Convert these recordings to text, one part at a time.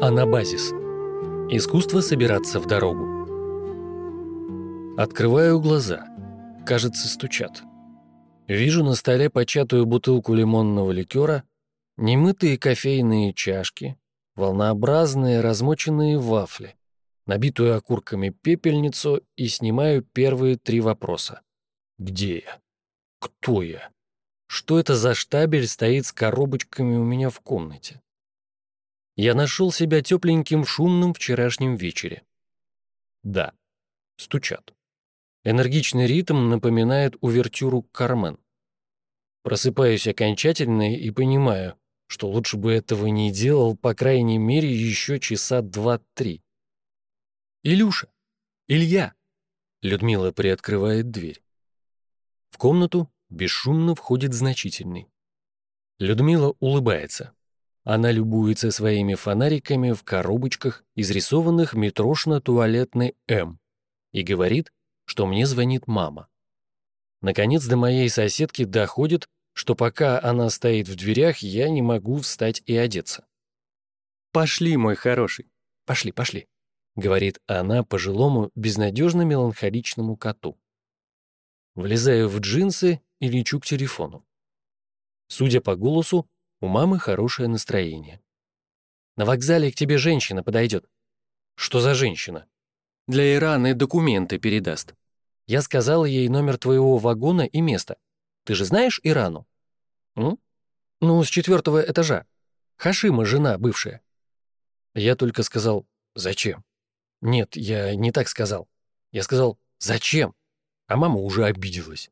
Анабазис. Искусство собираться в дорогу. Открываю глаза. Кажется, стучат. Вижу на столе початую бутылку лимонного ликера, немытые кофейные чашки, волнообразные размоченные вафли, набитую окурками пепельницу и снимаю первые три вопроса. Где я? Кто я? Что это за штабель стоит с коробочками у меня в комнате? Я нашел себя тепленьким шумным вчерашнем вечере. Да, стучат. Энергичный ритм напоминает увертюру «Кармен». Просыпаюсь окончательно и понимаю, что лучше бы этого не делал, по крайней мере, еще часа два-три. «Илюша! Илья!» Людмила приоткрывает дверь. В комнату бесшумно входит значительный. Людмила улыбается. Она любуется своими фонариками в коробочках, изрисованных метрошно-туалетной «М», и говорит, что мне звонит мама. Наконец до моей соседки доходит, что пока она стоит в дверях, я не могу встать и одеться. «Пошли, мой хороший, пошли, пошли», — говорит она пожилому, безнадежно меланхоличному коту. Влезаю в джинсы и лечу к телефону. Судя по голосу, у мамы хорошее настроение. На вокзале к тебе женщина подойдет. Что за женщина? Для Ираны документы передаст. Я сказала ей номер твоего вагона и место. Ты же знаешь Ирану? М? Ну, с четвертого этажа. Хашима, жена бывшая. Я только сказал «Зачем?» Нет, я не так сказал. Я сказал «Зачем?» А мама уже обиделась.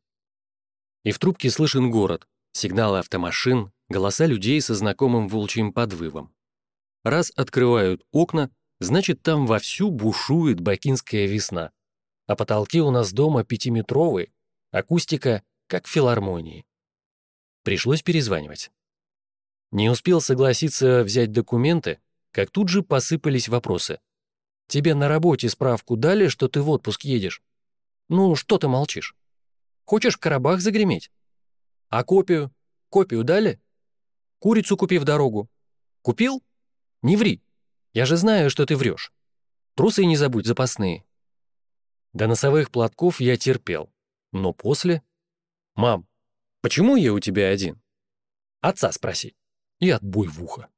И в трубке слышен город, сигналы автомашин, голоса людей со знакомым волчьим подвывом. Раз открывают окна, значит, там вовсю бушует бакинская весна. А потолки у нас дома пятиметровые, акустика как в филармонии. Пришлось перезванивать. Не успел согласиться взять документы, как тут же посыпались вопросы. «Тебе на работе справку дали, что ты в отпуск едешь? Ну, что ты молчишь? Хочешь в Карабах загреметь? А копию? Копию дали? Курицу купи в дорогу. Купил? Не ври. Я же знаю, что ты врешь. Трусы не забудь, запасные. До носовых платков я терпел. Но после... Мам, почему я у тебя один? Отца спроси. И отбой в ухо.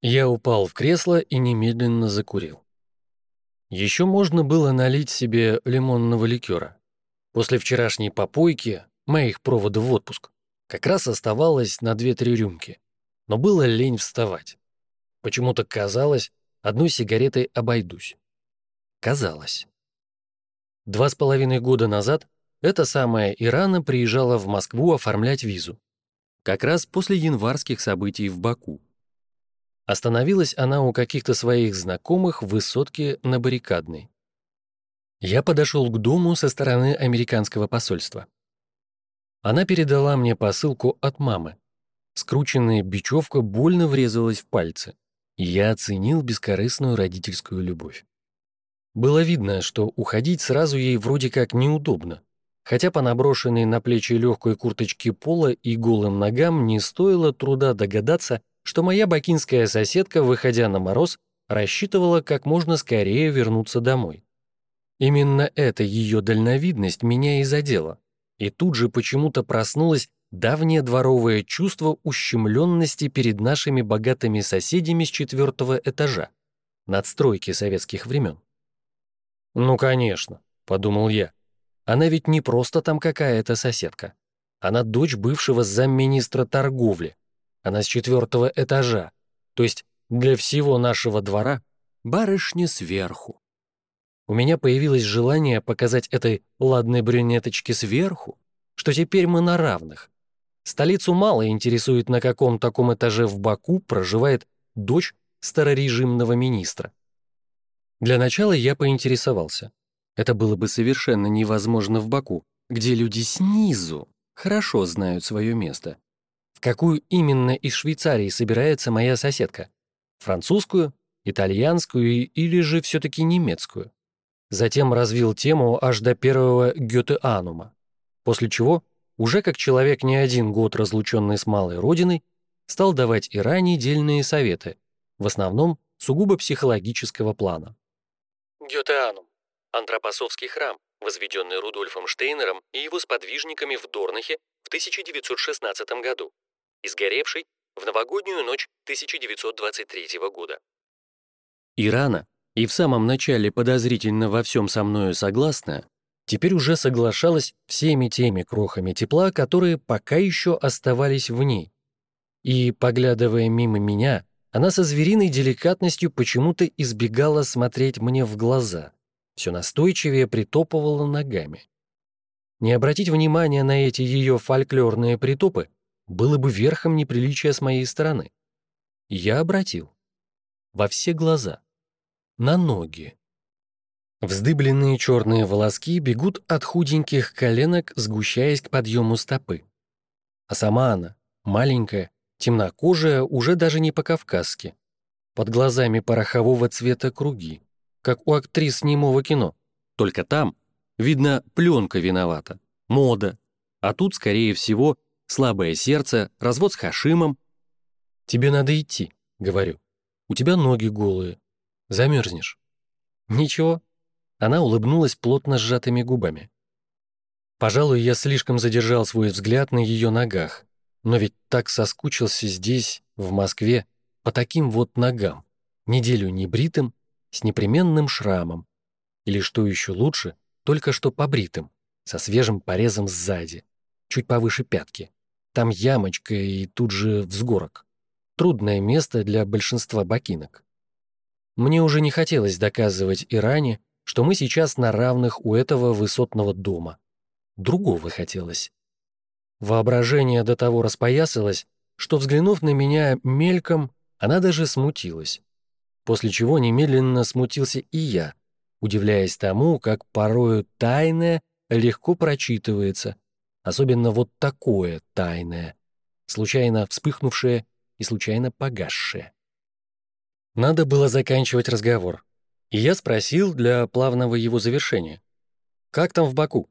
Я упал в кресло и немедленно закурил. Еще можно было налить себе лимонного ликера. После вчерашней попойки, моих проводов в отпуск, как раз оставалось на две-три рюмки. Но было лень вставать. Почему-то казалось, одной сигаретой обойдусь. Казалось. Два с половиной года назад эта самая Ирана приезжала в Москву оформлять визу. Как раз после январских событий в Баку. Остановилась она у каких-то своих знакомых в высотке на баррикадной. Я подошел к дому со стороны американского посольства. Она передала мне посылку от мамы. Скрученная бечевка больно врезалась в пальцы. я оценил бескорыстную родительскую любовь. Было видно, что уходить сразу ей вроде как неудобно, хотя по наброшенной на плечи легкой курточке пола и голым ногам не стоило труда догадаться, что моя бакинская соседка, выходя на мороз, рассчитывала как можно скорее вернуться домой. Именно эта ее дальновидность меня и задела. И тут же почему-то проснулось давнее дворовое чувство ущемленности перед нашими богатыми соседями с четвертого этажа, надстройки советских времен. «Ну, конечно», — подумал я, — «она ведь не просто там какая-то соседка. Она дочь бывшего замминистра торговли. Она с четвертого этажа, то есть для всего нашего двора барышня сверху. У меня появилось желание показать этой ладной брюнеточке сверху, что теперь мы на равных. Столицу мало интересует, на каком таком этаже в Баку проживает дочь старорежимного министра. Для начала я поинтересовался. Это было бы совершенно невозможно в Баку, где люди снизу хорошо знают свое место. В какую именно из Швейцарии собирается моя соседка? Французскую, итальянскую или же все-таки немецкую? Затем развил тему аж до первого Гёте-Анума, после чего, уже как человек не один год разлученный с малой родиной, стал давать Иране дельные советы, в основном сугубо психологического плана. Гётеанум – антропосовский храм, возведенный Рудольфом Штейнером и его сподвижниками в Дорнахе в 1916 году и сгоревший в новогоднюю ночь 1923 года. Ирана, и в самом начале подозрительно во всем со мною согласна, теперь уже соглашалась всеми теми крохами тепла, которые пока еще оставались в ней. И, поглядывая мимо меня, она со звериной деликатностью почему-то избегала смотреть мне в глаза, все настойчивее притопывала ногами. Не обратить внимания на эти ее фольклорные притопы было бы верхом неприличия с моей стороны. Я обратил. Во все глаза. На ноги. Вздыбленные черные волоски бегут от худеньких коленок, сгущаясь к подъему стопы. А сама она, маленькая, темнокожая, уже даже не по-кавказски. Под глазами порохового цвета круги, как у актрис немого кино. Только там, видно, пленка виновата, мода. А тут, скорее всего, слабое сердце, развод с Хашимом. «Тебе надо идти», — говорю. «У тебя ноги голые. Замерзнешь». «Ничего, она улыбнулась плотно сжатыми губами. Пожалуй, я слишком задержал свой взгляд на ее ногах, но ведь так соскучился здесь, в Москве, по таким вот ногам, неделю небритым, с непременным шрамом, или, что еще лучше, только что побритым, со свежим порезом сзади, чуть повыше пятки. Там ямочка и тут же взгорок. Трудное место для большинства бокинок. Мне уже не хотелось доказывать Иране, что мы сейчас на равных у этого высотного дома. Другого хотелось. Воображение до того распоясалось, что, взглянув на меня мельком, она даже смутилась. После чего немедленно смутился и я, удивляясь тому, как порою тайное легко прочитывается, особенно вот такое тайное, случайно вспыхнувшее и случайно погасшее. Надо было заканчивать разговор. И я спросил для плавного его завершения. «Как там в Баку?»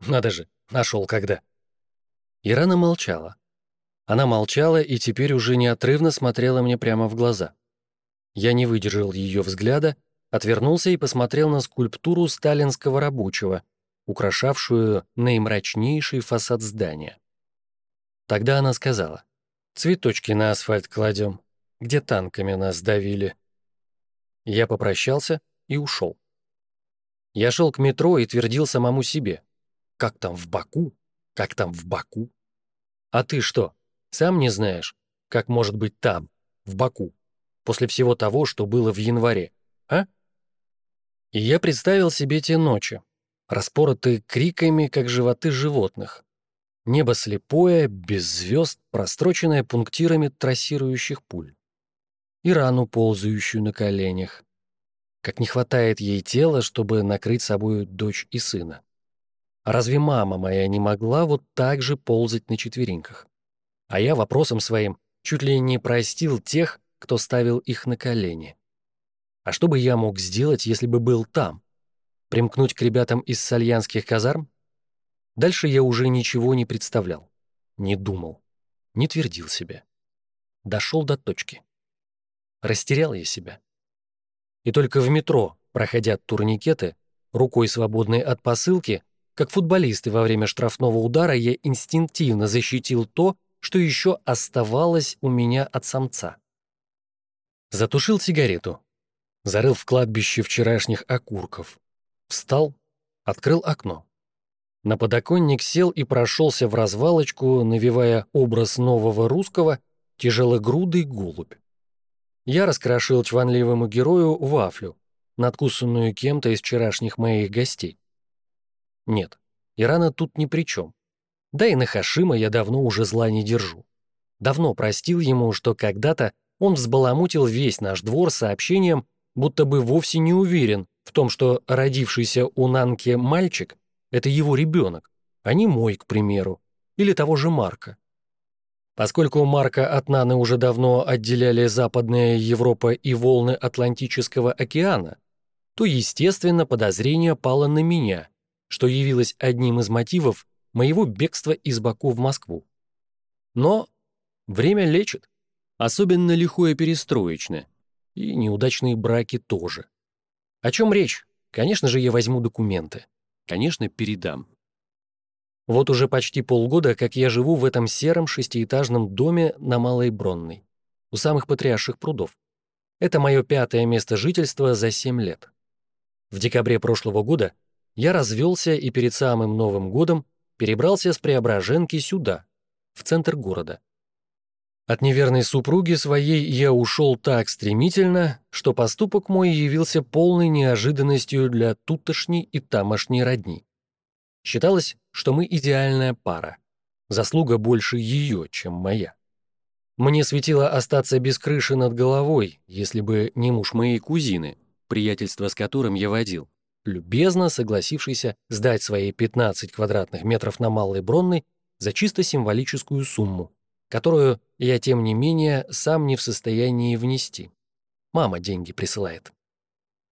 «Надо же, нашел когда». Ирана молчала. Она молчала и теперь уже неотрывно смотрела мне прямо в глаза. Я не выдержал ее взгляда, отвернулся и посмотрел на скульптуру сталинского рабочего, украшавшую наимрачнейший фасад здания. Тогда она сказала, «Цветочки на асфальт кладем, где танками нас давили». Я попрощался и ушел. Я шел к метро и твердил самому себе. Как там в Баку? Как там в Баку? А ты что, сам не знаешь, как может быть там, в Баку, после всего того, что было в январе, а? И я представил себе те ночи, распоротые криками, как животы животных. Небо слепое, без звезд, простроченное пунктирами трассирующих пуль и рану, ползающую на коленях. Как не хватает ей тела, чтобы накрыть собою дочь и сына. А разве мама моя не могла вот так же ползать на четвереньках? А я вопросом своим чуть ли не простил тех, кто ставил их на колени. А что бы я мог сделать, если бы был там? Примкнуть к ребятам из сальянских казарм? Дальше я уже ничего не представлял, не думал, не твердил себе. Дошел до точки. Растерял я себя. И только в метро, проходя турникеты, рукой свободной от посылки, как футболисты во время штрафного удара, я инстинктивно защитил то, что еще оставалось у меня от самца. Затушил сигарету, зарыл в кладбище вчерашних окурков, встал, открыл окно. На подоконник сел и прошелся в развалочку, навевая образ нового русского, тяжелогрудый голубь. Я раскрошил чванливому герою вафлю, надкусанную кем-то из вчерашних моих гостей. Нет, Ирана тут ни при чем. Да и на Хашима я давно уже зла не держу. Давно простил ему, что когда-то он взбаламутил весь наш двор сообщением, будто бы вовсе не уверен в том, что родившийся у Нанки мальчик — это его ребенок, а не мой, к примеру, или того же Марка. Поскольку Марка от Наны уже давно отделяли Западная Европа и волны Атлантического океана, то, естественно, подозрение пало на меня, что явилось одним из мотивов моего бегства из Баку в Москву. Но время лечит, особенно лихое перестроечное. И неудачные браки тоже. О чем речь? Конечно же, я возьму документы. Конечно, передам. Вот уже почти полгода, как я живу в этом сером шестиэтажном доме на Малой Бронной, у самых потрясших прудов. Это мое пятое место жительства за семь лет. В декабре прошлого года я развелся и перед самым Новым годом перебрался с Преображенки сюда, в центр города. От неверной супруги своей я ушел так стремительно, что поступок мой явился полной неожиданностью для тутошней и тамошней родни. Считалось, что мы идеальная пара. Заслуга больше ее, чем моя. Мне светило остаться без крыши над головой, если бы не муж моей кузины, приятельство с которым я водил, любезно согласившийся сдать свои 15 квадратных метров на Малой Бронной за чисто символическую сумму, которую я, тем не менее, сам не в состоянии внести. Мама деньги присылает.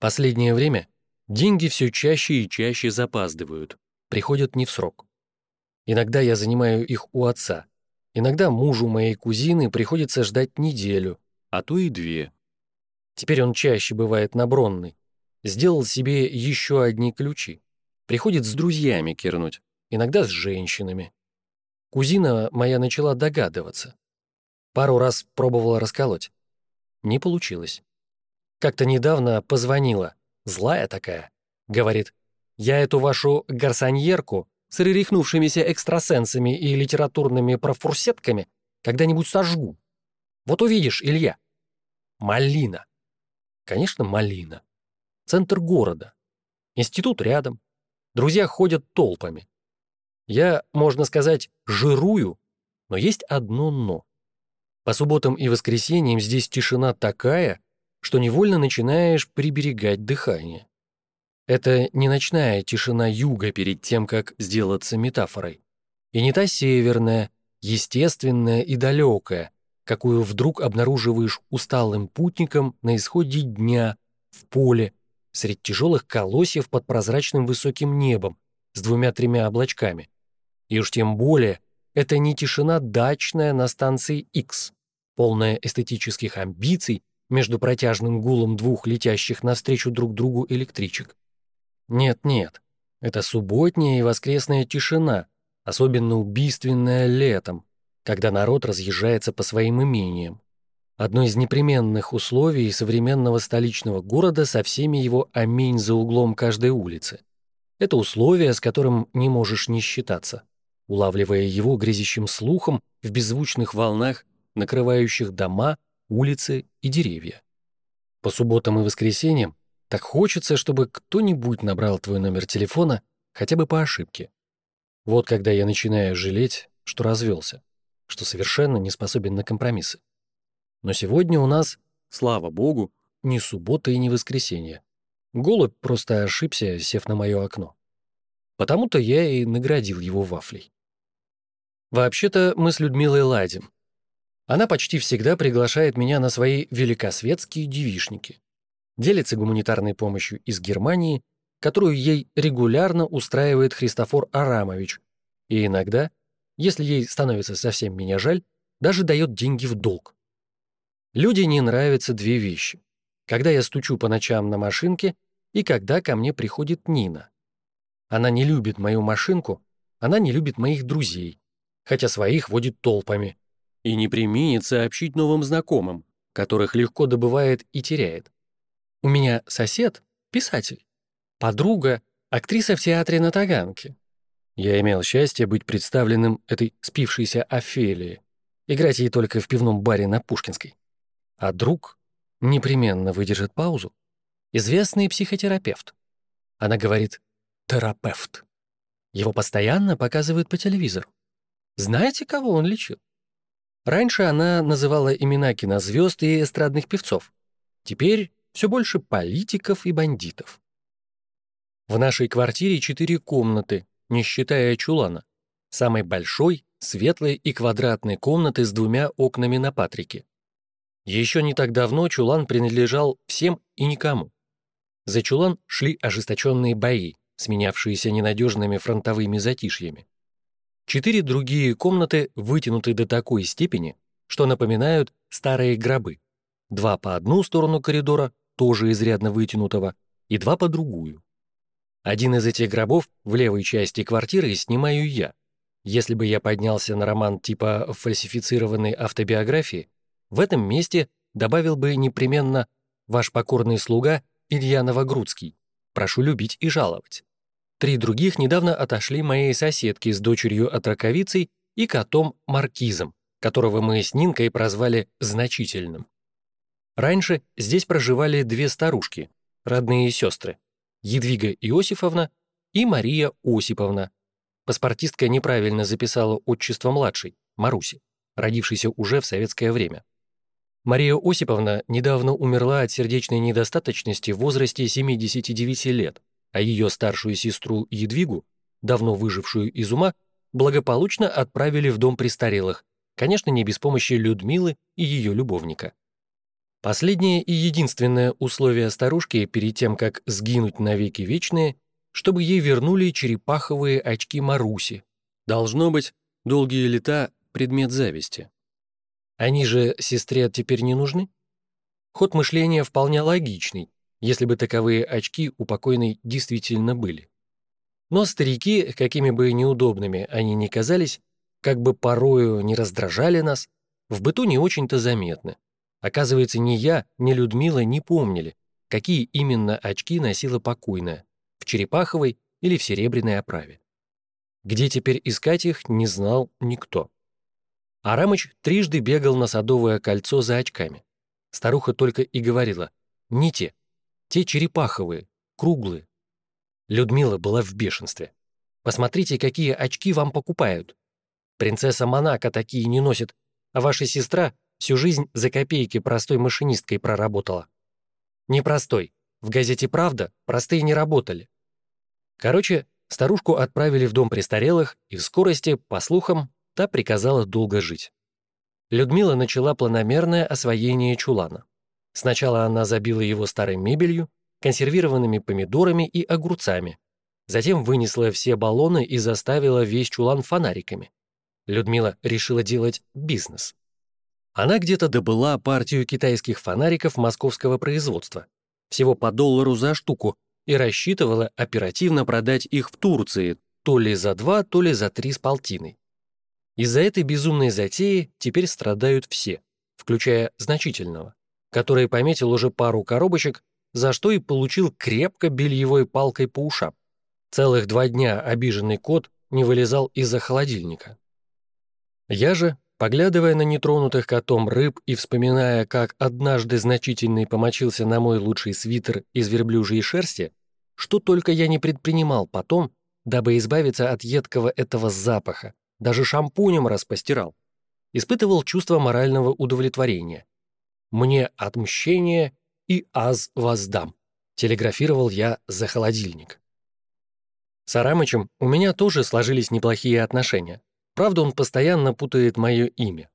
Последнее время деньги все чаще и чаще запаздывают, приходят не в срок. Иногда я занимаю их у отца. Иногда мужу моей кузины приходится ждать неделю, а то и две. Теперь он чаще бывает на. Сделал себе еще одни ключи. Приходит с друзьями кернуть, иногда с женщинами. Кузина моя начала догадываться. Пару раз пробовала расколоть. Не получилось. Как-то недавно позвонила, злая такая. Говорит, я эту вашу гарсоньерку с рерихнувшимися экстрасенсами и литературными профурсетками когда-нибудь сожгу. Вот увидишь, Илья. Малина. Конечно, малина. Центр города. Институт рядом. Друзья ходят толпами. Я, можно сказать, жирую, но есть одно «но». По субботам и воскресеньям здесь тишина такая, что невольно начинаешь приберегать дыхание. Это не ночная тишина юга перед тем, как сделаться метафорой. И не та северная, естественная и далекая, какую вдруг обнаруживаешь усталым путником на исходе дня, в поле, среди тяжелых колосьев под прозрачным высоким небом, с двумя-тремя облачками. И уж тем более, это не тишина дачная на станции X, полная эстетических амбиций между протяжным гулом двух летящих навстречу друг другу электричек. Нет-нет, это субботняя и воскресная тишина, особенно убийственная летом, когда народ разъезжается по своим имениям. Одно из непременных условий современного столичного города со всеми его аминь за углом каждой улицы. Это условие, с которым не можешь не считаться, улавливая его грязящим слухом в беззвучных волнах, накрывающих дома, улицы и деревья. По субботам и воскресеньям так хочется, чтобы кто-нибудь набрал твой номер телефона хотя бы по ошибке. Вот когда я начинаю жалеть, что развелся, что совершенно не способен на компромиссы. Но сегодня у нас, слава богу, не суббота и не воскресенье. Голубь просто ошибся, сев на мое окно. Потому-то я и наградил его вафлей. Вообще-то мы с Людмилой ладим. Она почти всегда приглашает меня на свои великосветские девишники делится гуманитарной помощью из Германии, которую ей регулярно устраивает Христофор Арамович, и иногда, если ей становится совсем меня жаль, даже дает деньги в долг. Люди не нравятся две вещи. Когда я стучу по ночам на машинке и когда ко мне приходит Нина. Она не любит мою машинку, она не любит моих друзей, хотя своих водит толпами. И не применит сообщить новым знакомым, которых легко добывает и теряет. У меня сосед — писатель, подруга — актриса в театре на Таганке. Я имел счастье быть представленным этой спившейся Офелии, играть ей только в пивном баре на Пушкинской. А друг непременно выдержит паузу. Известный психотерапевт. Она говорит «терапевт». Его постоянно показывают по телевизору. Знаете, кого он лечил? Раньше она называла имена кинозвезд и эстрадных певцов. Теперь все больше политиков и бандитов. В нашей квартире четыре комнаты, не считая чулана. Самой большой, светлой и квадратной комнаты с двумя окнами на Патрике. Еще не так давно чулан принадлежал всем и никому. За чулан шли ожесточенные бои, сменявшиеся ненадежными фронтовыми затишьями. Четыре другие комнаты вытянуты до такой степени, что напоминают старые гробы. Два по одну сторону коридора, тоже изрядно вытянутого, и два по другую. Один из этих гробов в левой части квартиры снимаю я. Если бы я поднялся на роман типа фальсифицированной автобиографии, в этом месте добавил бы непременно «Ваш покорный слуга Илья Новогрудский. Прошу любить и жаловать». Три других недавно отошли моей соседке с дочерью от раковицей и котом Маркизом, которого мы с Нинкой прозвали «значительным». Раньше здесь проживали две старушки, родные сестры, Едвига Иосифовна и Мария Осиповна. Паспортистка неправильно записала отчество младшей, Маруси, родившейся уже в советское время. Мария Осиповна недавно умерла от сердечной недостаточности в возрасте 79 лет, а ее старшую сестру Едвигу, давно выжившую из ума, благополучно отправили в дом престарелых, конечно, не без помощи Людмилы и ее любовника. Последнее и единственное условие старушки перед тем, как сгинуть навеки вечные, чтобы ей вернули черепаховые очки Маруси. Должно быть, долгие лета — предмет зависти. Они же сестре теперь не нужны? Ход мышления вполне логичный, если бы таковые очки у покойной действительно были. Но старики, какими бы неудобными они ни казались, как бы порою не раздражали нас, в быту не очень-то заметны. Оказывается, ни я, ни Людмила не помнили, какие именно очки носила покойная, в черепаховой или в серебряной оправе. Где теперь искать их, не знал никто. Арамыч трижды бегал на Садовое кольцо за очками. Старуха только и говорила «Не те, те черепаховые, круглые». Людмила была в бешенстве. «Посмотрите, какие очки вам покупают. Принцесса Монако такие не носит, а ваша сестра Всю жизнь за копейки простой машинисткой проработала. Непростой. В газете «Правда» простые не работали. Короче, старушку отправили в дом престарелых, и в скорости, по слухам, та приказала долго жить. Людмила начала планомерное освоение чулана. Сначала она забила его старой мебелью, консервированными помидорами и огурцами. Затем вынесла все баллоны и заставила весь чулан фонариками. Людмила решила делать бизнес. Она где-то добыла партию китайских фонариков московского производства, всего по доллару за штуку, и рассчитывала оперативно продать их в Турции то ли за два, то ли за три с полтиной. Из-за этой безумной затеи теперь страдают все, включая значительного, который пометил уже пару коробочек, за что и получил крепко бельевой палкой по ушам. Целых два дня обиженный кот не вылезал из-за холодильника. Я же, Поглядывая на нетронутых котом рыб и вспоминая, как однажды значительный помочился на мой лучший свитер из верблюжьей шерсти, что только я не предпринимал потом, дабы избавиться от едкого этого запаха, даже шампунем распостирал, испытывал чувство морального удовлетворения. «Мне отмщение и аз воздам», телеграфировал я за холодильник. С Арамычем у меня тоже сложились неплохие отношения. Правда, он постоянно путает мое имя.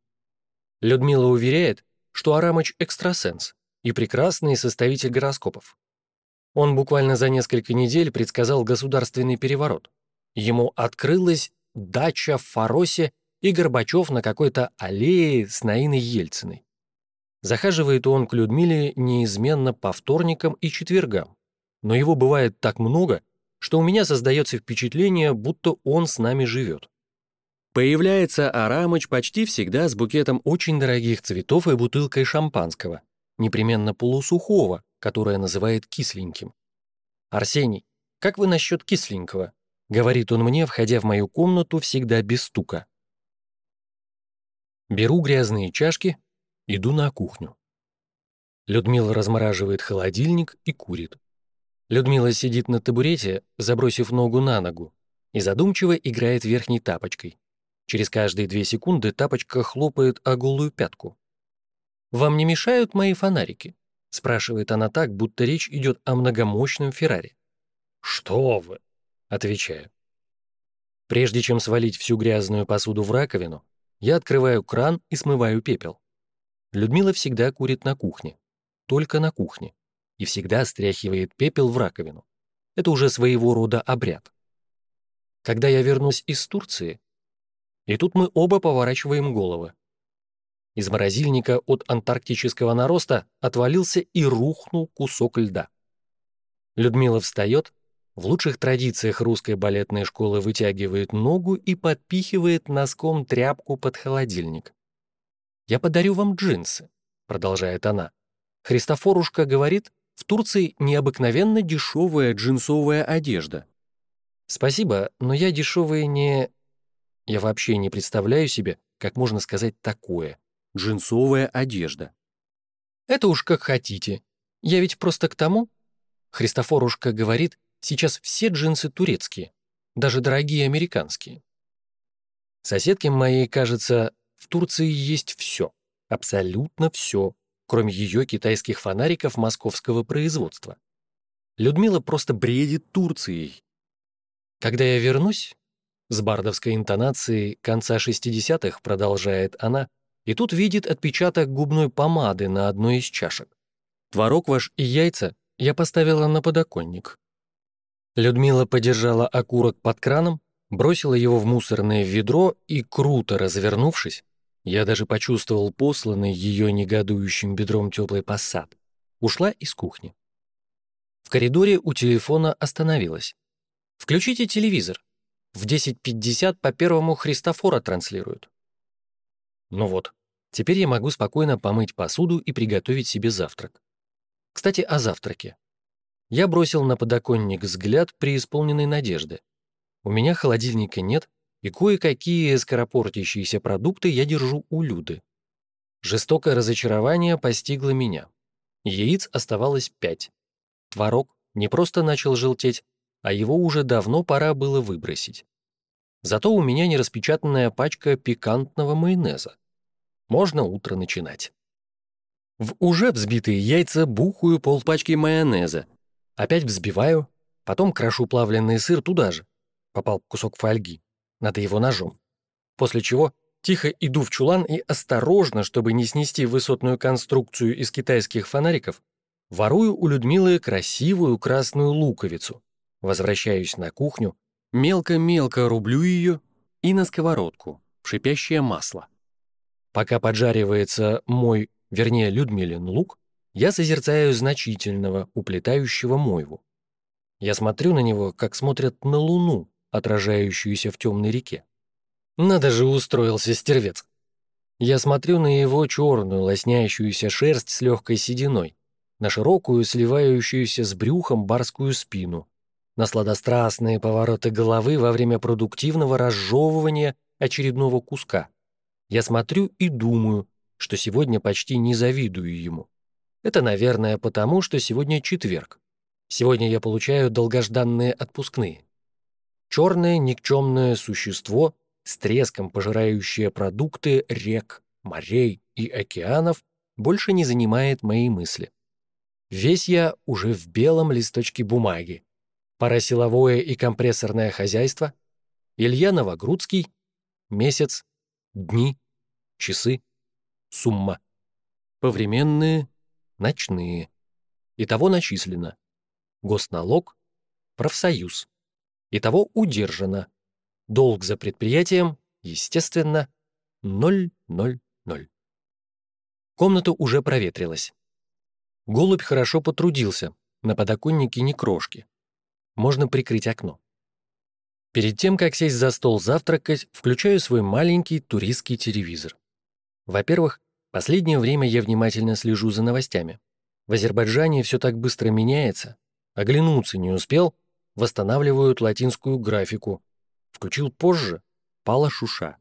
Людмила уверяет, что Арамыч — экстрасенс и прекрасный составитель гороскопов. Он буквально за несколько недель предсказал государственный переворот. Ему открылась дача в Фаросе и Горбачев на какой-то аллее с Наиной Ельциной. Захаживает он к Людмиле неизменно по вторникам и четвергам. Но его бывает так много, что у меня создается впечатление, будто он с нами живет. Появляется Арамыч почти всегда с букетом очень дорогих цветов и бутылкой шампанского, непременно полусухого, которое называет кисленьким. «Арсений, как вы насчет кисленького?» — говорит он мне, входя в мою комнату всегда без стука. Беру грязные чашки, иду на кухню. Людмила размораживает холодильник и курит. Людмила сидит на табурете, забросив ногу на ногу, и задумчиво играет верхней тапочкой. Через каждые две секунды тапочка хлопает о голую пятку. «Вам не мешают мои фонарики?» — спрашивает она так, будто речь идет о многомощном Феррари. «Что вы?» — отвечаю. Прежде чем свалить всю грязную посуду в раковину, я открываю кран и смываю пепел. Людмила всегда курит на кухне. Только на кухне. И всегда стряхивает пепел в раковину. Это уже своего рода обряд. Когда я вернусь из Турции, и тут мы оба поворачиваем головы. Из морозильника от антарктического нароста отвалился и рухнул кусок льда. Людмила встает, в лучших традициях русской балетной школы вытягивает ногу и подпихивает носком тряпку под холодильник. «Я подарю вам джинсы», — продолжает она. Христофорушка говорит, в Турции необыкновенно дешевая джинсовая одежда. Спасибо, но я дешевые не... Я вообще не представляю себе, как можно сказать такое. Джинсовая одежда. Это уж как хотите. Я ведь просто к тому. Христофорушка говорит, сейчас все джинсы турецкие, даже дорогие американские. Соседке моей, кажется, в Турции есть все, абсолютно все, кроме ее китайских фонариков московского производства. Людмила просто бредит Турцией. Когда я вернусь, с бардовской интонацией конца 60-х продолжает она, и тут видит отпечаток губной помады на одной из чашек. Творог ваш и яйца я поставила на подоконник. Людмила подержала окурок под краном, бросила его в мусорное ведро и, круто развернувшись, я даже почувствовал посланный ее негодующим бедром теплый посад. Ушла из кухни. В коридоре у телефона остановилась. «Включите телевизор. В 10.50 по первому Христофора транслируют». Ну вот, теперь я могу спокойно помыть посуду и приготовить себе завтрак. Кстати, о завтраке. Я бросил на подоконник взгляд преисполненной надежды. У меня холодильника нет, и кое-какие скоропортящиеся продукты я держу у Люды. Жестокое разочарование постигло меня. Яиц оставалось пять. Творог не просто начал желтеть, а его уже давно пора было выбросить. Зато у меня нераспечатанная пачка пикантного майонеза. Можно утро начинать. В уже взбитые яйца бухаю полпачки майонеза. Опять взбиваю, потом крошу плавленный сыр туда же. Попал кусок фольги. Надо его ножом. После чего тихо иду в чулан и осторожно, чтобы не снести высотную конструкцию из китайских фонариков, ворую у Людмилы красивую красную луковицу. Возвращаюсь на кухню, мелко-мелко рублю ее и на сковородку, в шипящее масло. Пока поджаривается мой, вернее, Людмилин лук, я созерцаю значительного, уплетающего мойву. Я смотрю на него, как смотрят на луну, отражающуюся в темной реке. Надо же устроился стервец. Я смотрю на его черную, лосняющуюся шерсть с легкой сединой, на широкую, сливающуюся с брюхом барскую спину, на сладострастные повороты головы во время продуктивного разжевывания очередного куска. Я смотрю и думаю, что сегодня почти не завидую ему. Это, наверное, потому, что сегодня четверг. Сегодня я получаю долгожданные отпускные. Черное никчемное существо, с треском пожирающее продукты рек, морей и океанов, больше не занимает мои мысли. Весь я уже в белом листочке бумаги. Парасиловое и компрессорное хозяйство, Илья Новогрудский, месяц, дни, часы, сумма. Повременные, ночные. Итого начислено. Госналог, профсоюз. Итого удержано. Долг за предприятием, естественно, 000. Комната уже проветрилась. Голубь хорошо потрудился, на подоконнике не крошки. Можно прикрыть окно. Перед тем, как сесть за стол завтракать, включаю свой маленький туристский телевизор. Во-первых, последнее время я внимательно слежу за новостями. В Азербайджане все так быстро меняется. Оглянуться не успел, восстанавливают латинскую графику. Включил позже — пала шуша.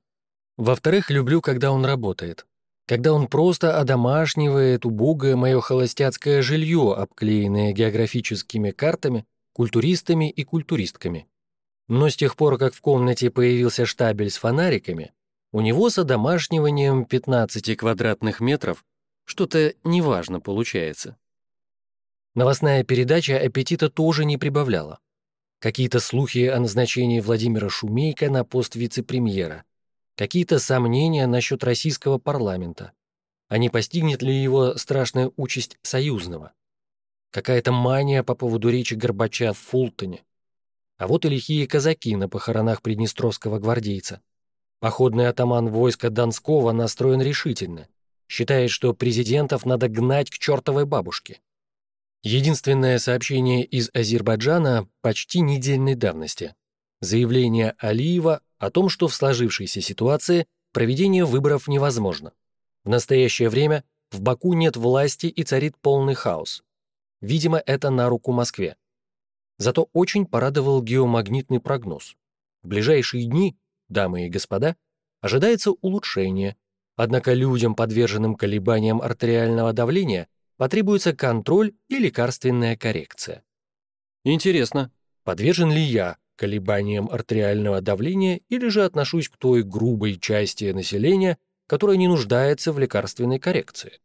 Во-вторых, люблю, когда он работает. Когда он просто одомашнивает убогое мое холостяцкое жилье, обклеенное географическими картами, культуристами и культуристками. Но с тех пор, как в комнате появился штабель с фонариками, у него с одомашниванием 15 квадратных метров что-то неважно получается. Новостная передача аппетита тоже не прибавляла. Какие-то слухи о назначении Владимира Шумейка на пост вице-премьера. Какие-то сомнения насчет российского парламента. А не постигнет ли его страшная участь союзного? Какая-то мания по поводу речи Горбача в Фултоне. А вот и лихие казаки на похоронах приднестровского гвардейца. Походный атаман войска Донского настроен решительно. Считает, что президентов надо гнать к чертовой бабушке. Единственное сообщение из Азербайджана почти недельной давности. Заявление Алиева о том, что в сложившейся ситуации проведение выборов невозможно. В настоящее время в Баку нет власти и царит полный хаос. Видимо, это на руку Москве. Зато очень порадовал геомагнитный прогноз. В ближайшие дни, дамы и господа, ожидается улучшение, однако людям, подверженным колебаниям артериального давления, потребуется контроль и лекарственная коррекция. Интересно, подвержен ли я колебаниям артериального давления или же отношусь к той грубой части населения, которая не нуждается в лекарственной коррекции?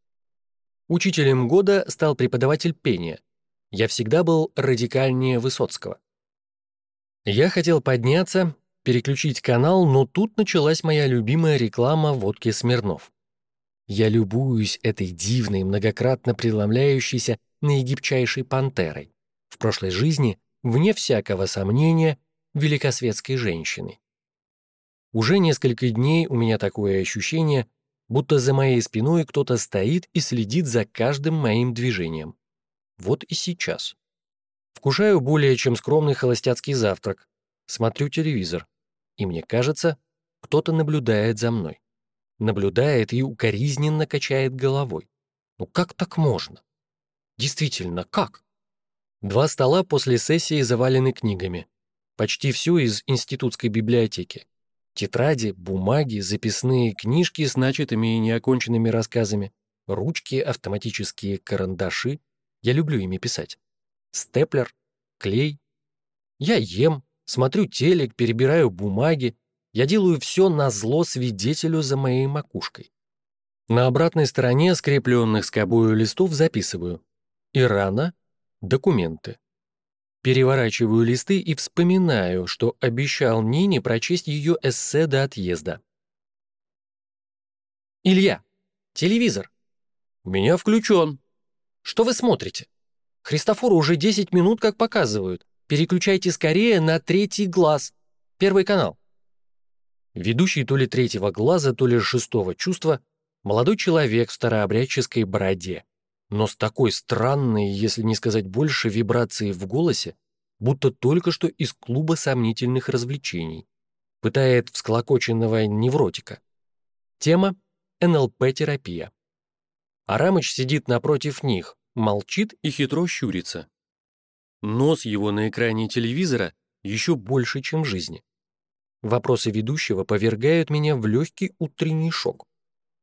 Учителем года стал преподаватель пения. Я всегда был радикальнее Высоцкого. Я хотел подняться, переключить канал, но тут началась моя любимая реклама водки Смирнов. Я любуюсь этой дивной, многократно преломляющейся наигибчайшей пантерой, в прошлой жизни, вне всякого сомнения, великосветской женщиной. Уже несколько дней у меня такое ощущение, будто за моей спиной кто-то стоит и следит за каждым моим движением. Вот и сейчас. Вкушаю более чем скромный холостяцкий завтрак, смотрю телевизор, и мне кажется, кто-то наблюдает за мной наблюдает и укоризненно качает головой. Ну как так можно? Действительно, как? Два стола после сессии завалены книгами. Почти все из институтской библиотеки. Тетради, бумаги, записные книжки с начатыми и неоконченными рассказами, ручки, автоматические карандаши. Я люблю ими писать. Степлер, клей. Я ем, смотрю телек, перебираю бумаги, я делаю все на зло свидетелю за моей макушкой. На обратной стороне скрепленных скобою листов записываю «Ирана. Документы». Переворачиваю листы и вспоминаю, что обещал Нине прочесть ее эссе до отъезда. «Илья, телевизор». «У меня включен». «Что вы смотрите?» «Христофору уже 10 минут как показывают. Переключайте скорее на третий глаз. Первый канал». Ведущий то ли третьего глаза, то ли шестого чувства, молодой человек в старообрядческой бороде, но с такой странной, если не сказать больше, вибрацией в голосе, будто только что из клуба сомнительных развлечений. Пытает всклокоченного невротика. Тема — НЛП-терапия. Арамыч сидит напротив них, молчит и хитро щурится. Нос его на экране телевизора еще больше, чем в жизни. Вопросы ведущего повергают меня в легкий утренний шок.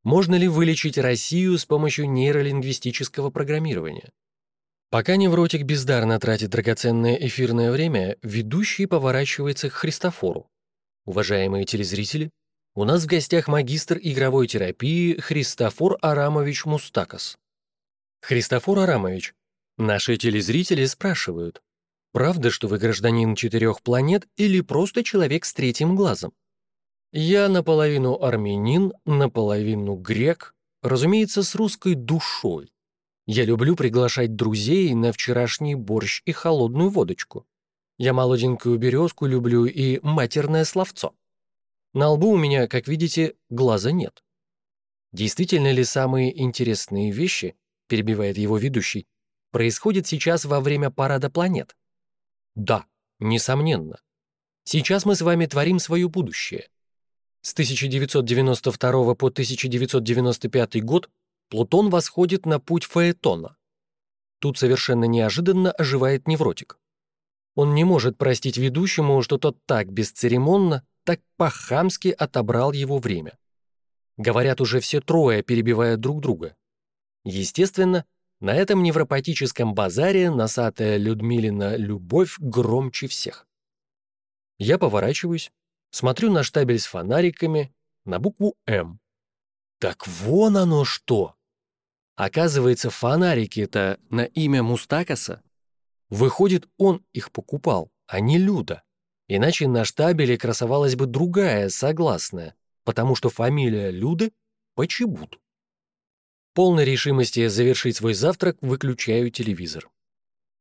Можно ли вылечить Россию с помощью нейролингвистического программирования? Пока невротик бездарно тратит драгоценное эфирное время, ведущий поворачивается к Христофору. Уважаемые телезрители, у нас в гостях магистр игровой терапии Христофор Арамович Мустакас. Христофор Арамович, наши телезрители спрашивают, Правда, что вы гражданин четырех планет или просто человек с третьим глазом? Я наполовину армянин, наполовину грек, разумеется, с русской душой. Я люблю приглашать друзей на вчерашний борщ и холодную водочку. Я молоденькую березку люблю и матерное словцо. На лбу у меня, как видите, глаза нет. Действительно ли самые интересные вещи, перебивает его ведущий, происходят сейчас во время парада планет? Да, несомненно. Сейчас мы с вами творим свое будущее. С 1992 по 1995 год Плутон восходит на путь Фаэтона. Тут совершенно неожиданно оживает невротик. Он не может простить ведущему, что тот так бесцеремонно, так по-хамски отобрал его время. Говорят уже все трое, перебивая друг друга. Естественно, на этом невропатическом базаре носатая Людмилина любовь громче всех. Я поворачиваюсь, смотрю на штабель с фонариками, на букву «М». Так вон оно что! Оказывается, фонарики-то на имя Мустакаса. Выходит, он их покупал, а не Люда. Иначе на штабеле красовалась бы другая, согласная, потому что фамилия Люды — Почебут полной решимости завершить свой завтрак выключаю телевизор.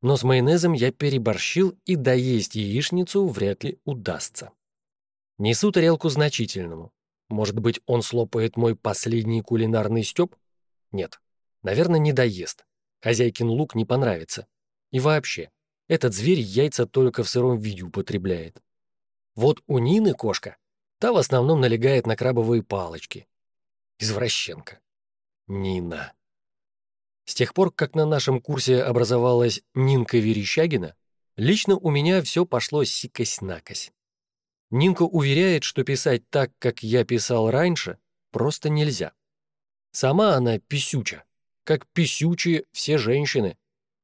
Но с майонезом я переборщил, и доесть яичницу вряд ли удастся. Несу тарелку значительному. Может быть, он слопает мой последний кулинарный стёб? Нет, наверное, не доест. Хозяйкин лук не понравится. И вообще, этот зверь яйца только в сыром виде употребляет. Вот у Нины кошка, та в основном налегает на крабовые палочки. Извращенка. Нина. С тех пор, как на нашем курсе образовалась Нинка Верещагина, лично у меня все пошло сикось-накось. Нинка уверяет, что писать так, как я писал раньше, просто нельзя. Сама она писюча, как писючие все женщины.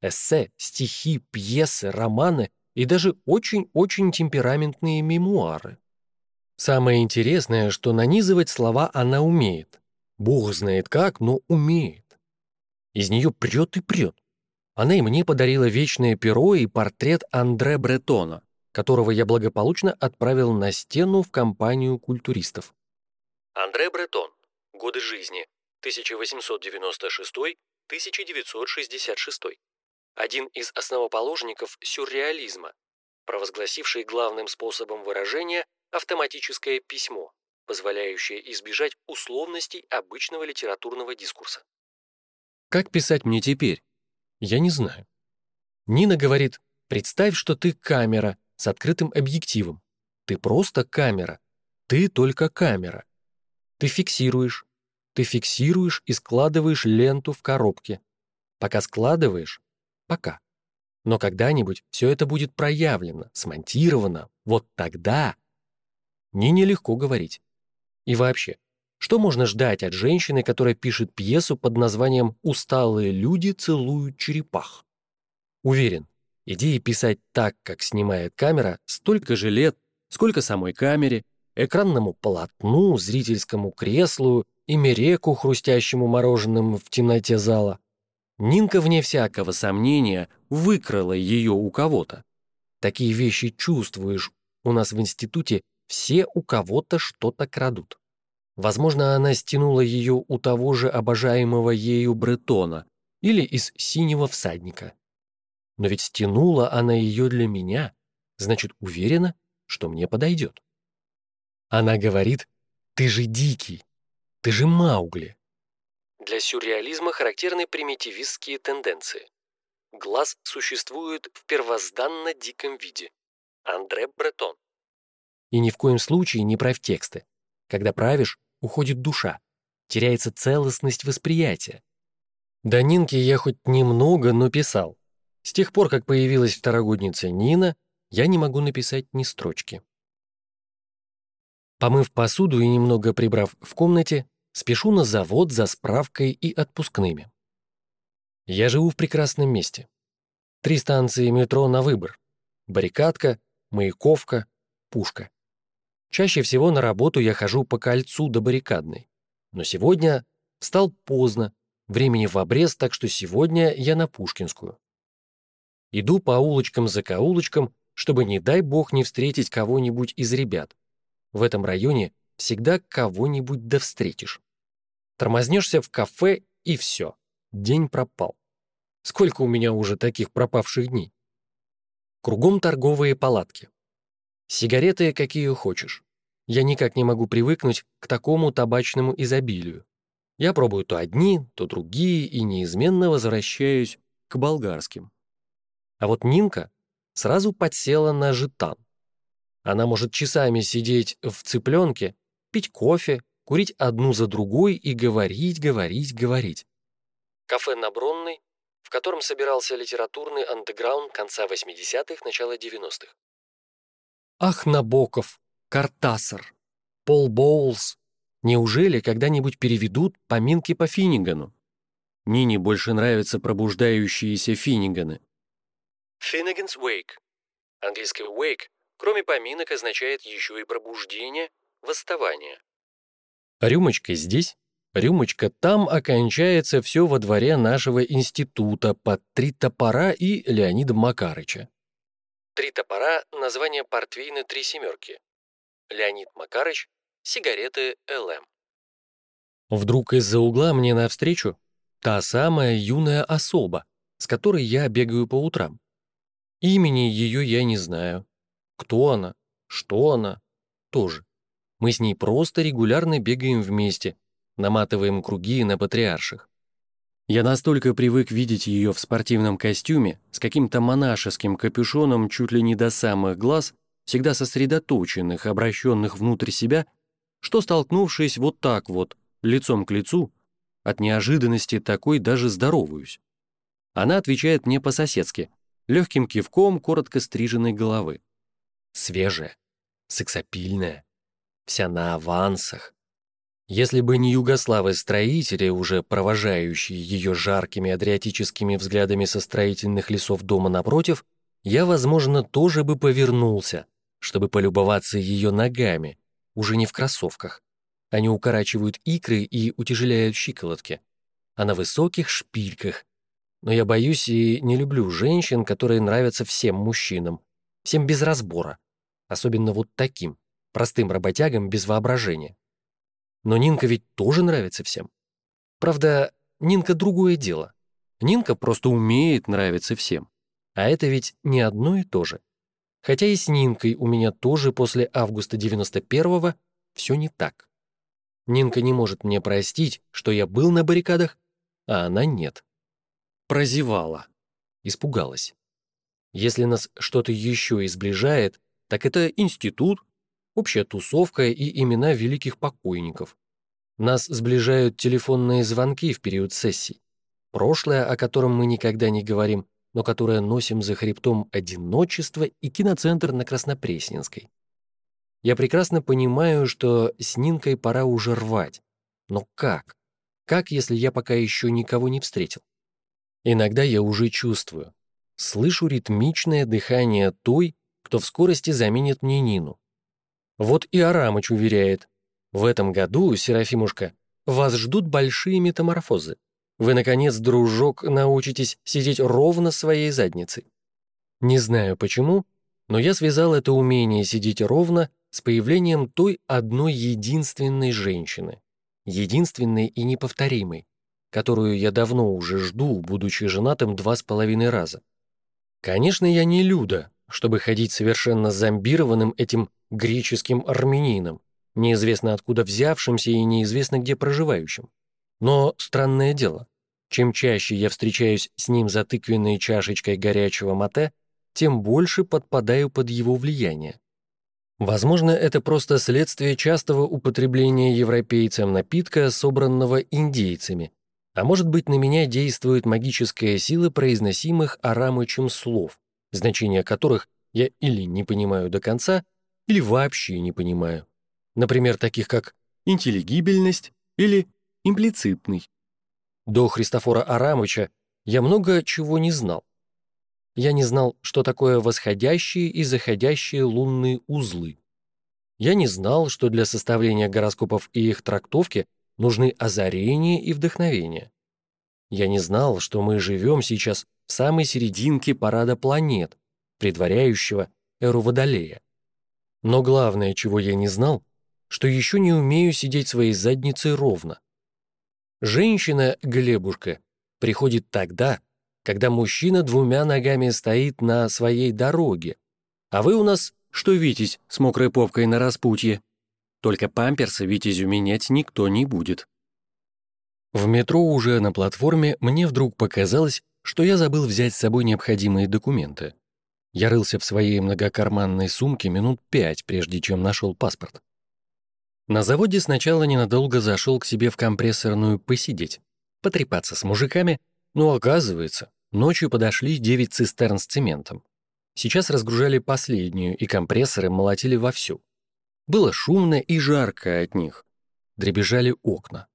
Эссе, стихи, пьесы, романы и даже очень-очень темпераментные мемуары. Самое интересное, что нанизывать слова она умеет. Бог знает как, но умеет. Из нее прет и прет. Она и мне подарила вечное перо и портрет Андре Бретона, которого я благополучно отправил на стену в компанию культуристов. Андре Бретон. Годы жизни. 1896-1966. Один из основоположников сюрреализма, провозгласивший главным способом выражения автоматическое письмо, позволяющее избежать условностей обычного литературного дискурса. Как писать мне теперь? Я не знаю. Нина говорит, представь, что ты камера с открытым объективом. Ты просто камера. Ты только камера. Ты фиксируешь. Ты фиксируешь и складываешь ленту в коробке. Пока складываешь — пока. Но когда-нибудь все это будет проявлено, смонтировано. Вот тогда... Нине легко говорить. И вообще, что можно ждать от женщины, которая пишет пьесу под названием «Усталые люди целуют черепах»? Уверен, идея писать так, как снимает камера, столько же лет, сколько самой камере, экранному полотну, зрительскому креслу и мереку, хрустящему мороженым в темноте зала. Нинка, вне всякого сомнения, выкрала ее у кого-то. Такие вещи чувствуешь. У нас в институте все у кого-то что-то крадут. Возможно, она стянула ее у того же обожаемого ею Бретона или из «Синего всадника». Но ведь стянула она ее для меня, значит, уверена, что мне подойдет. Она говорит, ты же дикий, ты же Маугли. Для сюрреализма характерны примитивистские тенденции. Глаз существует в первозданно диком виде. Андре Бретон. И ни в коем случае не правь тексты. Когда правишь, уходит душа, теряется целостность восприятия. До Нинки я хоть немного, но писал. С тех пор, как появилась второгодница Нина, я не могу написать ни строчки. Помыв посуду и немного прибрав в комнате, спешу на завод за справкой и отпускными. Я живу в прекрасном месте. Три станции метро на выбор. Баррикадка, Маяковка, Пушка. Чаще всего на работу я хожу по кольцу до баррикадной. Но сегодня встал поздно, времени в обрез, так что сегодня я на Пушкинскую. Иду по улочкам за каулочкам, чтобы, не дай бог, не встретить кого-нибудь из ребят. В этом районе всегда кого-нибудь да встретишь. Тормознешься в кафе, и все. День пропал. Сколько у меня уже таких пропавших дней? Кругом торговые палатки. Сигареты какие хочешь. Я никак не могу привыкнуть к такому табачному изобилию. Я пробую то одни, то другие и неизменно возвращаюсь к болгарским. А вот Нинка сразу подсела на жетан. Она может часами сидеть в цыпленке, пить кофе, курить одну за другой и говорить, говорить, говорить. Кафе на в котором собирался литературный андеграунд конца 80-х, начала 90-х. Ах, Набоков, Картасар, Пол Боулс. Неужели когда-нибудь переведут поминки по Финнигану? Нине больше нравятся пробуждающиеся Финниганы. Finnegan's Wake. Английский wake, кроме поминок, означает еще и пробуждение, восставание. Рюмочка здесь, рюмочка там окончается все во дворе нашего института под три топора и Леонида Макарыча. Три топора — название портвейна «Три семерки». Леонид Макарыч, сигареты ЛМ. Вдруг из-за угла мне навстречу та самая юная особа, с которой я бегаю по утрам. Имени ее я не знаю. Кто она? Что она? Тоже. Мы с ней просто регулярно бегаем вместе, наматываем круги на патриарших. Я настолько привык видеть ее в спортивном костюме, с каким-то монашеским капюшоном чуть ли не до самых глаз, всегда сосредоточенных, обращенных внутрь себя, что, столкнувшись вот так вот, лицом к лицу, от неожиданности такой даже здороваюсь. Она отвечает мне по-соседски, легким кивком коротко стриженной головы. Свежая, сексапильная, вся на авансах. Если бы не югославы-строители, уже провожающие ее жаркими адриатическими взглядами со строительных лесов дома напротив, я, возможно, тоже бы повернулся, чтобы полюбоваться ее ногами, уже не в кроссовках. Они укорачивают икры и утяжеляют щиколотки, а на высоких шпильках. Но я боюсь и не люблю женщин, которые нравятся всем мужчинам, всем без разбора, особенно вот таким, простым работягам без воображения. Но Нинка ведь тоже нравится всем. Правда, Нинка другое дело. Нинка просто умеет нравиться всем. А это ведь не одно и то же. Хотя и с Нинкой у меня тоже после августа 91-го все не так. Нинка не может мне простить, что я был на баррикадах, а она нет. Прозевала. Испугалась. Если нас что-то еще и сближает, так это институт, общая тусовка и имена великих покойников. Нас сближают телефонные звонки в период сессий. Прошлое, о котором мы никогда не говорим, но которое носим за хребтом одиночество и киноцентр на Краснопресненской. Я прекрасно понимаю, что с Нинкой пора уже рвать. Но как? Как, если я пока еще никого не встретил? Иногда я уже чувствую. Слышу ритмичное дыхание той, кто в скорости заменит мне Нину. Вот и Арамыч уверяет, в этом году, Серафимушка, вас ждут большие метаморфозы. Вы, наконец, дружок, научитесь сидеть ровно своей задницей. Не знаю почему, но я связал это умение сидеть ровно с появлением той одной единственной женщины, единственной и неповторимой, которую я давно уже жду, будучи женатым два с половиной раза. Конечно, я не Люда, чтобы ходить совершенно зомбированным этим греческим армянином, неизвестно откуда взявшимся и неизвестно где проживающим. Но странное дело, чем чаще я встречаюсь с ним за тыквенной чашечкой горячего мате, тем больше подпадаю под его влияние. Возможно, это просто следствие частого употребления европейцем напитка, собранного индейцами, а может быть, на меня действует магическая сила произносимых Арамычем слов, значения которых я или не понимаю до конца, или вообще не понимаю. Например, таких как интеллигибельность или имплицитный. До Христофора Арамыча я много чего не знал. Я не знал, что такое восходящие и заходящие лунные узлы. Я не знал, что для составления гороскопов и их трактовки нужны озарение и вдохновение. Я не знал, что мы живем сейчас в самой серединке парада планет, предваряющего эру Водолея. Но главное, чего я не знал, что еще не умею сидеть своей задницей ровно. Женщина-глебушка приходит тогда, когда мужчина двумя ногами стоит на своей дороге, а вы у нас что витязь с мокрой попкой на распутье. Только памперсы витязю менять никто не будет. В метро уже на платформе мне вдруг показалось, что я забыл взять с собой необходимые документы. Я рылся в своей многокарманной сумке минут пять, прежде чем нашел паспорт. На заводе сначала ненадолго зашел к себе в компрессорную посидеть, потрепаться с мужиками, но оказывается, ночью подошли девять цистерн с цементом. Сейчас разгружали последнюю, и компрессоры молотили вовсю. Было шумно и жарко от них. Дребезжали окна.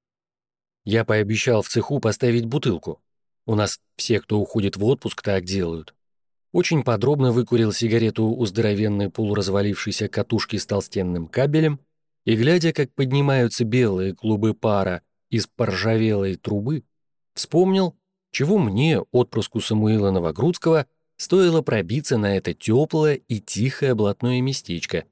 Я пообещал в цеху поставить бутылку. У нас все, кто уходит в отпуск, так делают. Очень подробно выкурил сигарету у здоровенной полуразвалившейся катушки с толстенным кабелем и, глядя, как поднимаются белые клубы пара из поржавелой трубы, вспомнил, чего мне, отпрыску Самуила Новогрудского, стоило пробиться на это теплое и тихое блатное местечко,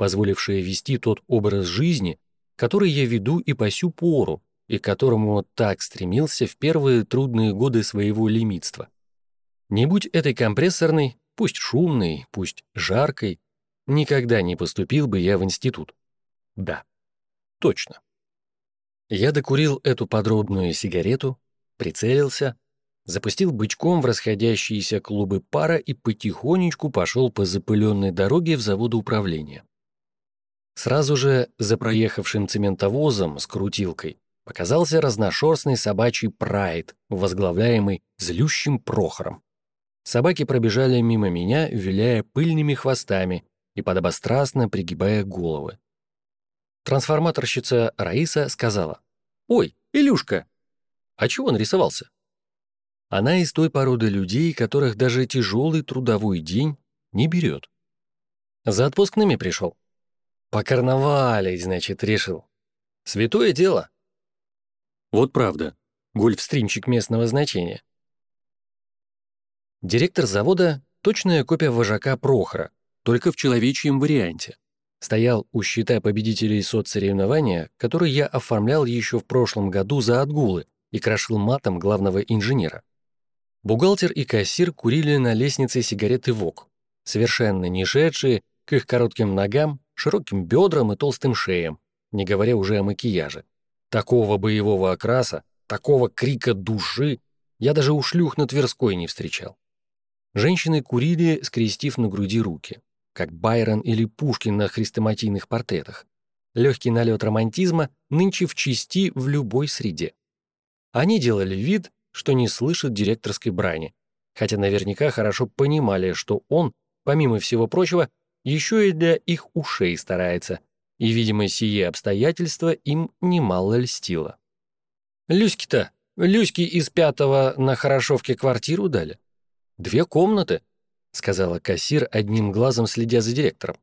позволившее вести тот образ жизни, который я веду и по сю пору, и к которому так стремился в первые трудные годы своего лимитства. Не будь этой компрессорной, пусть шумной, пусть жаркой, никогда не поступил бы я в институт. Да, точно. Я докурил эту подробную сигарету, прицелился, запустил бычком в расходящиеся клубы пара и потихонечку пошел по запыленной дороге в заводу управления. Сразу же за проехавшим цементовозом с крутилкой показался разношерстный собачий прайд, возглавляемый злющим Прохором. Собаки пробежали мимо меня, виляя пыльными хвостами и подобострастно пригибая головы. Трансформаторщица Раиса сказала, «Ой, Илюшка, а чего он рисовался?» Она из той породы людей, которых даже тяжелый трудовой день не берет. За отпускными пришел. По карнавале, значит, решил. Святое дело. Вот правда. Гольфстримчик местного значения. Директор завода — точная копия вожака Прохора, только в человечьем варианте. Стоял у щита победителей соцсоревнования, который я оформлял еще в прошлом году за отгулы и крошил матом главного инженера. Бухгалтер и кассир курили на лестнице сигареты ВОК, совершенно не шедшие к их коротким ногам, широким бедрам и толстым шеям, не говоря уже о макияже. Такого боевого окраса, такого крика души я даже у шлюх на Тверской не встречал. Женщины курили, скрестив на груди руки, как Байрон или Пушкин на хрестоматийных портретах. Легкий налет романтизма нынче в чести в любой среде. Они делали вид, что не слышат директорской брани, хотя наверняка хорошо понимали, что он, помимо всего прочего, еще и для их ушей старается, и, видимо, сие обстоятельства им немало льстило. «Люськи-то, Люськи из пятого на Хорошовке квартиру дали?» «Две комнаты», — сказала кассир, одним глазом следя за директором.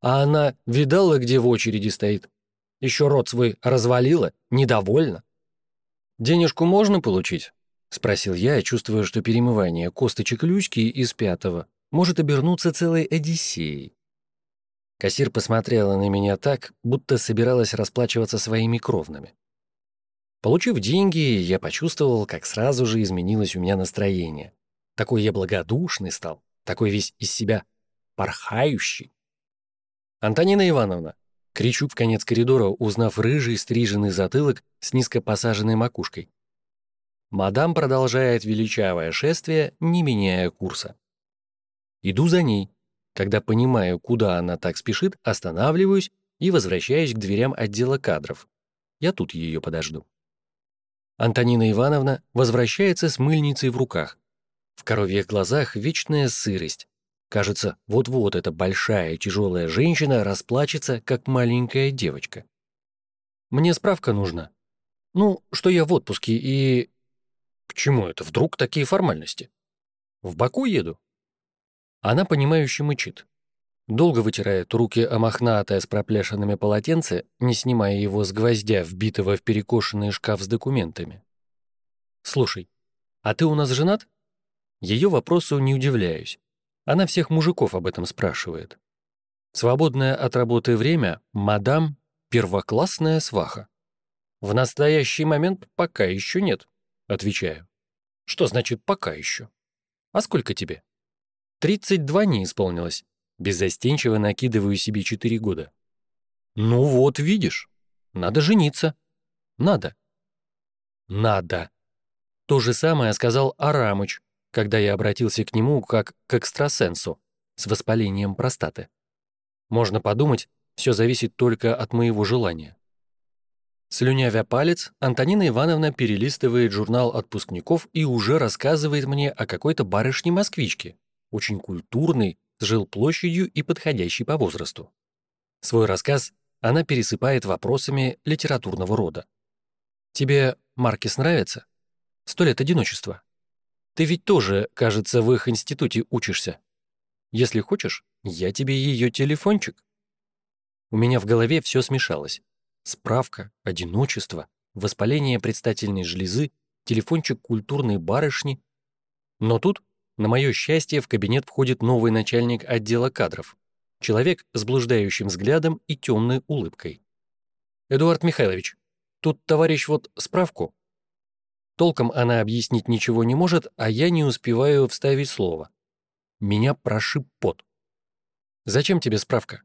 «А она видала, где в очереди стоит? Еще рот свой развалила, недовольна». «Денежку можно получить?» — спросил я, чувствуя, что перемывание косточек Люськи из пятого может обернуться целой Одиссеей. Кассир посмотрела на меня так, будто собиралась расплачиваться своими кровными. Получив деньги, я почувствовал, как сразу же изменилось у меня настроение. Такой я благодушный стал, такой весь из себя порхающий. «Антонина Ивановна!» — кричу в конец коридора, узнав рыжий стриженный затылок с низко посаженной макушкой. Мадам продолжает величавое шествие, не меняя курса. Иду за ней. Когда понимаю, куда она так спешит, останавливаюсь и возвращаюсь к дверям отдела кадров. Я тут ее подожду. Антонина Ивановна возвращается с мыльницей в руках. В коровьих глазах вечная сырость. Кажется, вот-вот эта большая тяжелая женщина расплачется, как маленькая девочка. Мне справка нужна. Ну, что я в отпуске и... К чему это вдруг такие формальности? В Баку еду? Она, понимающе мычит. Долго вытирает руки о мохнатое с проплешинами полотенце, не снимая его с гвоздя, вбитого в перекошенный шкаф с документами. «Слушай, а ты у нас женат?» Ее вопросу не удивляюсь. Она всех мужиков об этом спрашивает. Свободное от работы время мадам — первоклассная сваха. В настоящий момент пока еще нет, отвечаю. Что значит «пока еще»? А сколько тебе? 32 не исполнилось. Беззастенчиво накидываю себе 4 года. Ну вот, видишь. Надо жениться. Надо. Надо. То же самое сказал Арамыч, когда я обратился к нему как к экстрасенсу с воспалением простаты. Можно подумать, все зависит только от моего желания. Слюнявя палец, Антонина Ивановна перелистывает журнал отпускников и уже рассказывает мне о какой-то барышне-москвичке, очень культурной, с жилплощадью и подходящей по возрасту. Свой рассказ она пересыпает вопросами литературного рода. «Тебе Маркес нравится? Сто лет одиночества. Ты ведь тоже, кажется, в их институте учишься. Если хочешь, я тебе ее телефончик». У меня в голове все смешалось. Справка, одиночество, воспаление предстательной железы, телефончик культурной барышни. Но тут, на мое счастье, в кабинет входит новый начальник отдела кадров. Человек с блуждающим взглядом и темной улыбкой. «Эдуард Михайлович, тут товарищ вот справку». Толком она объяснить ничего не может, а я не успеваю вставить слово. Меня прошиб пот. «Зачем тебе справка?»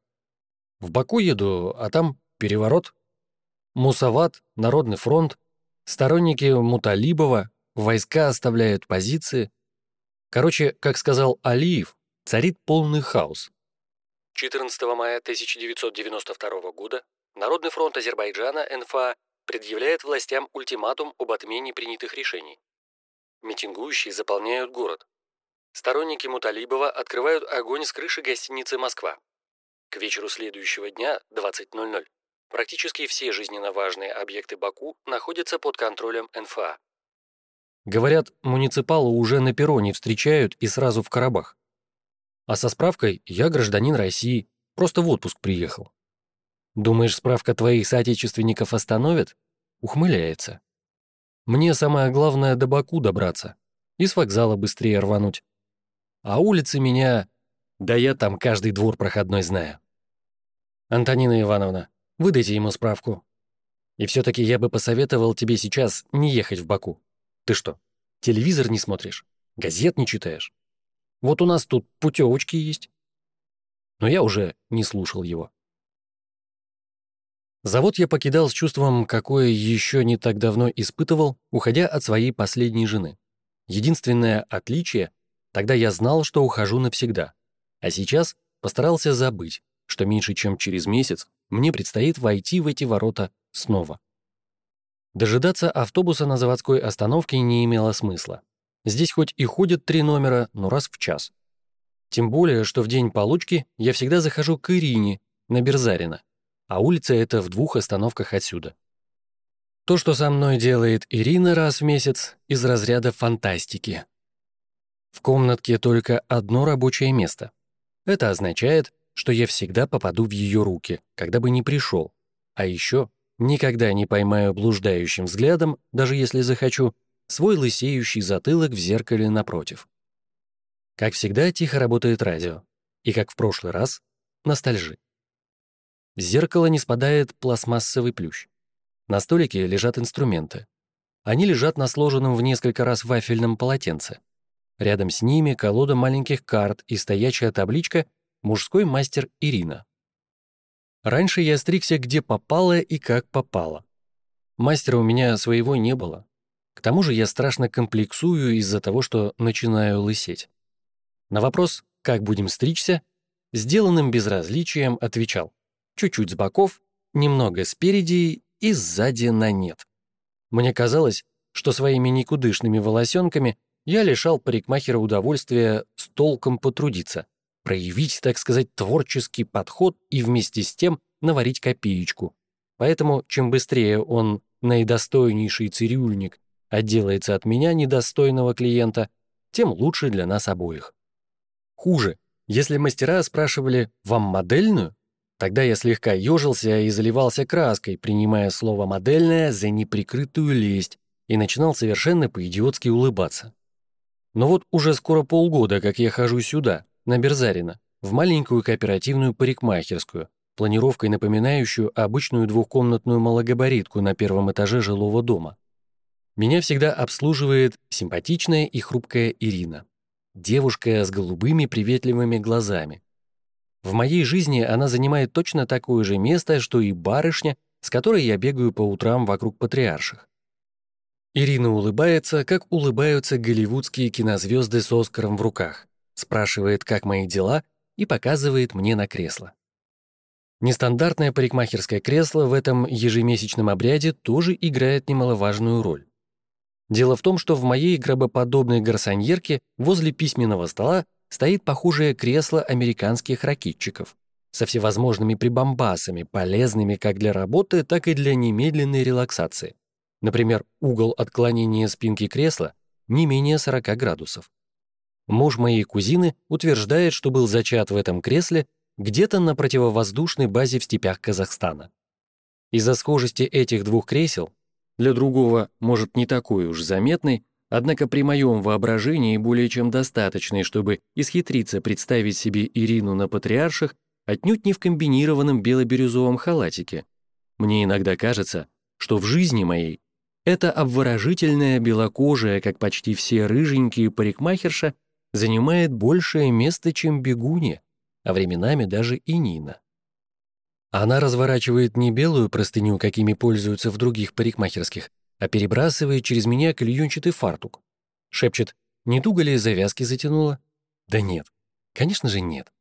«В Баку еду, а там переворот. Мусават, Народный фронт. Сторонники Муталибова, войска оставляют позиции. Короче, как сказал Алиев, царит полный хаос. 14 мая 1992 года Народный фронт Азербайджана, НФА, предъявляет властям ультиматум об отмене принятых решений. Митингующие заполняют город. Сторонники Муталибова открывают огонь с крыши гостиницы «Москва». К вечеру следующего дня, 20.00, практически все жизненно важные объекты Баку находятся под контролем НФА. Говорят, муниципалы уже на перроне встречают и сразу в Карабах. А со справкой «я гражданин России», просто в отпуск приехал. Думаешь, справка твоих соотечественников остановит? Ухмыляется. Мне самое главное до Баку добраться и с вокзала быстрее рвануть. А улицы меня... Да я там каждый двор проходной знаю. Антонина Ивановна, выдайте ему справку. И все-таки я бы посоветовал тебе сейчас не ехать в Баку. Ты что, телевизор не смотришь? Газет не читаешь? Вот у нас тут путевочки есть. Но я уже не слушал его. Завод я покидал с чувством, какое еще не так давно испытывал, уходя от своей последней жены. Единственное отличие — тогда я знал, что ухожу навсегда. А сейчас постарался забыть, что меньше чем через месяц мне предстоит войти в эти ворота снова. Дожидаться автобуса на заводской остановке не имело смысла. Здесь хоть и ходят три номера, но раз в час. Тем более, что в день получки я всегда захожу к Ирине на Берзарина, а улица эта в двух остановках отсюда. То, что со мной делает Ирина раз в месяц, из разряда фантастики. В комнатке только одно рабочее место. Это означает, что я всегда попаду в ее руки, когда бы не пришел. А еще никогда не поймаю блуждающим взглядом, даже если захочу, свой лысеющий затылок в зеркале напротив. Как всегда, тихо работает радио. И как в прошлый раз, ностальжи. С зеркала не спадает пластмассовый плющ. На столике лежат инструменты. Они лежат на сложенном в несколько раз вафельном полотенце. Рядом с ними колода маленьких карт и стоячая табличка «Мужской мастер Ирина». Раньше я стригся где попало и как попало. Мастера у меня своего не было. К тому же я страшно комплексую из-за того, что начинаю лысеть. На вопрос «как будем стричься?» сделанным безразличием отвечал чуть-чуть с боков, немного спереди и сзади на нет. Мне казалось, что своими никудышными волосенками я лишал парикмахера удовольствия с толком потрудиться, проявить, так сказать, творческий подход и вместе с тем наварить копеечку. Поэтому чем быстрее он, наидостойнейший цирюльник, отделается от меня, недостойного клиента, тем лучше для нас обоих. Хуже, если мастера спрашивали «Вам модельную?», Тогда я слегка ежился и заливался краской, принимая слово «модельное» за неприкрытую лесть и начинал совершенно по-идиотски улыбаться. Но вот уже скоро полгода, как я хожу сюда, на Берзарина, в маленькую кооперативную парикмахерскую, планировкой напоминающую обычную двухкомнатную малогабаритку на первом этаже жилого дома. Меня всегда обслуживает симпатичная и хрупкая Ирина. Девушка с голубыми приветливыми глазами, в моей жизни она занимает точно такое же место, что и барышня, с которой я бегаю по утрам вокруг патриарших. Ирина улыбается, как улыбаются голливудские кинозвезды с Оскаром в руках, спрашивает, как мои дела, и показывает мне на кресло. Нестандартное парикмахерское кресло в этом ежемесячном обряде тоже играет немаловажную роль. Дело в том, что в моей гробоподобной гарсоньерке возле письменного стола стоит похожее кресло американских ракетчиков со всевозможными прибамбасами, полезными как для работы, так и для немедленной релаксации. Например, угол отклонения спинки кресла не менее 40 градусов. Муж моей кузины утверждает, что был зачат в этом кресле где-то на противовоздушной базе в степях Казахстана. Из-за схожести этих двух кресел, для другого, может, не такой уж заметной, Однако при моем воображении более чем достаточной, чтобы исхитриться представить себе Ирину на патриарших, отнюдь не в комбинированном бело-бирюзовом халатике. Мне иногда кажется, что в жизни моей эта обворожительная белокожая, как почти все рыженькие парикмахерша, занимает большее место, чем бегуни, а временами даже и Нина. Она разворачивает не белую простыню, какими пользуются в других парикмахерских, а перебрасывает через меня клеенчатый фартук. Шепчет, не туго ли завязки затянула? Да нет, конечно же нет.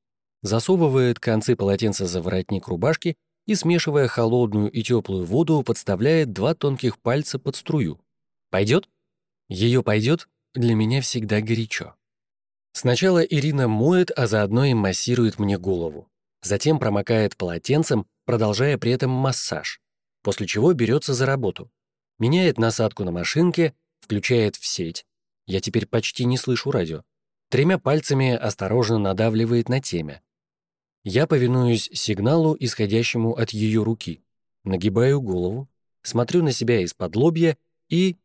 Засовывает концы полотенца за воротник рубашки и, смешивая холодную и теплую воду, подставляет два тонких пальца под струю. Пойдет? Ее пойдет для меня всегда горячо. Сначала Ирина моет, а заодно и массирует мне голову. Затем промокает полотенцем, продолжая при этом массаж, после чего берется за работу. Меняет насадку на машинке, включает в сеть. Я теперь почти не слышу радио. Тремя пальцами осторожно надавливает на темя. Я повинуюсь сигналу, исходящему от ее руки. Нагибаю голову, смотрю на себя из-под лобья и...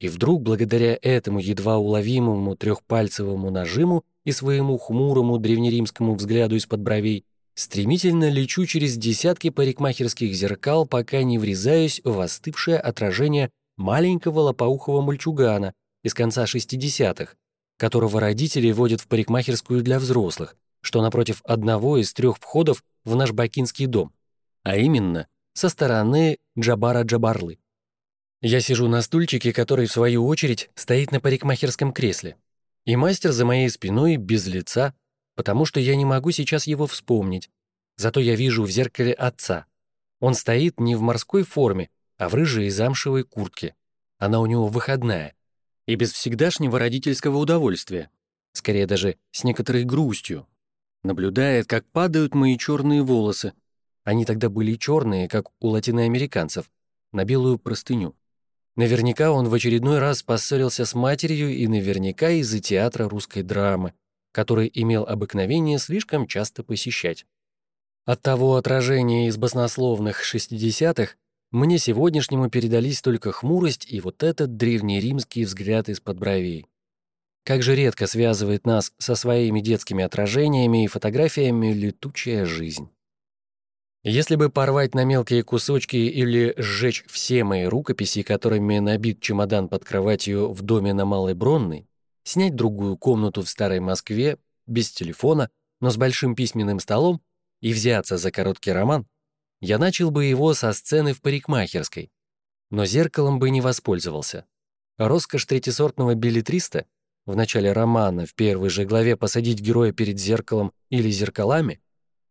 И вдруг, благодаря этому едва уловимому трехпальцевому нажиму и своему хмурому древнеримскому взгляду из-под бровей, стремительно лечу через десятки парикмахерских зеркал, пока не врезаюсь в остывшее отражение маленького лопоухого мальчугана из конца 60-х, которого родители водят в парикмахерскую для взрослых, что напротив одного из трех входов в наш бакинский дом, а именно со стороны Джабара Джабарлы. Я сижу на стульчике, который, в свою очередь, стоит на парикмахерском кресле. И мастер за моей спиной без лица, потому что я не могу сейчас его вспомнить. Зато я вижу в зеркале отца. Он стоит не в морской форме, а в рыжей замшевой куртке. Она у него выходная. И без всегдашнего родительского удовольствия. Скорее даже с некоторой грустью, Наблюдает, как падают мои черные волосы. Они тогда были черные, как у латиноамериканцев, на белую простыню. Наверняка он в очередной раз поссорился с матерью и наверняка из-за театра русской драмы, который имел обыкновение слишком часто посещать. От того отражения из баснословных шестидесятых мне сегодняшнему передались только хмурость и вот этот древнеримский взгляд из-под бровей. Как же редко связывает нас со своими детскими отражениями и фотографиями летучая жизнь. Если бы порвать на мелкие кусочки или сжечь все мои рукописи, которыми набит чемодан под кроватью в доме на Малой Бронной, снять другую комнату в Старой Москве, без телефона, но с большим письменным столом, и взяться за короткий роман, я начал бы его со сцены в парикмахерской, но зеркалом бы не воспользовался. Роскошь третисортного билетриста в начале романа, в первой же главе посадить героя перед зеркалом или зеркалами,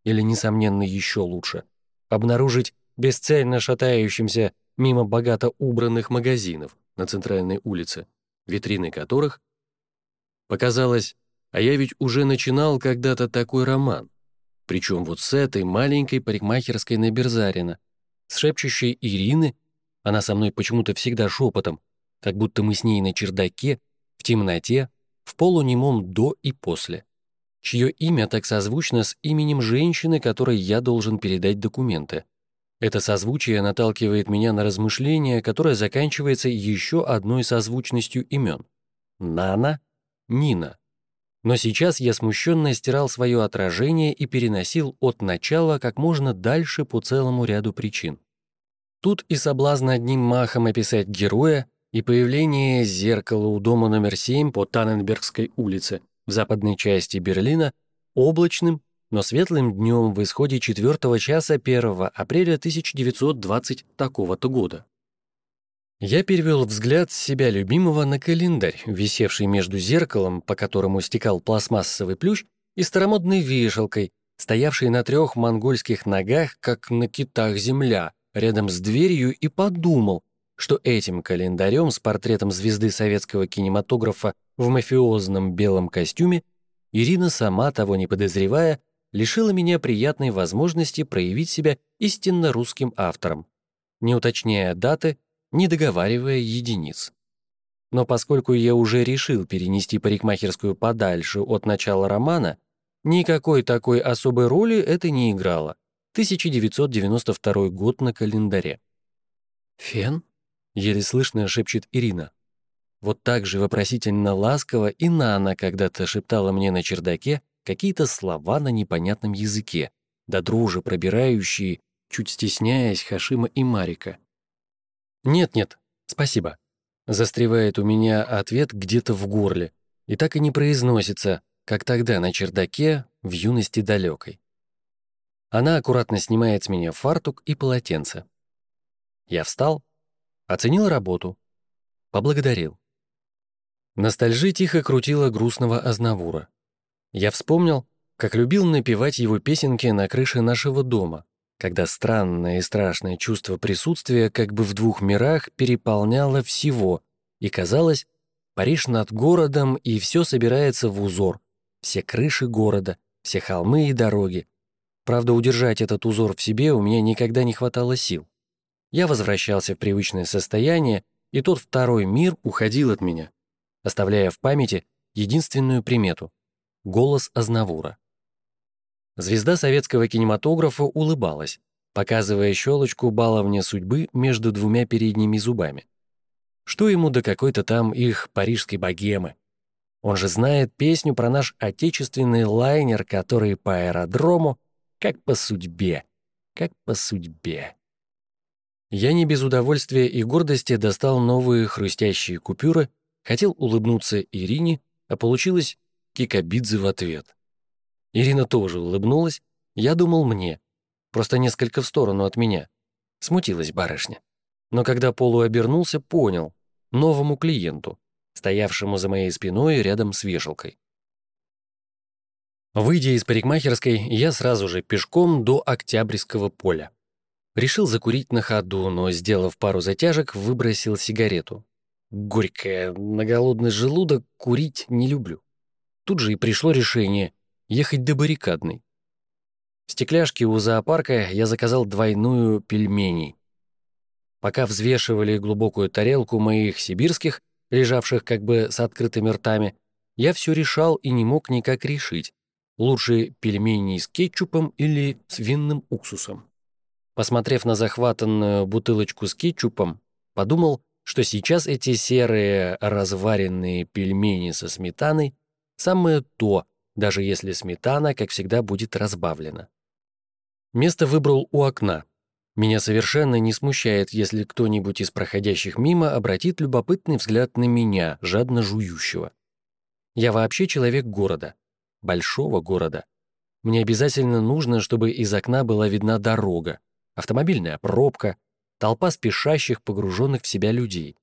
или, несомненно, еще лучше, обнаружить бесцельно шатающимся мимо богато убранных магазинов на центральной улице, витрины которых показалось, а я ведь уже начинал когда-то такой роман, причем вот с этой маленькой парикмахерской на Берзарина, с шепчущей Ирины, она со мной почему-то всегда шепотом, как будто мы с ней на чердаке в темноте, в полунемом «до» и «после», чье имя так созвучно с именем женщины, которой я должен передать документы. Это созвучие наталкивает меня на размышление, которое заканчивается еще одной созвучностью имен. Нана, Нина. Но сейчас я смущенно стирал свое отражение и переносил от начала как можно дальше по целому ряду причин. Тут и соблазн одним махом описать героя, и появление зеркала у дома номер 7 по Танненбергской улице в западной части Берлина облачным, но светлым днем в исходе 4 часа 1 апреля 1920 такого-то года. Я перевел взгляд с себя любимого на календарь, висевший между зеркалом, по которому стекал пластмассовый плющ, и старомодной вешалкой, стоявшей на трех монгольских ногах, как на китах земля, рядом с дверью, и подумал, что этим календарем с портретом звезды советского кинематографа в мафиозном белом костюме Ирина, сама того не подозревая, лишила меня приятной возможности проявить себя истинно русским автором, не уточняя даты, не договаривая единиц. Но поскольку я уже решил перенести парикмахерскую подальше от начала романа, никакой такой особой роли это не играло. 1992 год на календаре. «Фен?» Еле слышно шепчет Ирина. Вот так же вопросительно ласково и Нана когда-то шептала мне на чердаке какие-то слова на непонятном языке, до дрожи пробирающие, чуть стесняясь Хашима и Марика. «Нет-нет, спасибо», — застревает у меня ответ где-то в горле, и так и не произносится, как тогда на чердаке в юности далекой. Она аккуратно снимает с меня фартук и полотенце. Я встал, Оценил работу. Поблагодарил. Ностальжи тихо крутила грустного Азнавура. Я вспомнил, как любил напевать его песенки на крыше нашего дома, когда странное и страшное чувство присутствия как бы в двух мирах переполняло всего, и казалось, Париж над городом, и все собирается в узор, все крыши города, все холмы и дороги. Правда, удержать этот узор в себе у меня никогда не хватало сил. Я возвращался в привычное состояние, и тот второй мир уходил от меня, оставляя в памяти единственную примету — голос Азнавура. Звезда советского кинематографа улыбалась, показывая щелочку баловня судьбы между двумя передними зубами. Что ему до какой-то там их парижской богемы? Он же знает песню про наш отечественный лайнер, который по аэродрому, как по судьбе, как по судьбе. Я не без удовольствия и гордости достал новые хрустящие купюры, хотел улыбнуться Ирине, а получилось Кикабидзе в ответ. Ирина тоже улыбнулась, я думал мне, просто несколько в сторону от меня. Смутилась барышня. Но когда Полу обернулся, понял, новому клиенту, стоявшему за моей спиной рядом с вешалкой. Выйдя из парикмахерской, я сразу же пешком до Октябрьского поля. Решил закурить на ходу, но, сделав пару затяжек, выбросил сигарету. Горькая, на голодный желудок курить не люблю. Тут же и пришло решение ехать до баррикадной. В стекляшке у зоопарка я заказал двойную пельменей. Пока взвешивали глубокую тарелку моих сибирских, лежавших как бы с открытыми ртами, я все решал и не мог никак решить, лучше пельмени с кетчупом или с винным уксусом. Посмотрев на захватанную бутылочку с кетчупом, подумал, что сейчас эти серые разваренные пельмени со сметаной самое то, даже если сметана, как всегда, будет разбавлена. Место выбрал у окна. Меня совершенно не смущает, если кто-нибудь из проходящих мимо обратит любопытный взгляд на меня, жадно жующего. Я вообще человек города, большого города. Мне обязательно нужно, чтобы из окна была видна дорога, автомобильная пробка, толпа спешащих, погруженных в себя людей.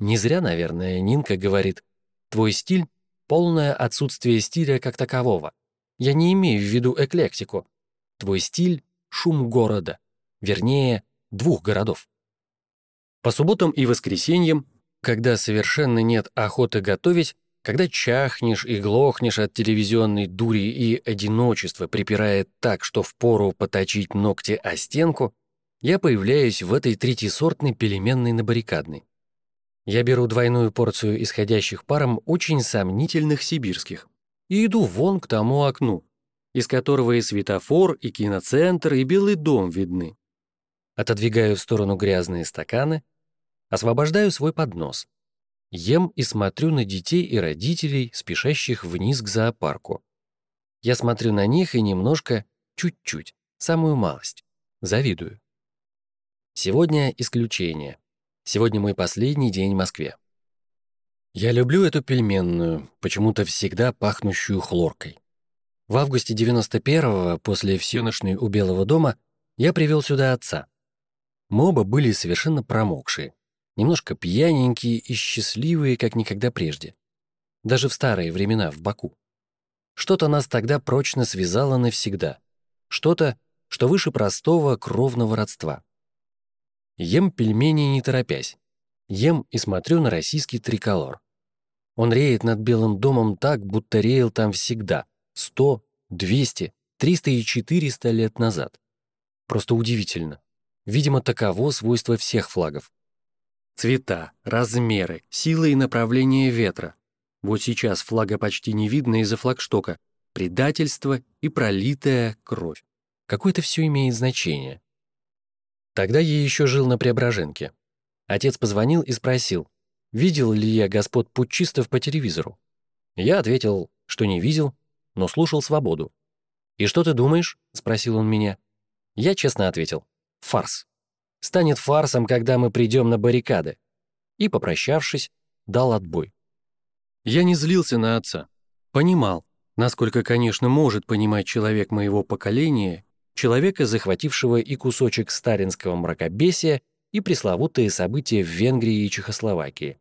Не зря, наверное, Нинка говорит, твой стиль — полное отсутствие стиля как такового. Я не имею в виду эклектику. Твой стиль — шум города, вернее, двух городов. По субботам и воскресеньям, когда совершенно нет охоты готовить, когда чахнешь и глохнешь от телевизионной дури и одиночества припирает так, что впору поточить ногти о стенку, я появляюсь в этой третьесортной пельменной на баррикадной. Я беру двойную порцию исходящих паром очень сомнительных сибирских и иду вон к тому окну, из которого и светофор, и киноцентр, и Белый дом видны. Отодвигаю в сторону грязные стаканы, освобождаю свой поднос — Ем и смотрю на детей и родителей, спешащих вниз к зоопарку. Я смотрю на них и немножко, чуть-чуть, самую малость, завидую. Сегодня исключение. Сегодня мой последний день в Москве. Я люблю эту пельменную, почему-то всегда пахнущую хлоркой. В августе 91-го, после всеночной у Белого дома, я привел сюда отца. Мы оба были совершенно промокшие немножко пьяненькие и счастливые, как никогда прежде. Даже в старые времена в Баку. Что-то нас тогда прочно связало навсегда. Что-то, что выше простого кровного родства. Ем пельмени не торопясь. Ем и смотрю на российский триколор. Он реет над Белым домом так, будто реял там всегда. Сто, двести, триста и четыреста лет назад. Просто удивительно. Видимо, таково свойство всех флагов. Цвета, размеры, сила и направление ветра. Вот сейчас флага почти не видно из-за флагштока. Предательство и пролитая кровь. Какое-то все имеет значение. Тогда я еще жил на Преображенке. Отец позвонил и спросил, видел ли я господ путчистов по телевизору. Я ответил, что не видел, но слушал «Свободу». «И что ты думаешь?» — спросил он меня. Я честно ответил, «Фарс» станет фарсом, когда мы придем на баррикады. И, попрощавшись, дал отбой. Я не злился на отца. Понимал, насколько, конечно, может понимать человек моего поколения, человека, захватившего и кусочек старинского мракобесия, и пресловутые события в Венгрии и Чехословакии.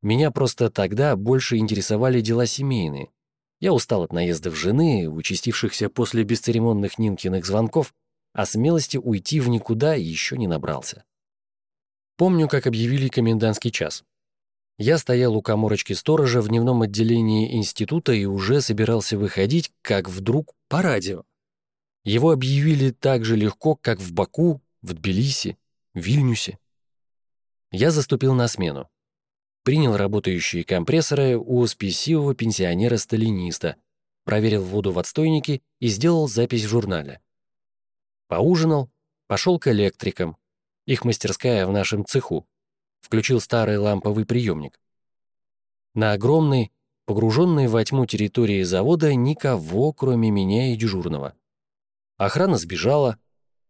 Меня просто тогда больше интересовали дела семейные. Я устал от наездов жены, участившихся после бесцеремонных Нинкиных звонков, а смелости уйти в никуда еще не набрался. Помню, как объявили комендантский час. Я стоял у коморочки сторожа в дневном отделении института и уже собирался выходить, как вдруг по радио. Его объявили так же легко, как в Баку, в Тбилиси, в Вильнюсе. Я заступил на смену. Принял работающие компрессоры у спесивого пенсионера-сталиниста, проверил воду в отстойнике и сделал запись в журнале. Поужинал, пошел к электрикам. Их мастерская в нашем цеху включил старый ламповый приемник. На огромной, погруженной во тьму территории завода никого, кроме меня и дежурного. Охрана сбежала,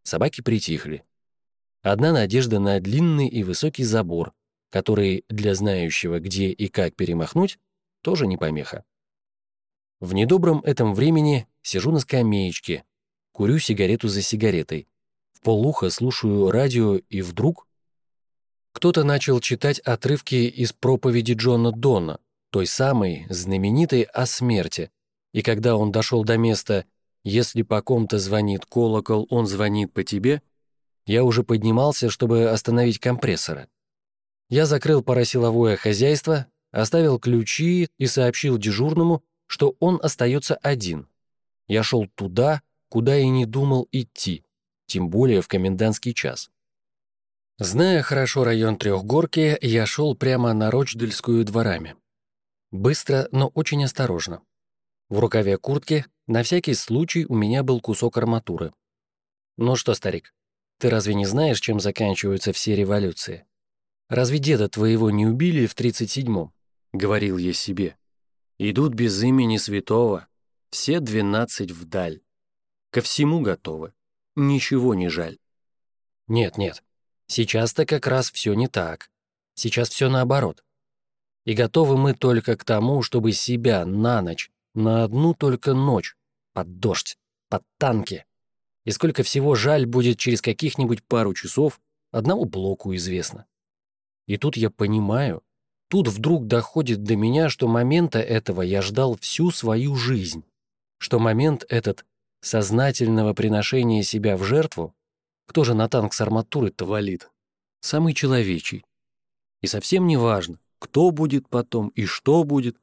собаки притихли. Одна надежда на длинный и высокий забор, который для знающего, где и как перемахнуть, тоже не помеха. В недобром этом времени сижу на скамеечке, курю сигарету за сигаретой, в полуха слушаю радио и вдруг кто-то начал читать отрывки из проповеди Джона Дона, той самой, знаменитой о смерти, и когда он дошел до места «Если по ком-то звонит колокол, он звонит по тебе», я уже поднимался, чтобы остановить компрессора. Я закрыл парасиловое хозяйство, оставил ключи и сообщил дежурному, что он остается один. Я шел туда, куда и не думал идти, тем более в комендантский час. Зная хорошо район Трехгорки, я шел прямо на Рочдельскую дворами. Быстро, но очень осторожно. В рукаве куртки на всякий случай у меня был кусок арматуры. «Ну что, старик, ты разве не знаешь, чем заканчиваются все революции? Разве деда твоего не убили в 37-м?» — говорил я себе. «Идут без имени святого, все двенадцать вдаль. Ко всему готовы, ничего не жаль». Нет, нет, Сейчас-то как раз все не так. Сейчас все наоборот. И готовы мы только к тому, чтобы себя на ночь, на одну только ночь, под дождь, под танки. И сколько всего жаль будет через каких-нибудь пару часов, одному блоку известно. И тут я понимаю, тут вдруг доходит до меня, что момента этого я ждал всю свою жизнь, что момент этот сознательного приношения себя в жертву кто же на танк с арматурой-то валит? Самый человечий. И совсем не важно, кто будет потом и что будет.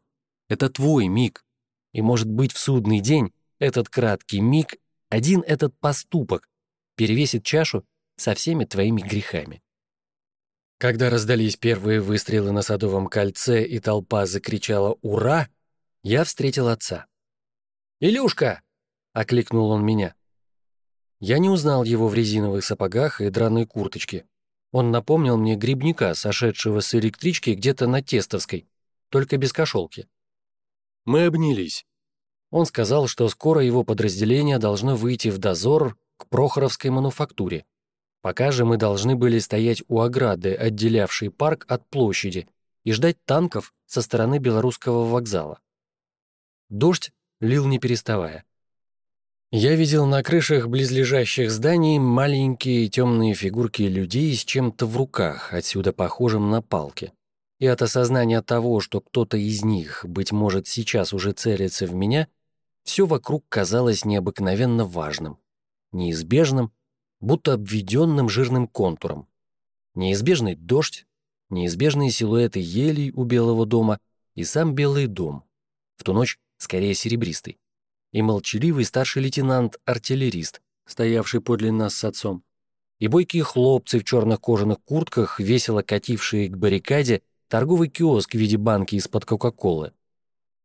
Это твой миг. И, может быть, в судный день этот краткий миг, один этот поступок перевесит чашу со всеми твоими грехами. Когда раздались первые выстрелы на Садовом кольце и толпа закричала «Ура!», я встретил отца. «Илюшка!» — окликнул он меня. Я не узнал его в резиновых сапогах и драной курточке. Он напомнил мне грибника, сошедшего с электрички где-то на Тестовской, только без кошелки. Мы обнялись. Он сказал, что скоро его подразделение должно выйти в дозор к Прохоровской мануфактуре. Пока же мы должны были стоять у ограды, отделявшей парк от площади, и ждать танков со стороны белорусского вокзала. Дождь лил не переставая. Я видел на крышах близлежащих зданий маленькие темные фигурки людей с чем-то в руках, отсюда похожим на палки. И от осознания того, что кто-то из них, быть может, сейчас уже целится в меня, все вокруг казалось необыкновенно важным, неизбежным, будто обведенным жирным контуром. Неизбежный дождь, неизбежные силуэты елей у Белого дома и сам Белый дом, в ту ночь скорее серебристый и молчаливый старший лейтенант-артиллерист, стоявший подле нас с отцом, и бойкие хлопцы в черных кожаных куртках, весело катившие к баррикаде торговый киоск в виде банки из-под Кока-Колы.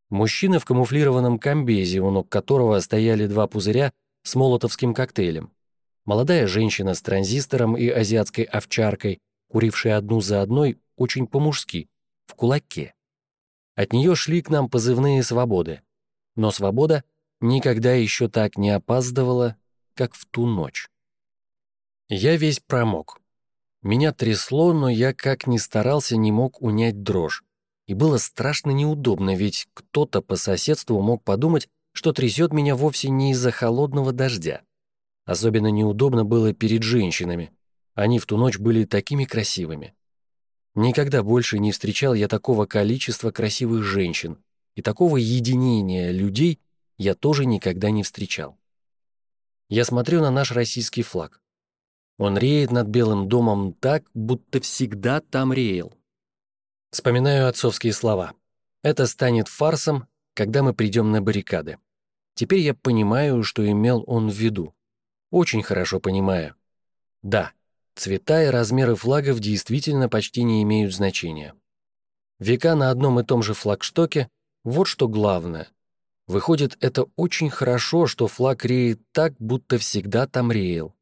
Мужчина в камуфлированном комбезе, у ног которого стояли два пузыря с молотовским коктейлем. Молодая женщина с транзистором и азиатской овчаркой, курившая одну за одной очень по-мужски, в кулаке. От нее шли к нам позывные «Свободы». Но «Свобода» никогда еще так не опаздывала, как в ту ночь. Я весь промок. Меня трясло, но я как ни старался, не мог унять дрожь. И было страшно неудобно, ведь кто-то по соседству мог подумать, что трясет меня вовсе не из-за холодного дождя. Особенно неудобно было перед женщинами. Они в ту ночь были такими красивыми. Никогда больше не встречал я такого количества красивых женщин, и такого единения людей я тоже никогда не встречал. Я смотрю на наш российский флаг. Он реет над Белым домом так, будто всегда там реял. Вспоминаю отцовские слова. Это станет фарсом, когда мы придем на баррикады. Теперь я понимаю, что имел он в виду. Очень хорошо понимаю. Да, цвета и размеры флагов действительно почти не имеют значения. Века на одном и том же флагштоке — вот что главное. Выходит, это очень хорошо, что флаг реет так, будто всегда там реял.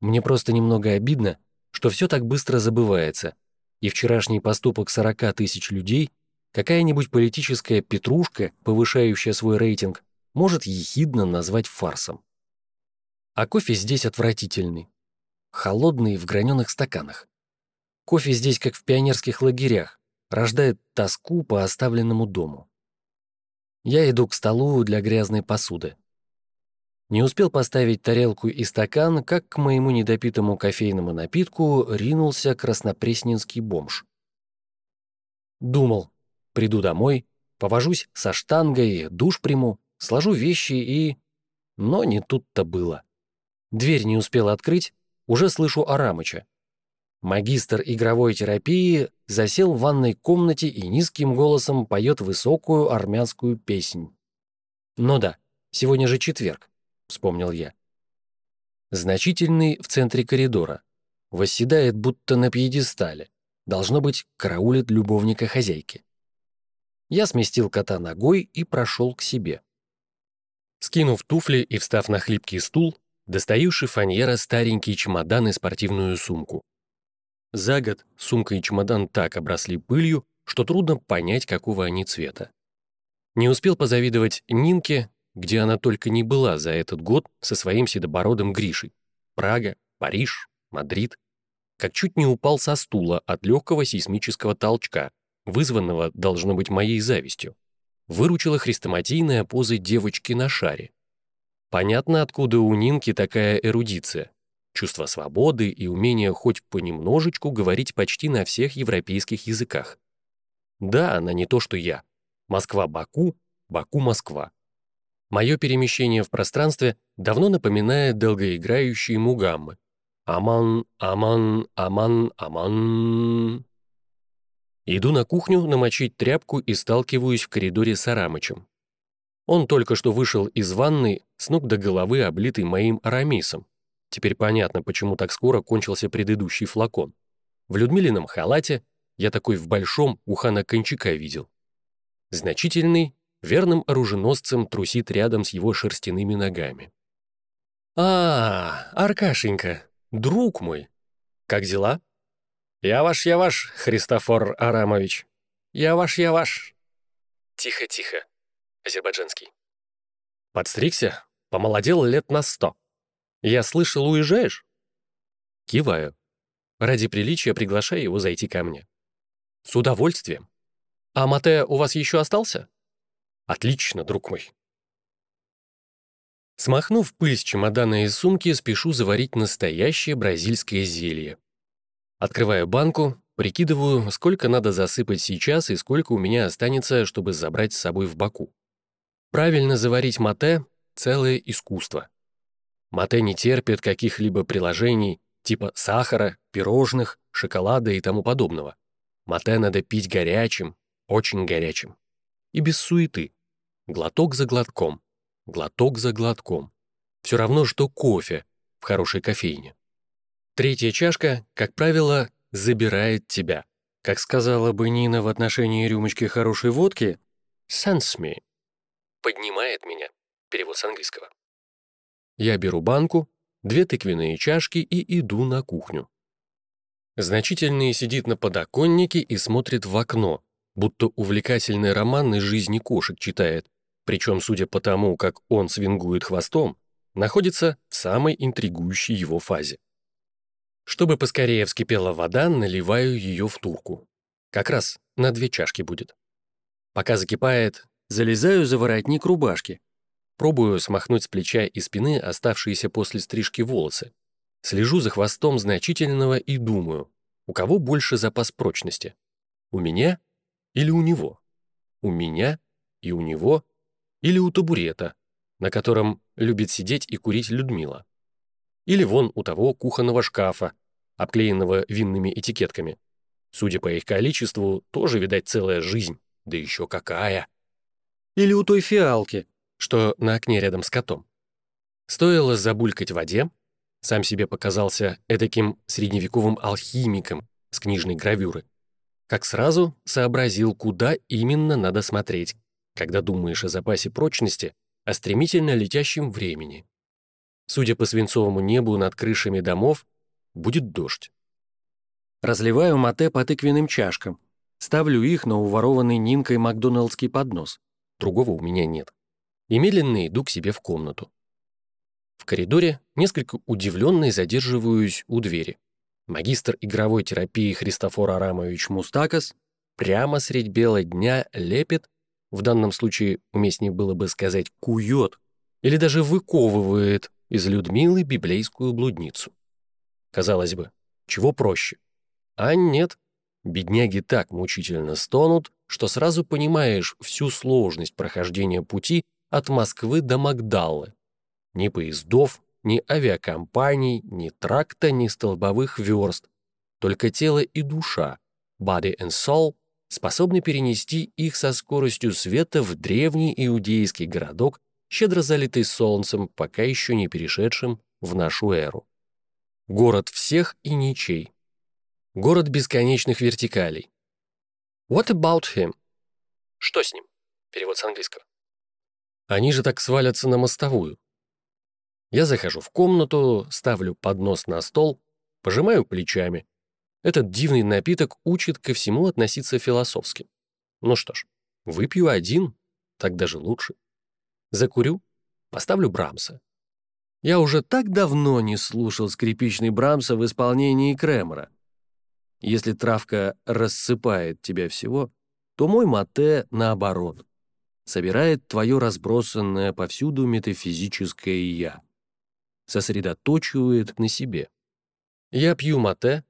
Мне просто немного обидно, что все так быстро забывается, и вчерашний поступок 40 тысяч людей какая-нибудь политическая петрушка, повышающая свой рейтинг, может ехидно назвать фарсом. А кофе здесь отвратительный. Холодный в граненых стаканах. Кофе здесь, как в пионерских лагерях, рождает тоску по оставленному дому. Я иду к столу для грязной посуды. Не успел поставить тарелку и стакан, как к моему недопитому кофейному напитку ринулся краснопресненский бомж. Думал, приду домой, повожусь со штангой, душ приму, сложу вещи и... Но не тут-то было. Дверь не успел открыть, уже слышу Арамыча. Магистр игровой терапии засел в ванной комнате и низким голосом поет высокую армянскую песнь. Ну да, сегодня же четверг вспомнил я. Значительный в центре коридора. Восседает будто на пьедестале. Должно быть, караулит любовника хозяйки. Я сместил кота ногой и прошел к себе. Скинув туфли и встав на хлипкий стул, достаю шифоньера старенький чемодан и спортивную сумку. За год сумка и чемодан так обросли пылью, что трудно понять, какого они цвета. Не успел позавидовать Нинке, где она только не была за этот год со своим седобородым Гришей. Прага, Париж, Мадрид. Как чуть не упал со стула от легкого сейсмического толчка, вызванного, должно быть, моей завистью. Выручила хрестоматийная поза девочки на шаре. Понятно, откуда у Нинки такая эрудиция. Чувство свободы и умение хоть понемножечку говорить почти на всех европейских языках. Да, она не то, что я. Москва-Баку, Баку-Москва. Мое перемещение в пространстве давно напоминает долгоиграющие мугаммы. Аман, аман, аман, аман. Иду на кухню намочить тряпку и сталкиваюсь в коридоре с Арамычем. Он только что вышел из ванны, с ног до головы облитый моим арамисом. Теперь понятно, почему так скоро кончился предыдущий флакон. В Людмилином халате я такой в большом у хана Кончака видел. Значительный, верным оруженосцем трусит рядом с его шерстяными ногами. «А, Аркашенька, друг мой, как дела?» «Я ваш, я ваш, Христофор Арамович. Я ваш, я ваш». «Тихо, тихо», азербайджанский. «Подстригся? Помолодел лет на сто. Я слышал, уезжаешь?» Киваю. Ради приличия приглашаю его зайти ко мне. «С удовольствием. А Мате у вас еще остался?» Отлично, друг мой. Смахнув пыль с чемодана и сумки, спешу заварить настоящее бразильское зелье. Открываю банку, прикидываю, сколько надо засыпать сейчас и сколько у меня останется, чтобы забрать с собой в Баку. Правильно заварить мате — целое искусство. Мате не терпит каких-либо приложений, типа сахара, пирожных, шоколада и тому подобного. Мате надо пить горячим, очень горячим. И без суеты, Глоток за глотком, глоток за глотком. Все равно, что кофе в хорошей кофейне. Третья чашка, как правило, забирает тебя. Как сказала бы Нина в отношении рюмочки хорошей водки, «Sense me» — поднимает меня. Перевод с английского. Я беру банку, две тыквенные чашки и иду на кухню. Значительный сидит на подоконнике и смотрит в окно, будто увлекательный роман из жизни кошек читает, причем, судя по тому, как он свингует хвостом, находится в самой интригующей его фазе. Чтобы поскорее вскипела вода, наливаю ее в турку. Как раз на две чашки будет. Пока закипает, залезаю за воротник рубашки. Пробую смахнуть с плеча и спины оставшиеся после стрижки волосы. слежу за хвостом значительного и думаю, у кого больше запас прочности? У меня или у него? У меня и у него или у табурета, на котором любит сидеть и курить Людмила? Или вон у того кухонного шкафа, обклеенного винными этикетками. Судя по их количеству, тоже, видать, целая жизнь. Да еще какая! Или у той фиалки, что на окне рядом с котом. Стоило забулькать в воде, сам себе показался этаким средневековым алхимиком с книжной гравюры, как сразу сообразил, куда именно надо смотреть, когда думаешь о запасе прочности, о стремительно летящем времени. Судя по свинцовому небу над крышами домов, будет дождь. Разливаю мате по тыквенным чашкам, ставлю их на уворованный Нинкой Макдоналдский поднос. Другого у меня нет. И медленно иду к себе в комнату. В коридоре, несколько удивленный, задерживаюсь у двери. Магистр игровой терапии Христофор Арамович Мустакас прямо средь бела дня лепит, в данном случае уместнее было бы сказать «кует», или даже выковывает из Людмилы библейскую блудницу. Казалось бы, чего проще? А нет, бедняги так мучительно стонут, что сразу понимаешь всю сложность прохождения пути от Москвы до Магдаллы. Ни поездов, ни авиакомпаний, ни тракта, ни столбовых верст. Только тело и душа, body and soul, способны перенести их со скоростью света в древний иудейский городок, щедро залитый солнцем, пока еще не перешедшим в нашу эру. Город всех и ничей. Город бесконечных вертикалей. What about him? Что с ним? Перевод с английского. Они же так свалятся на мостовую. Я захожу в комнату, ставлю поднос на стол, пожимаю плечами. Этот дивный напиток учит ко всему относиться философски. Ну что ж, выпью один, так даже лучше. Закурю, поставлю Брамса. Я уже так давно не слушал скрипичный Брамса в исполнении Кремера. Если травка рассыпает тебя всего, то мой мате наоборот. Собирает твое разбросанное повсюду метафизическое «я» сосредоточивает на себе. Я пью мате,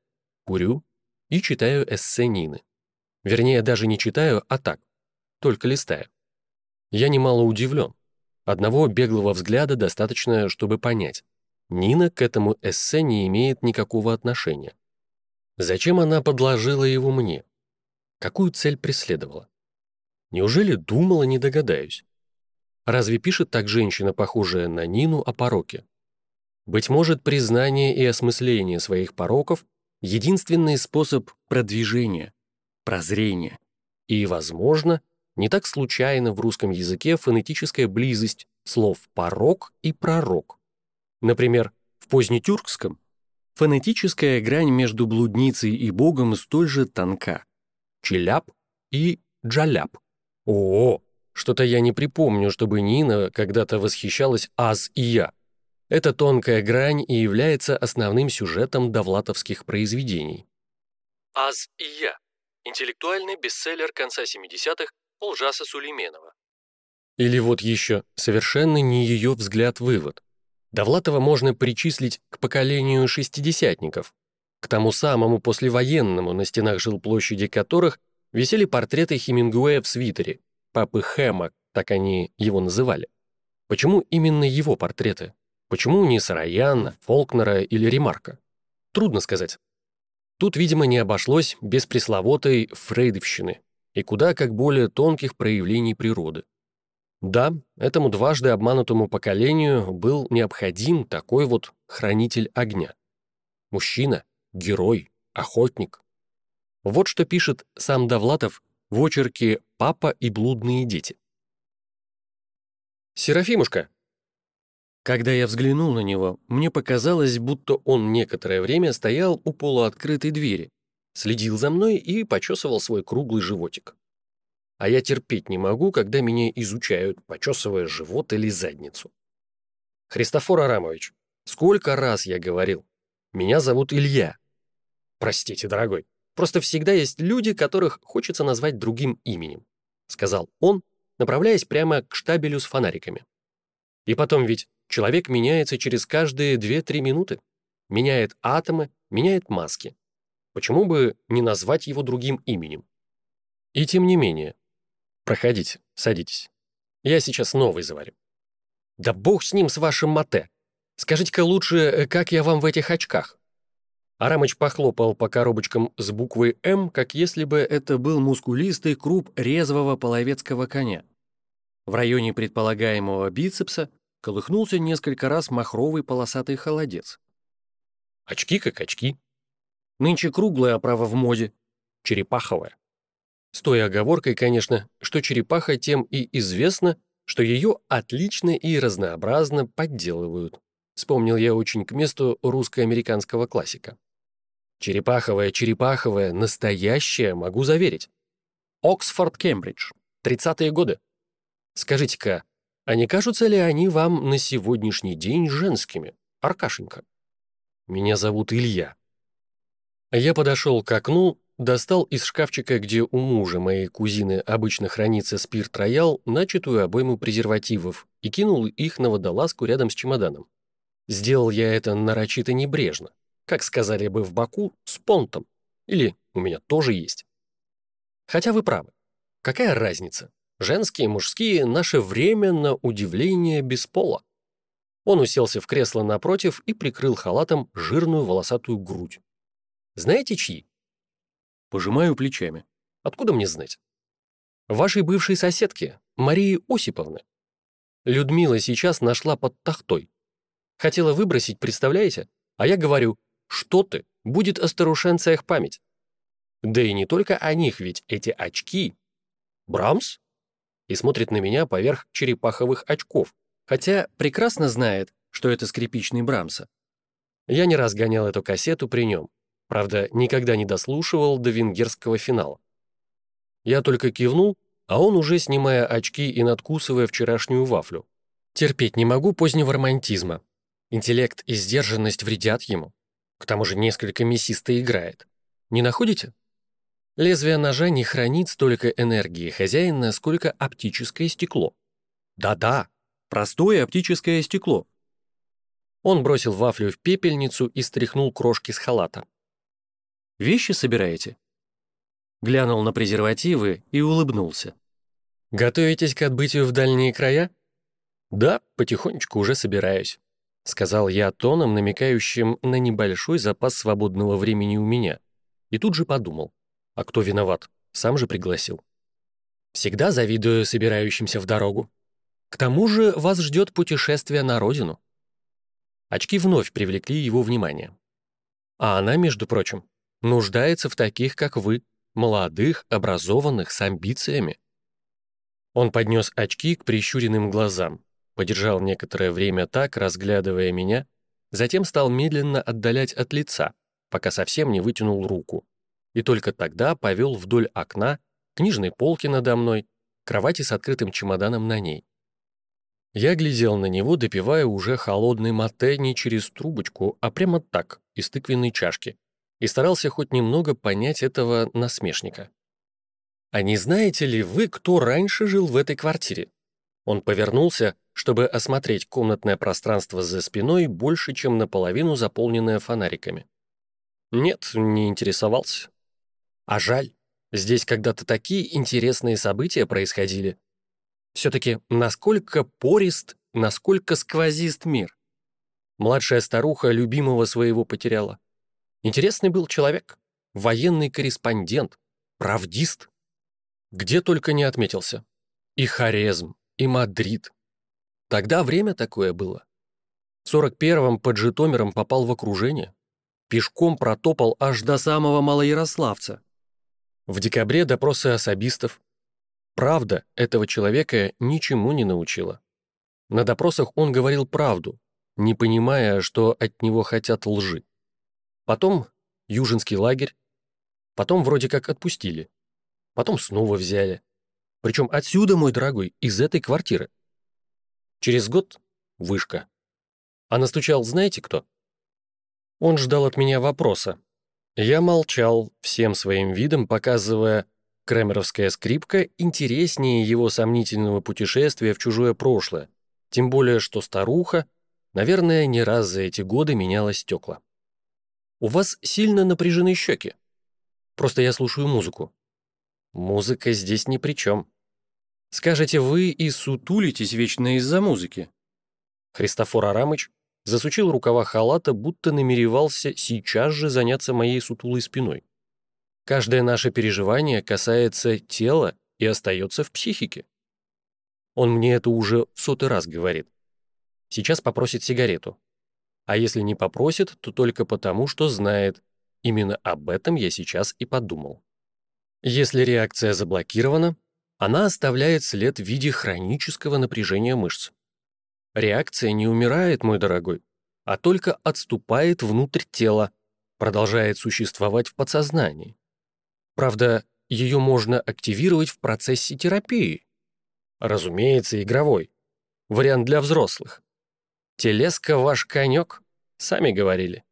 курю и читаю эссе Нины. Вернее, даже не читаю, а так, только листаю. Я немало удивлен. Одного беглого взгляда достаточно, чтобы понять. Нина к этому эссе не имеет никакого отношения. Зачем она подложила его мне? Какую цель преследовала? Неужели думала, не догадаюсь? Разве пишет так женщина, похожая на Нину, о пороке? Быть может, признание и осмысление своих пороков — единственный способ продвижения, прозрения. И, возможно, не так случайно в русском языке фонетическая близость слов «порок» и «пророк». Например, в позднетюркском фонетическая грань между блудницей и богом столь же тонка. Челяп и джаляп. О, что-то я не припомню, чтобы Нина когда-то восхищалась «аз» и «я». Эта тонкая грань и является основным сюжетом довлатовских произведений. «Аз и я» — интеллектуальный бестселлер конца 70-х Полжаса Сулейменова. Или вот еще совершенно не ее взгляд-вывод. Довлатова можно причислить к поколению шестидесятников, к тому самому послевоенному, на стенах жилплощади которых висели портреты Хемингуэя в свитере, папы Хэма, так они его называли. Почему именно его портреты? Почему не Сараяна, Фолкнера или Ремарка? Трудно сказать. Тут, видимо, не обошлось без пресловутой фрейдовщины и куда как более тонких проявлений природы. Да, этому дважды обманутому поколению был необходим такой вот хранитель огня. Мужчина, герой, охотник. Вот что пишет сам Довлатов в очерке «Папа и блудные дети». «Серафимушка, когда я взглянул на него, мне показалось, будто он некоторое время стоял у полуоткрытой двери, следил за мной и почесывал свой круглый животик. А я терпеть не могу, когда меня изучают, почесывая живот или задницу. Христофор Арамович, сколько раз я говорил, меня зовут Илья. Простите, дорогой, просто всегда есть люди, которых хочется назвать другим именем, сказал он, направляясь прямо к штабелю с фонариками. И потом ведь Человек меняется через каждые 2-3 минуты. меняет атомы, меняет маски. Почему бы не назвать его другим именем? И тем не менее. Проходите, садитесь. Я сейчас новый заварю. Да бог с ним, с вашим мате. Скажите-ка лучше, э, как я вам в этих очках? Арамыч похлопал по коробочкам с буквой «М», как если бы это был мускулистый круп резвого половецкого коня. В районе предполагаемого бицепса колыхнулся несколько раз махровый полосатый холодец. Очки как очки. Нынче круглая оправа в моде, черепаховая. С той оговоркой, конечно, что черепаха тем и известна, что ее отлично и разнообразно подделывают. Вспомнил я очень к месту русско-американского классика. Черепаховая, черепаховая, настоящая, могу заверить. Оксфорд, Кембридж. 30-е годы. Скажите-ка, а не кажутся ли они вам на сегодняшний день женскими, Аркашенька? Меня зовут Илья. Я подошел к окну, достал из шкафчика, где у мужа моей кузины обычно хранится спирт-роял, начатую обойму презервативов и кинул их на водолазку рядом с чемоданом. Сделал я это нарочито небрежно, как сказали бы в Баку, с понтом. Или у меня тоже есть. Хотя вы правы. Какая разница? Женские, мужские, наше время на удивление без пола. Он уселся в кресло напротив и прикрыл халатом жирную волосатую грудь. Знаете, чьи? Пожимаю плечами. Откуда мне знать? Вашей бывшей соседки, Марии Осиповны. Людмила сейчас нашла под тахтой. Хотела выбросить, представляете? А я говорю, что ты, будет о старушенциях память. Да и не только о них, ведь эти очки. Брамс? И смотрит на меня поверх черепаховых очков, хотя прекрасно знает, что это скрипичный Брамса. Я не раз гонял эту кассету при нем, правда, никогда не дослушивал до венгерского финала. Я только кивнул, а он уже, снимая очки и надкусывая вчерашнюю вафлю. Терпеть не могу позднего романтизма. Интеллект и сдержанность вредят ему. К тому же несколько мясисто играет. Не находите? Лезвие ножа не хранит столько энергии хозяина, сколько оптическое стекло. Да-да, простое оптическое стекло. Он бросил вафлю в пепельницу и стряхнул крошки с халата. «Вещи собираете?» Глянул на презервативы и улыбнулся. «Готовитесь к отбытию в дальние края?» «Да, потихонечку уже собираюсь». — сказал я тоном, намекающим на небольшой запас свободного времени у меня. И тут же подумал, а кто виноват? Сам же пригласил. Всегда завидую собирающимся в дорогу. К тому же вас ждет путешествие на родину. Очки вновь привлекли его внимание. А она, между прочим, нуждается в таких, как вы, молодых, образованных, с амбициями. Он поднес очки к прищуренным глазам, подержал некоторое время так, разглядывая меня, затем стал медленно отдалять от лица, пока совсем не вытянул руку. И только тогда повел вдоль окна, книжной полки надо мной, кровати с открытым чемоданом на ней. Я глядел на него, допивая уже холодный мате не через трубочку, а прямо так, из тыквенной чашки, и старался хоть немного понять этого насмешника. «А не знаете ли вы, кто раньше жил в этой квартире?» Он повернулся, чтобы осмотреть комнатное пространство за спиной больше, чем наполовину заполненное фонариками. Нет, не интересовался. А жаль, здесь когда-то такие интересные события происходили. Все-таки насколько порист, насколько сквозист мир. Младшая старуха любимого своего потеряла. Интересный был человек, военный корреспондент, правдист. Где только не отметился. И Хорезм, и Мадрид, Тогда время такое было. В 41-м под Житомиром попал в окружение. Пешком протопал аж до самого Малоярославца. В декабре допросы особистов. Правда этого человека ничему не научила. На допросах он говорил правду, не понимая, что от него хотят лжи. Потом Южинский лагерь. Потом вроде как отпустили. Потом снова взяли. Причем отсюда, мой дорогой, из этой квартиры. Через год — вышка. А настучал знаете кто? Он ждал от меня вопроса. Я молчал, всем своим видом показывая, кремеровская скрипка интереснее его сомнительного путешествия в чужое прошлое, тем более что старуха, наверное, не раз за эти годы меняла стекла. У вас сильно напряжены щеки. Просто я слушаю музыку. Музыка здесь ни при чем. Скажете, вы и сутулитесь вечно из-за музыки. Христофор Арамыч засучил рукава халата, будто намеревался сейчас же заняться моей сутулой спиной. Каждое наше переживание касается тела и остается в психике. Он мне это уже в сотый раз говорит. Сейчас попросит сигарету. А если не попросит, то только потому, что знает. Именно об этом я сейчас и подумал. Если реакция заблокирована, она оставляет след в виде хронического напряжения мышц. Реакция не умирает, мой дорогой, а только отступает внутрь тела, продолжает существовать в подсознании. Правда, ее можно активировать в процессе терапии. Разумеется, игровой. Вариант для взрослых. Телеска ваш конек, сами говорили.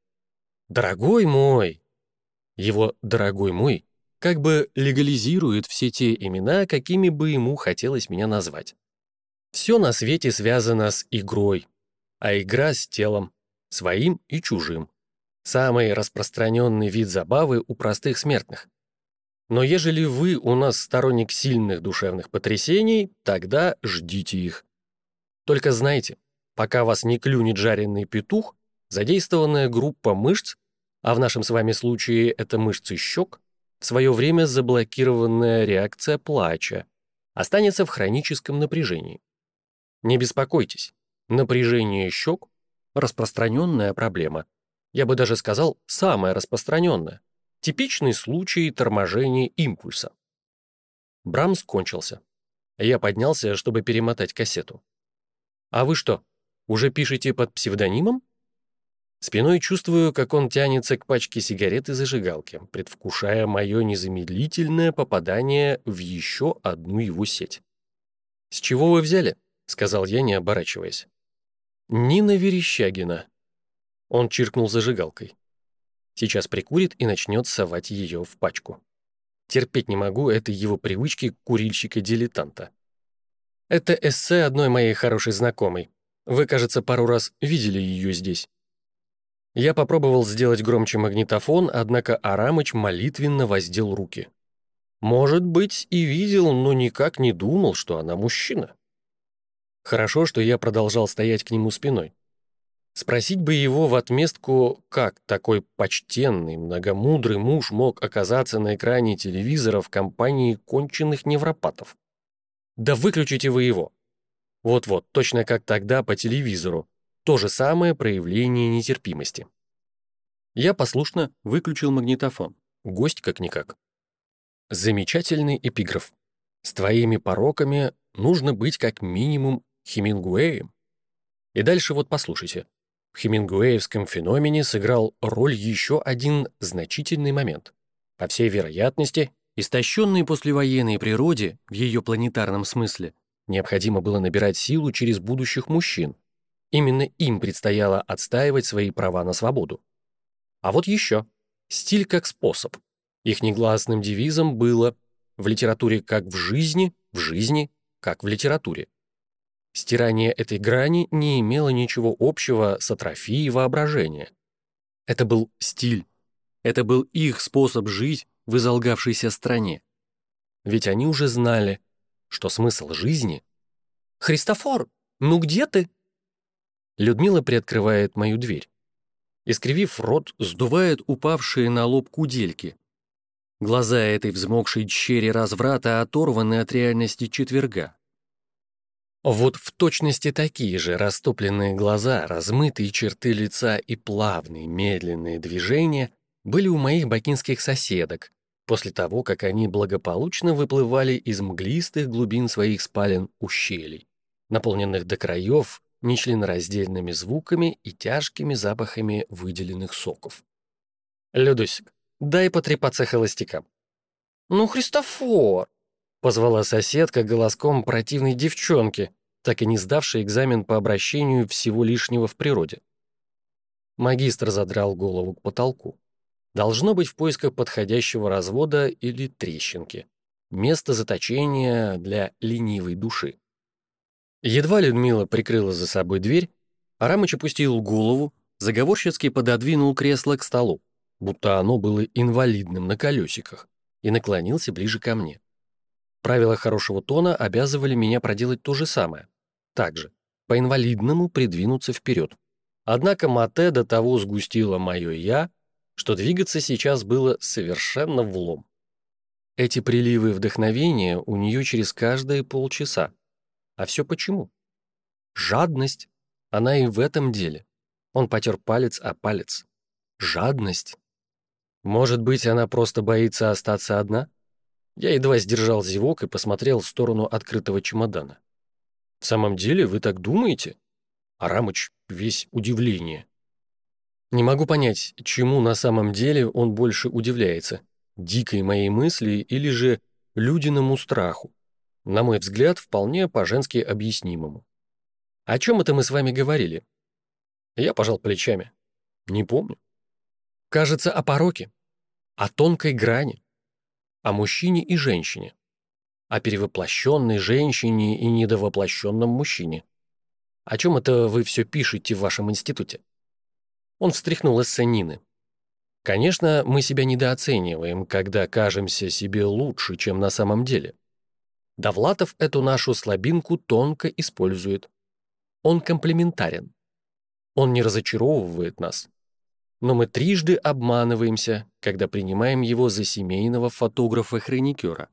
Дорогой мой. Его «дорогой мой» как бы легализирует все те имена, какими бы ему хотелось меня назвать. Все на свете связано с игрой, а игра с телом, своим и чужим. Самый распространенный вид забавы у простых смертных. Но ежели вы у нас сторонник сильных душевных потрясений, тогда ждите их. Только знайте, пока вас не клюнет жареный петух, задействованная группа мышц, а в нашем с вами случае это мышцы щек, в свое время заблокированная реакция плача, останется в хроническом напряжении. Не беспокойтесь, напряжение щек – распространенная проблема. Я бы даже сказал, самая распространенная. Типичный случай торможения импульса. Брамс кончился. Я поднялся, чтобы перемотать кассету. «А вы что, уже пишете под псевдонимом?» Спиной чувствую, как он тянется к пачке сигарет и зажигалки, предвкушая мое незамедлительное попадание в еще одну его сеть. «С чего вы взяли?» — сказал я, не оборачиваясь. «Нина Верещагина». Он чиркнул зажигалкой. Сейчас прикурит и начнет совать ее в пачку. Терпеть не могу этой его привычки курильщика-дилетанта. Это эссе одной моей хорошей знакомой. Вы, кажется, пару раз видели ее здесь. Я попробовал сделать громче магнитофон, однако Арамыч молитвенно воздел руки. Может быть, и видел, но никак не думал, что она мужчина. Хорошо, что я продолжал стоять к нему спиной. Спросить бы его в отместку, как такой почтенный, многомудрый муж мог оказаться на экране телевизора в компании конченных невропатов. Да выключите вы его. Вот-вот, точно как тогда по телевизору. То же самое проявление нетерпимости. Я послушно выключил магнитофон. Гость как-никак. Замечательный эпиграф. С твоими пороками нужно быть как минимум Хемингуэем. И дальше вот послушайте. В хемингуэевском феномене сыграл роль еще один значительный момент. По всей вероятности, истощенной послевоенной природе, в ее планетарном смысле, необходимо было набирать силу через будущих мужчин. Именно им предстояло отстаивать свои права на свободу. А вот еще. Стиль как способ. Их негласным девизом было «в литературе как в жизни, в жизни как в литературе». Стирание этой грани не имело ничего общего с атрофией воображения. Это был стиль. Это был их способ жить в изолгавшейся стране. Ведь они уже знали, что смысл жизни... «Христофор, ну где ты?» Людмила приоткрывает мою дверь. Искривив рот, сдувает упавшие на лоб кудельки. Глаза этой взмокшей черри разврата оторваны от реальности четверга. Вот в точности такие же растопленные глаза, размытые черты лица и плавные, медленные движения были у моих бакинских соседок, после того, как они благополучно выплывали из мглистых глубин своих спален ущелий, наполненных до краев нечленораздельными звуками и тяжкими запахами выделенных соков. «Людусик, дай потрепаться холостякам». «Ну, Христофор!» Позвала соседка голоском противной девчонки, так и не сдавшей экзамен по обращению всего лишнего в природе. Магистр задрал голову к потолку. Должно быть в поисках подходящего развода или трещинки. Место заточения для ленивой души. Едва Людмила прикрыла за собой дверь, Арамыч опустил голову, заговорщицки пододвинул кресло к столу. будто оно было инвалидным на колесиках, и наклонился ближе ко мне. Правила хорошего тона обязывали меня проделать то же самое. Также, по-инвалидному придвинуться вперед. Однако Мате до того сгустило мое «я», что двигаться сейчас было совершенно влом. Эти приливы вдохновения у нее через каждые полчаса. А все почему? Жадность. Она и в этом деле. Он потер палец о палец. Жадность. Может быть, она просто боится остаться одна? Я едва сдержал зевок и посмотрел в сторону открытого чемодана. «В самом деле, вы так думаете?» Арамыч весь удивление. Не могу понять, чему на самом деле он больше удивляется. Дикой моей мысли или же людиному страху. На мой взгляд, вполне по-женски объяснимому. О чем это мы с вами говорили? Я пожал плечами. Не помню. Кажется, о пороке. О тонкой грани о мужчине и женщине, о перевоплощенной женщине и недовоплощенном мужчине. О чем это вы все пишете в вашем институте? Он встряхнул эссе Нины. Конечно, мы себя недооцениваем, когда кажемся себе лучше, чем на самом деле. Довлатов эту нашу слабинку тонко использует. Он комплементарен. Он не разочаровывает нас, но мы трижды обманываемся, когда принимаем его за семейного фотографа-хроникера.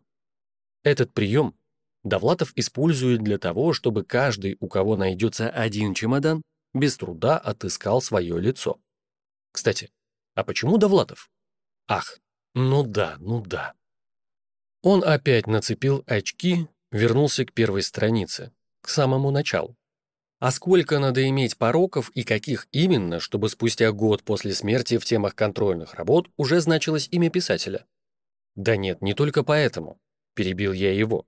Этот прием Довлатов использует для того, чтобы каждый, у кого найдется один чемодан, без труда отыскал свое лицо. Кстати, а почему Довлатов? Ах, ну да, ну да. Он опять нацепил очки, вернулся к первой странице, к самому началу. А сколько надо иметь пороков и каких именно, чтобы спустя год после смерти в темах контрольных работ уже значилось имя писателя? Да нет, не только поэтому, перебил я его.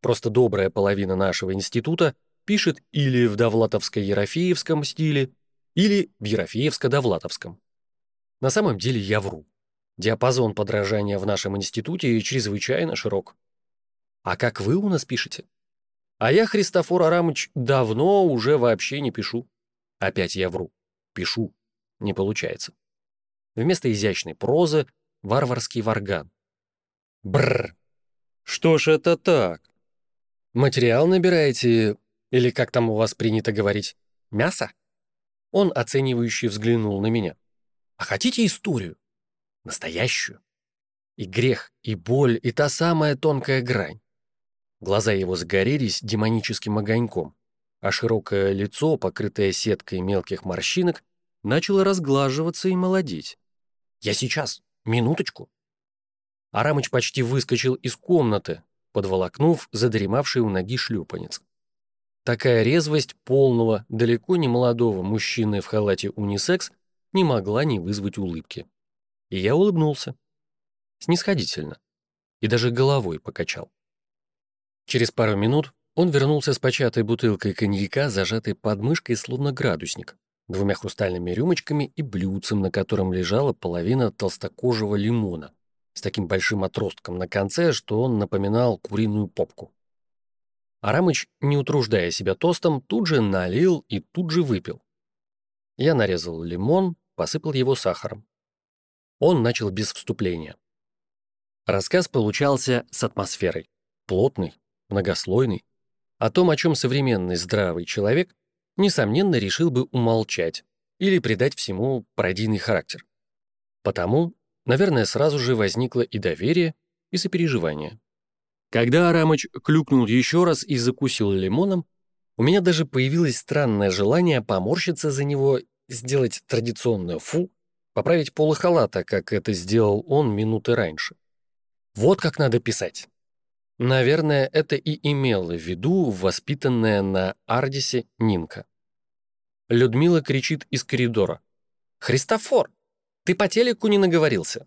Просто добрая половина нашего института пишет или в Довлатовско-Ерофеевском стиле, или в Ерофеевско-Довлатовском. На самом деле я вру. Диапазон подражания в нашем институте чрезвычайно широк. А как вы у нас пишете? А я, Христофор Арамыч, давно уже вообще не пишу. Опять я вру. Пишу. Не получается. Вместо изящной прозы — варварский варган. Бррр. Что ж это так? Материал набираете, или как там у вас принято говорить, мясо? Он оценивающе взглянул на меня. А хотите историю? Настоящую? И грех, и боль, и та самая тонкая грань. Глаза его загорелись демоническим огоньком, а широкое лицо, покрытое сеткой мелких морщинок, начало разглаживаться и молодеть. «Я сейчас! Минуточку!» Арамыч почти выскочил из комнаты, подволокнув задремавший у ноги шлюпанец. Такая резвость полного, далеко не молодого мужчины в халате унисекс не могла не вызвать улыбки. И я улыбнулся. Снисходительно. И даже головой покачал. Через пару минут он вернулся с початой бутылкой коньяка, зажатой под мышкой словно градусник, двумя хрустальными рюмочками и блюдцем, на котором лежала половина толстокожего лимона, с таким большим отростком на конце, что он напоминал куриную попку. Арамыч, не утруждая себя тостом, тут же налил и тут же выпил. Я нарезал лимон, посыпал его сахаром. Он начал без вступления. Рассказ получался с атмосферой. Плотный, многослойный, о том, о чем современный здравый человек, несомненно, решил бы умолчать или придать всему пародийный характер. Потому, наверное, сразу же возникло и доверие, и сопереживание. Когда Арамыч клюкнул еще раз и закусил лимоном, у меня даже появилось странное желание поморщиться за него, сделать традиционное «фу», поправить полы халата, как это сделал он минуты раньше. Вот как надо писать. Наверное, это и имело в виду воспитанная на Ардисе Нинка. Людмила кричит из коридора. «Христофор, ты по телеку не наговорился.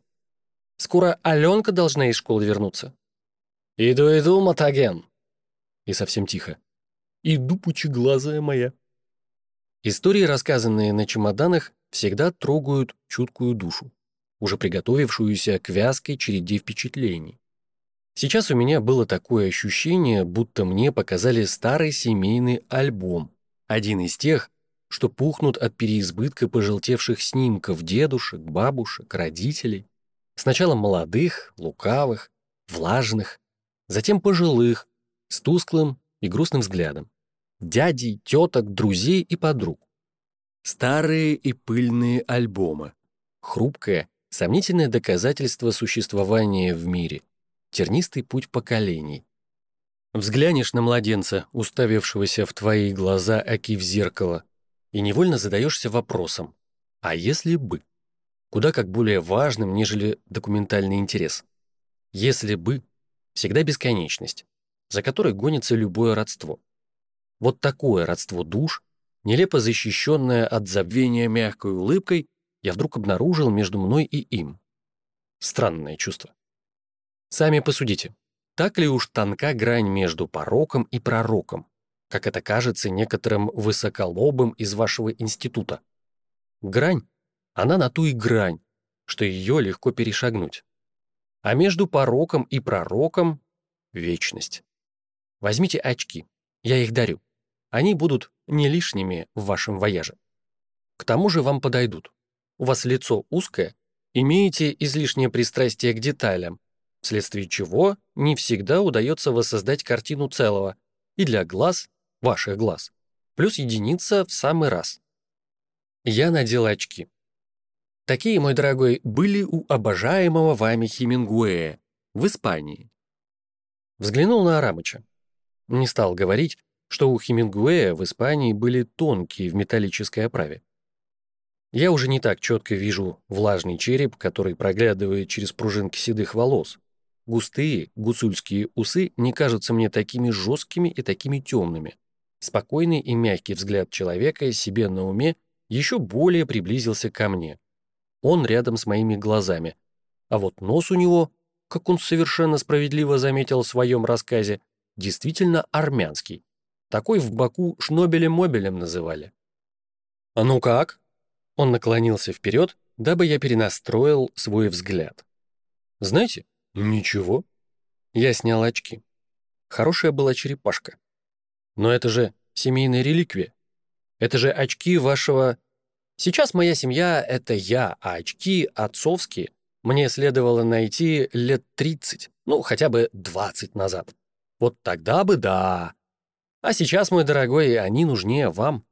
Скоро Аленка должна из школы вернуться». «Иду, иду, Матаген!» И совсем тихо. «Иду, пучеглазая моя». Истории, рассказанные на чемоданах, всегда трогают чуткую душу, уже приготовившуюся к вязкой череде впечатлений. Сейчас у меня было такое ощущение, будто мне показали старый семейный альбом, один из тех, что пухнут от переизбытка пожелтевших снимков дедушек, бабушек, родителей. Сначала молодых, лукавых, влажных, затем пожилых, с тусклым и грустным взглядом. Дядей, теток, друзей и подруг. Старые и пыльные альбомы. Хрупкое, сомнительное доказательство существования в мире. Тернистый путь поколений. Взглянешь на младенца, уставившегося в твои глаза оки в зеркало, и невольно задаешься вопросом «А если бы?» Куда как более важным, нежели документальный интерес. «Если бы» — всегда бесконечность, за которой гонится любое родство. Вот такое родство душ, нелепо защищенное от забвения мягкой улыбкой, я вдруг обнаружил между мной и им. Странное чувство. Сами посудите, так ли уж тонка грань между пороком и пророком? Как это кажется некоторым высоколобым из вашего института. Грань, она на ту и грань, что ее легко перешагнуть. А между пороком и пророком — вечность. Возьмите очки, я их дарю. Они будут не лишними в вашем вояже. К тому же вам подойдут. У вас лицо узкое, имеете излишнее пристрастие к деталям, вследствие чего не всегда удается воссоздать картину целого, и для глаз ваших глаз, плюс единица в самый раз. Я надел очки. Такие, мой дорогой, были у обожаемого вами Хемингуэя в Испании. Взглянул на Арамыча. Не стал говорить, что у Хемингуэя в Испании были тонкие в металлической оправе. Я уже не так четко вижу влажный череп, который проглядывает через пружинки седых волос. Густые гусульские усы не кажутся мне такими жесткими и такими темными. Спокойный и мягкий взгляд человека себе на уме еще более приблизился ко мне. Он рядом с моими глазами. А вот нос у него, как он совершенно справедливо заметил в своем рассказе, действительно армянский. Такой в Баку Шнобелем-Мобелем называли. «А ну как?» Он наклонился вперед, дабы я перенастроил свой взгляд. «Знаете, ничего». Я снял очки. Хорошая была черепашка. Но это же семейная реликвия. Это же очки вашего... Сейчас моя семья — это я, а очки отцовские мне следовало найти лет 30, ну, хотя бы 20 назад. Вот тогда бы да. А сейчас, мой дорогой, они нужнее вам.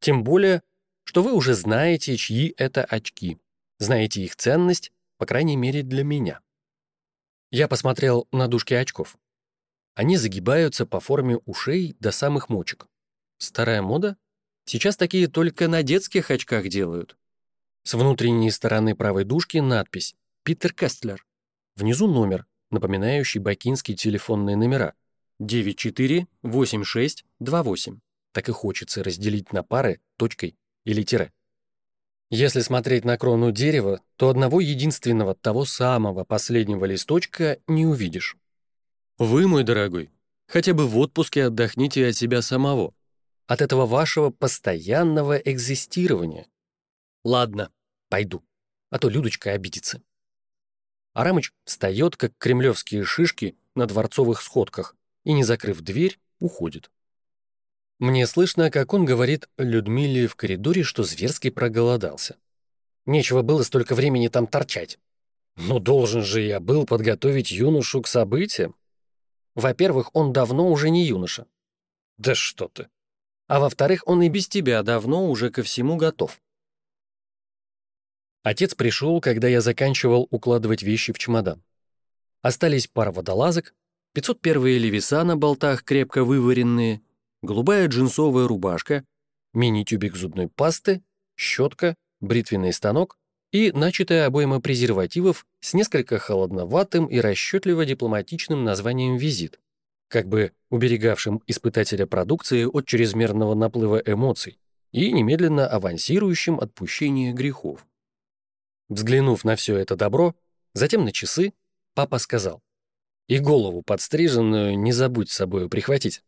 Тем более, что вы уже знаете, чьи это очки. Знаете их ценность, по крайней мере, для меня. Я посмотрел на дужки очков. Они загибаются по форме ушей до самых мочек. Старая мода? Сейчас такие только на детских очках делают. С внутренней стороны правой дужки надпись «Питер Кестлер». Внизу номер, напоминающий бакинские телефонные номера 948628. Так и хочется разделить на пары точкой или тире. Если смотреть на крону дерева, то одного единственного того самого последнего листочка не увидишь. Вы, мой дорогой, хотя бы в отпуске отдохните от себя самого, от этого вашего постоянного экзистирования. Ладно, пойду, а то Людочка обидится. Арамыч встает, как кремлевские шишки на дворцовых сходках, и, не закрыв дверь, уходит. Мне слышно, как он говорит Людмиле в коридоре, что зверски проголодался. Нечего было столько времени там торчать. Но должен же я был подготовить юношу к событиям. Во-первых, он давно уже не юноша. Да что ты. А во-вторых, он и без тебя давно уже ко всему готов. Отец пришел, когда я заканчивал укладывать вещи в чемодан. Остались пара водолазок, 501-е левиса на болтах крепко вываренные, голубая джинсовая рубашка, мини-тюбик зубной пасты, щетка, бритвенный станок и начатая обойма презервативов с несколько холодноватым и расчетливо дипломатичным названием «Визит», как бы уберегавшим испытателя продукции от чрезмерного наплыва эмоций и немедленно авансирующим отпущение грехов. Взглянув на все это добро, затем на часы, папа сказал, «И голову подстриженную не забудь с собой прихватить».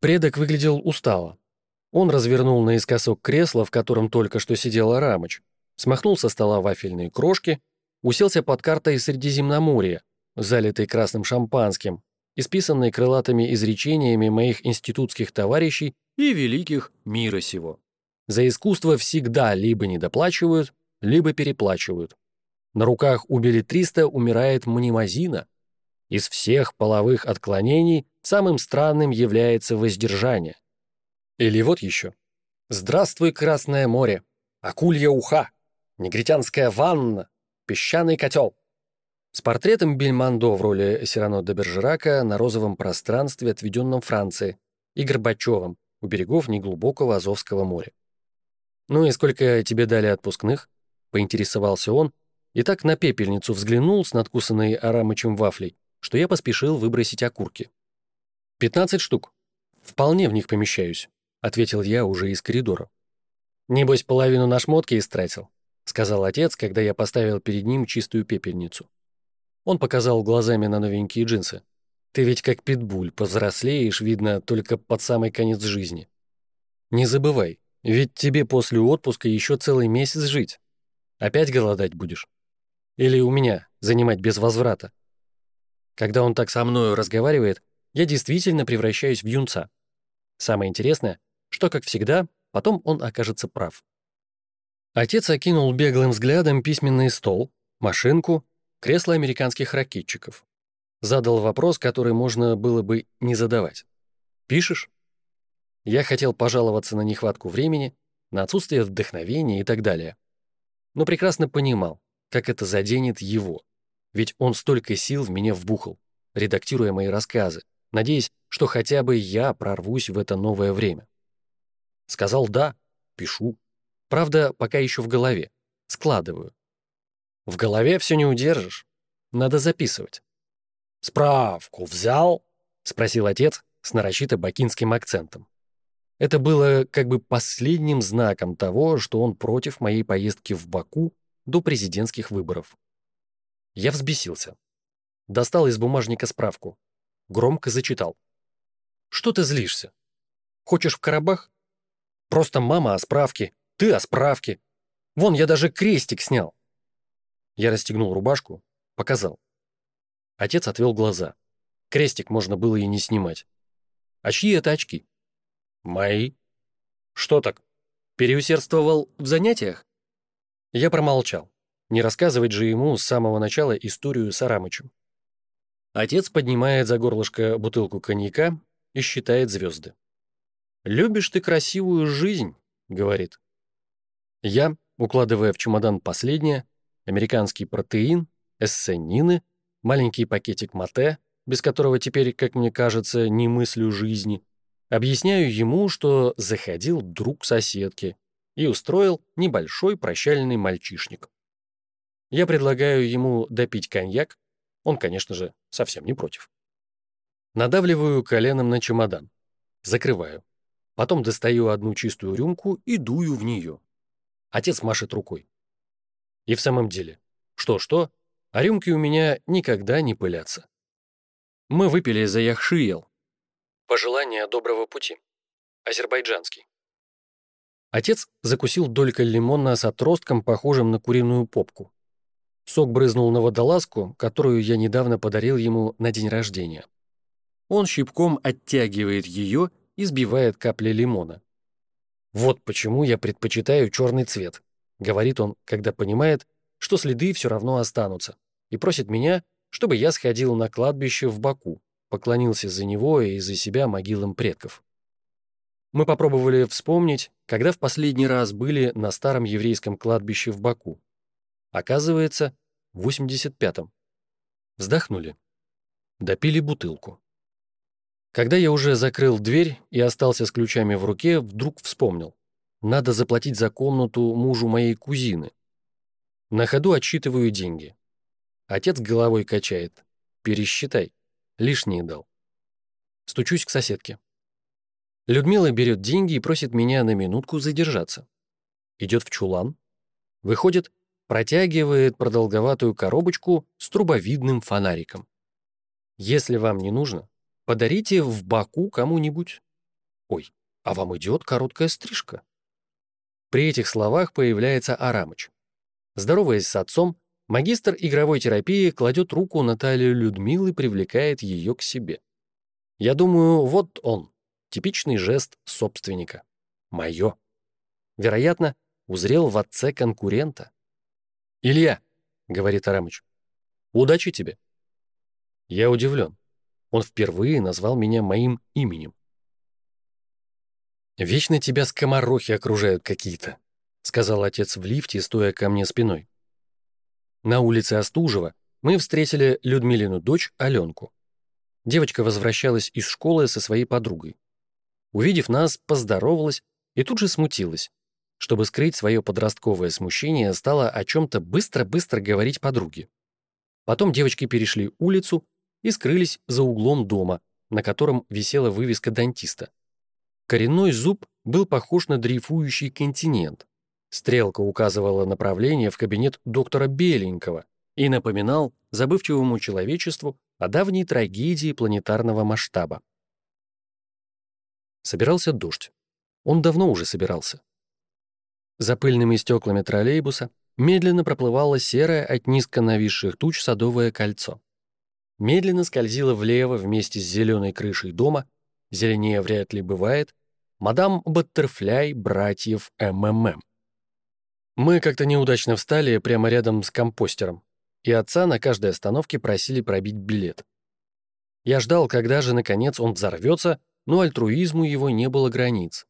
Предок выглядел устало. Он развернул наискосок кресло, в котором только что сидел Арамыч, смахнул со стола вафельные крошки, уселся под картой Средиземноморья, залитой красным шампанским, исписанной крылатыми изречениями моих институтских товарищей и великих мира сего. За искусство всегда либо недоплачивают, либо переплачивают. На руках у билетриста умирает мнемозина. Из всех половых отклонений самым странным является воздержание. Или вот еще. «Здравствуй, Красное море! Акулья уха! Негритянская ванна! Песчаный котел!» С портретом Бельмондо в роли Сирано де Бержерака на розовом пространстве, отведенном Франции, и Горбачевым у берегов неглубокого Азовского моря. «Ну и сколько тебе дали отпускных?» — поинтересовался он, и так на пепельницу взглянул с надкусанной Арамычем вафлей, что я поспешил выбросить окурки. «Пятнадцать штук. Вполне в них помещаюсь», — ответил я уже из коридора. «Небось, половину на шмотки истратил», — сказал отец, когда я поставил перед ним чистую пепельницу. Он показал глазами на новенькие джинсы. «Ты ведь как питбуль, повзрослеешь, видно, только под самый конец жизни. Не забывай, ведь тебе после отпуска еще целый месяц жить. Опять голодать будешь?» Или у меня занимать без возврата? Когда он так со мною разговаривает, я действительно превращаюсь в юнца. Самое интересное, что, как всегда, потом он окажется прав. Отец окинул беглым взглядом письменный стол, машинку, кресло американских ракетчиков. Задал вопрос, который можно было бы не задавать. «Пишешь?» Я хотел пожаловаться на нехватку времени, на отсутствие вдохновения и так далее. Но прекрасно понимал, как это заденет его. Ведь он столько сил в меня вбухал, редактируя мои рассказы, надеясь, что хотя бы я прорвусь в это новое время. Сказал «да», пишу. Правда, пока еще в голове. Складываю. В голове все не удержишь. Надо записывать. «Справку взял?» — спросил отец с нарочито бакинским акцентом. Это было как бы последним знаком того, что он против моей поездки в Баку до президентских выборов. Я взбесился. Достал из бумажника справку. Громко зачитал. «Что ты злишься? Хочешь в Карабах? Просто мама о справке, ты о справке. Вон, я даже крестик снял». Я расстегнул рубашку, показал. Отец отвел глаза. Крестик можно было и не снимать. А чьи это очки? Мои. Что так? Переусердствовал в занятиях? Я промолчал. Не рассказывать же ему с самого начала историю с Арамычем. Отец поднимает за горлышко бутылку коньяка и считает звезды. «Любишь ты красивую жизнь», — говорит. Я, укладывая в чемодан последнее, американский протеин, эссенины, маленький пакетик мате, без которого теперь, как мне кажется, не мыслю жизни, объясняю ему, что заходил друг соседки, и устроил небольшой прощальный мальчишник. Я предлагаю ему допить коньяк, он, конечно же, совсем не против. Надавливаю коленом на чемодан, закрываю. Потом достаю одну чистую рюмку и дую в нее. Отец машет рукой. И в самом деле, что-что, а рюмки у меня никогда не пылятся. Мы выпили за Яхшиел. Пожелание доброго пути. Азербайджанский. Отец закусил долькой лимона с отростком, похожим на куриную попку. Сок брызнул на водолазку, которую я недавно подарил ему на день рождения. Он щипком оттягивает ее и сбивает капли лимона. «Вот почему я предпочитаю черный цвет», — говорит он, когда понимает, что следы все равно останутся, и просит меня, чтобы я сходил на кладбище в Баку, поклонился за него и за себя могилам предков. Мы попробовали вспомнить, когда в последний раз были на старом еврейском кладбище в Баку. Оказывается, в 85-м. Вздохнули. Допили бутылку. Когда я уже закрыл дверь и остался с ключами в руке, вдруг вспомнил. Надо заплатить за комнату мужу моей кузины. На ходу отсчитываю деньги. Отец головой качает. Пересчитай. Лишние дал. Стучусь к соседке. Людмила берет деньги и просит меня на минутку задержаться. Идет в чулан. Выходит, протягивает продолговатую коробочку с трубовидным фонариком. Если вам не нужно, подарите в Баку кому-нибудь. Ой, а вам идет короткая стрижка. При этих словах появляется Арамыч. Здороваясь с отцом, магистр игровой терапии кладет руку на талию Людмилы и привлекает ее к себе. Я думаю, вот он, Типичный жест собственника. Мое. Вероятно, узрел в отце конкурента. «Илья», — говорит Арамыч, — «удачи тебе». Я удивлен. Он впервые назвал меня моим именем. «Вечно тебя скоморохи окружают какие-то», — сказал отец в лифте, стоя ко мне спиной. На улице Остужева мы встретили Людмилину дочь Аленку. Девочка возвращалась из школы со своей подругой. Увидев нас, поздоровалась и тут же смутилась. Чтобы скрыть свое подростковое смущение, стала о чем-то быстро-быстро говорить подруге. Потом девочки перешли улицу и скрылись за углом дома, на котором висела вывеска дантиста. Коренной зуб был похож на дрейфующий континент. Стрелка указывала направление в кабинет доктора Беленького и напоминал забывчивому человечеству о давней трагедии планетарного масштаба. Собирался дождь. Он давно уже собирался. За пыльными стеклами троллейбуса медленно проплывало серое от низко нависших туч садовое кольцо. Медленно скользило влево вместе с зеленой крышей дома, зеленее вряд ли бывает, мадам Баттерфляй братьев МММ. Мы как-то неудачно встали прямо рядом с компостером, и отца на каждой остановке просили пробить билет. Я ждал, когда же, наконец, он взорвется, но альтруизму его не было границ.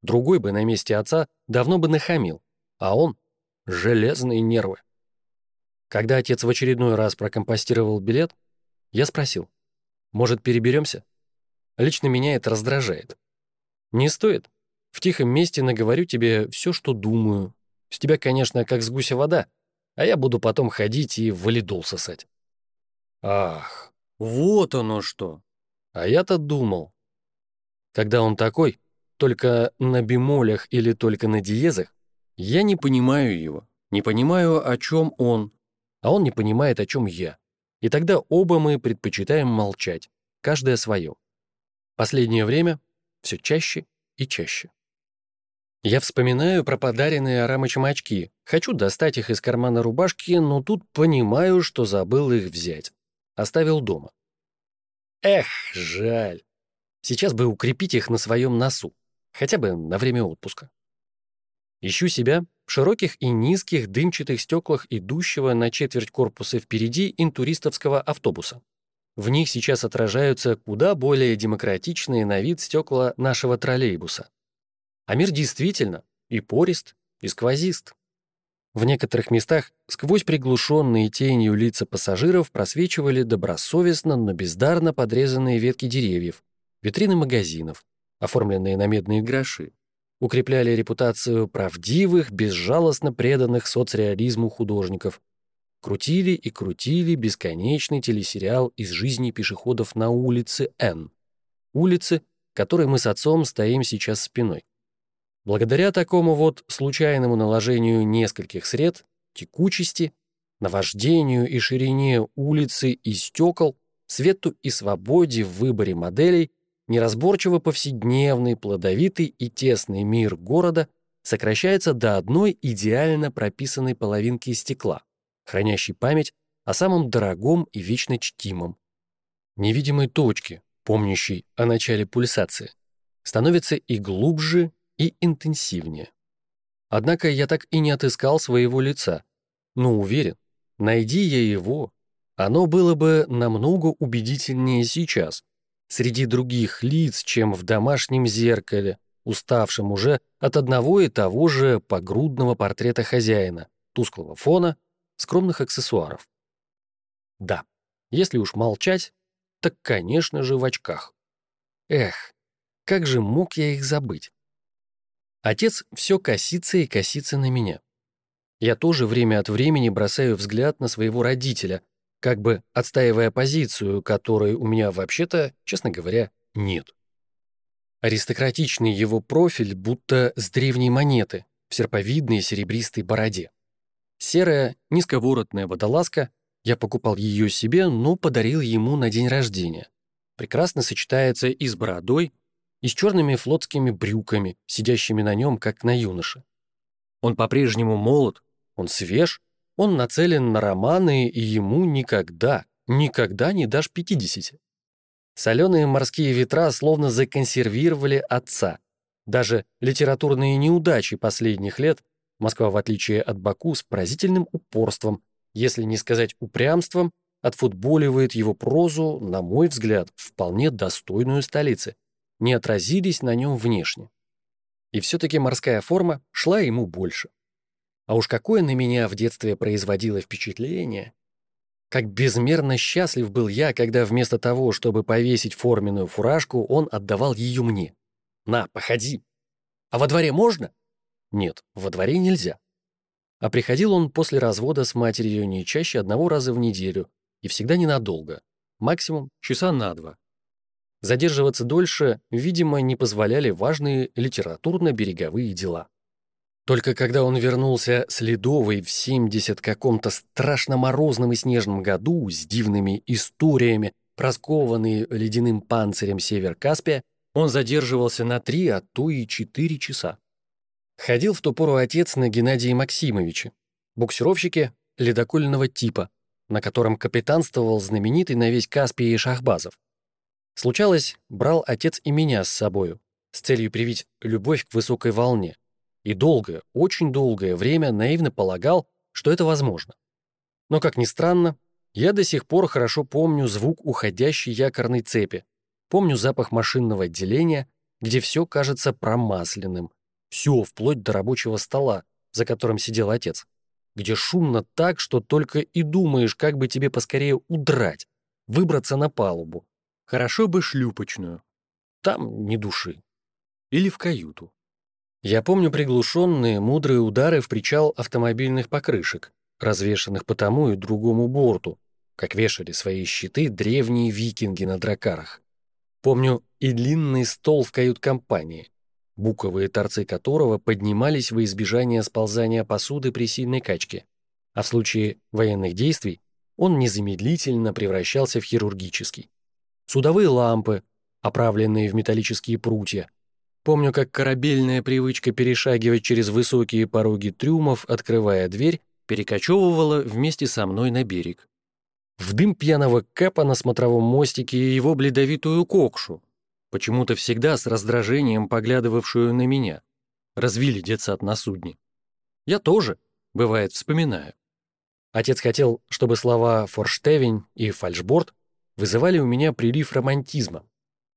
Другой бы на месте отца давно бы нахамил, а он — железные нервы. Когда отец в очередной раз прокомпостировал билет, я спросил, может, переберемся? Лично меня это раздражает. Не стоит. В тихом месте наговорю тебе все, что думаю. С тебя, конечно, как с гуся вода, а я буду потом ходить и валидол сосать. Ах, вот оно что. А я-то думал. Когда он такой, только на бемолях или только на диезах, я не понимаю его, не понимаю, о чем он, а он не понимает, о чем я. И тогда оба мы предпочитаем молчать, каждое свое. Последнее время все чаще и чаще. Я вспоминаю про подаренные Арамычем очки. Хочу достать их из кармана рубашки, но тут понимаю, что забыл их взять. Оставил дома. Эх, жаль. Сейчас бы укрепить их на своем носу. Хотя бы на время отпуска. Ищу себя в широких и низких дымчатых стеклах идущего на четверть корпуса впереди интуристовского автобуса. В них сейчас отражаются куда более демократичные на вид стекла нашего троллейбуса. А мир действительно и порист, и сквозист. В некоторых местах сквозь приглушенные тенью лица пассажиров просвечивали добросовестно, но бездарно подрезанные ветки деревьев, витрины магазинов, оформленные на медные гроши, укрепляли репутацию правдивых, безжалостно преданных соцреализму художников, крутили и крутили бесконечный телесериал из жизни пешеходов на улице Н, улице, которой мы с отцом стоим сейчас спиной. Благодаря такому вот случайному наложению нескольких сред, текучести, наваждению и ширине улицы и стекол, свету и свободе в выборе моделей, неразборчиво повседневный, плодовитый и тесный мир города сокращается до одной идеально прописанной половинки стекла, хранящей память о самом дорогом и вечно чтимом. Невидимой точки, помнящей о начале пульсации, становится и глубже, и интенсивнее. Однако я так и не отыскал своего лица, но уверен, найди я его, оно было бы намного убедительнее сейчас, среди других лиц, чем в домашнем зеркале, уставшем уже от одного и того же погрудного портрета хозяина, тусклого фона, скромных аксессуаров. Да, если уж молчать, так, конечно же, в очках. Эх, как же мог я их забыть? Отец все косится и косится на меня. Я тоже время от времени бросаю взгляд на своего родителя, как бы отстаивая позицию, которой у меня вообще-то, честно говоря, нет. Аристократичный его профиль будто с древней монеты в серповидной серебристой бороде. Серая, низковоротная водолазка, я покупал ее себе, но подарил ему на день рождения. Прекрасно сочетается и с бородой, и с черными флотскими брюками, сидящими на нем, как на юноше. Он по-прежнему молод, он свеж, он нацелен на романы, и ему никогда, никогда не дашь 50. Соленые морские ветра словно законсервировали отца. Даже литературные неудачи последних лет Москва, в отличие от Баку, с поразительным упорством, если не сказать упрямством, отфутболивает его прозу, на мой взгляд, вполне достойную столицы, не отразились на нем внешне. И все-таки морская форма шла ему больше. А уж какое на меня в детстве производило впечатление. Как безмерно счастлив был я, когда вместо того, чтобы повесить форменную фуражку, он отдавал ее мне. «На, походи!» «А во дворе можно?» «Нет, во дворе нельзя». А приходил он после развода с матерью не чаще одного раза в неделю и всегда ненадолго, максимум часа на два. Задерживаться дольше, видимо, не позволяли важные литературно-береговые дела. Только когда он вернулся с Ледовой в 70 каком-то страшно морозном и снежном году с дивными историями, проскованный ледяным панцирем север Каспия, он задерживался на три, а то и четыре часа. Ходил в ту пору отец на Геннадии Максимовиче, буксировщике ледокольного типа, на котором капитанствовал знаменитый на весь Каспий Шахбазов. Случалось, брал отец и меня с собою, с целью привить любовь к высокой волне. И долгое, очень долгое время наивно полагал, что это возможно. Но, как ни странно, я до сих пор хорошо помню звук уходящей якорной цепи, помню запах машинного отделения, где все кажется промасленным, все, вплоть до рабочего стола, за которым сидел отец, где шумно так, что только и думаешь, как бы тебе поскорее удрать, выбраться на палубу. Хорошо бы шлюпочную. Там ни души. Или в каюту. Я помню приглушенные, мудрые удары в причал автомобильных покрышек, развешанных по тому и другому борту, как вешали свои щиты древние викинги на дракарах. Помню и длинный стол в кают-компании, буковые торцы которого поднимались во избежание сползания посуды при сильной качке, а в случае военных действий он незамедлительно превращался в хирургический. Судовые лампы, оправленные в металлические прутья. Помню, как корабельная привычка перешагивать через высокие пороги трюмов, открывая дверь, перекочевывала вместе со мной на берег. В дым пьяного кэпа на смотровом мостике и его бледовитую кокшу, почему-то всегда с раздражением поглядывавшую на меня. Развили детсад на судне. Я тоже, бывает, вспоминаю. Отец хотел, чтобы слова «форштевень» и «фальшборд» вызывали у меня прилив романтизма.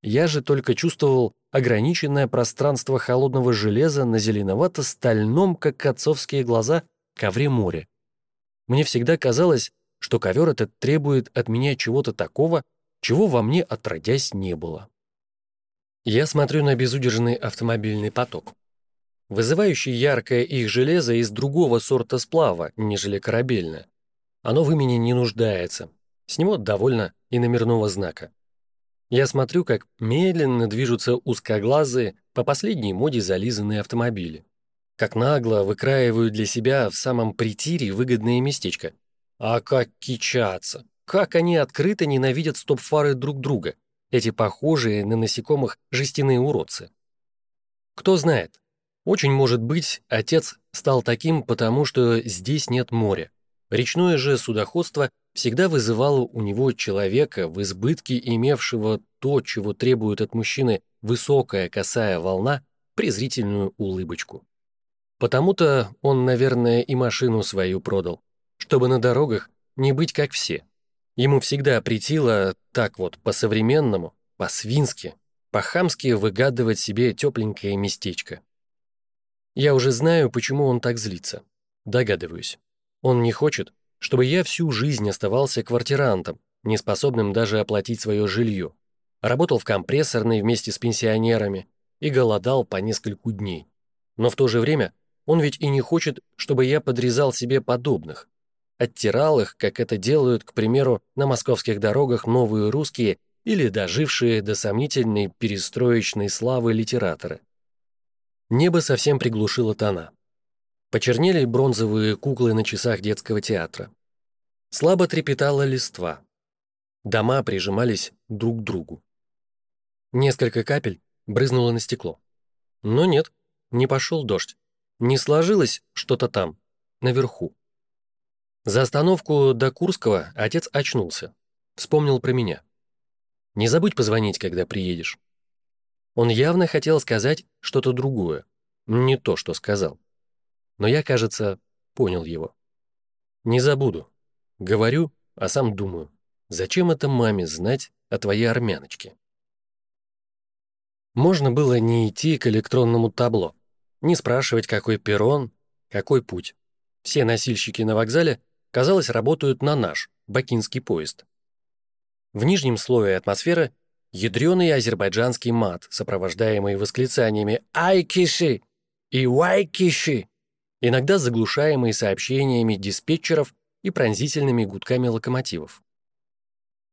Я же только чувствовал ограниченное пространство холодного железа на зеленовато-стальном, как отцовские глаза, ковре моря. Мне всегда казалось, что ковер этот требует от меня чего-то такого, чего во мне отродясь не было. Я смотрю на безудержный автомобильный поток, вызывающий яркое их железо из другого сорта сплава, нежели корабельное. Оно в имени не нуждается, с него довольно и номерного знака. Я смотрю, как медленно движутся узкоглазые, по последней моде зализанные автомобили. Как нагло выкраивают для себя в самом притире выгодное местечко. А как кичатся! Как они открыто ненавидят стоп-фары друг друга эти похожие на насекомых жестяные уродцы. Кто знает, очень может быть, отец стал таким, потому что здесь нет моря. Речное же судоходство всегда вызывало у него человека в избытке, имевшего то, чего требует от мужчины высокая косая волна, презрительную улыбочку. Потому-то он, наверное, и машину свою продал, чтобы на дорогах не быть как все. Ему всегда притило так вот по-современному, по-свински, по-хамски выгадывать себе тепленькое местечко. Я уже знаю, почему он так злится. Догадываюсь. Он не хочет, чтобы я всю жизнь оставался квартирантом, неспособным даже оплатить свое жилье. Работал в компрессорной вместе с пенсионерами и голодал по нескольку дней. Но в то же время он ведь и не хочет, чтобы я подрезал себе подобных, оттирал их, как это делают, к примеру, на московских дорогах новые русские или дожившие до сомнительной перестроечной славы литераторы. Небо совсем приглушило тона. Почернели бронзовые куклы на часах детского театра. Слабо трепетала листва. Дома прижимались друг к другу. Несколько капель брызнуло на стекло. Но нет, не пошел дождь. Не сложилось что-то там, наверху. За остановку до Курского отец очнулся. Вспомнил про меня. «Не забудь позвонить, когда приедешь». Он явно хотел сказать что-то другое, не то, что сказал. Но я, кажется, понял его. Не забуду. Говорю, а сам думаю, зачем это маме знать о твоей армяночке? Можно было не идти к электронному табло, не спрашивать, какой перрон, какой путь. Все носильщики на вокзале, казалось, работают на наш, бакинский поезд. В нижнем слое атмосферы ядреный азербайджанский мат, сопровождаемый восклицаниями «Айкиши!» и «Вайкиши!», иногда заглушаемый сообщениями диспетчеров и пронзительными гудками локомотивов.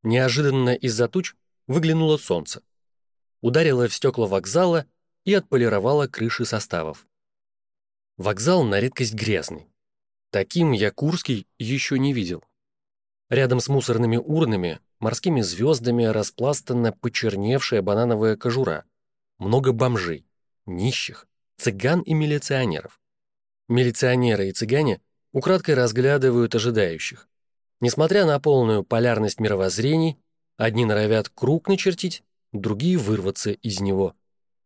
Неожиданно из-за туч выглянуло солнце. Ударило в стекла вокзала и отполировало крыши составов. Вокзал на редкость грязный. Таким я Курский еще не видел. Рядом с мусорными урнами, морскими звездами распластана почерневшая банановая кожура. Много бомжей, нищих, цыган и милиционеров. Милиционеры и цыгане украдкой разглядывают ожидающих. Несмотря на полную полярность мировоззрений, одни норовят круг начертить, другие вырваться из него.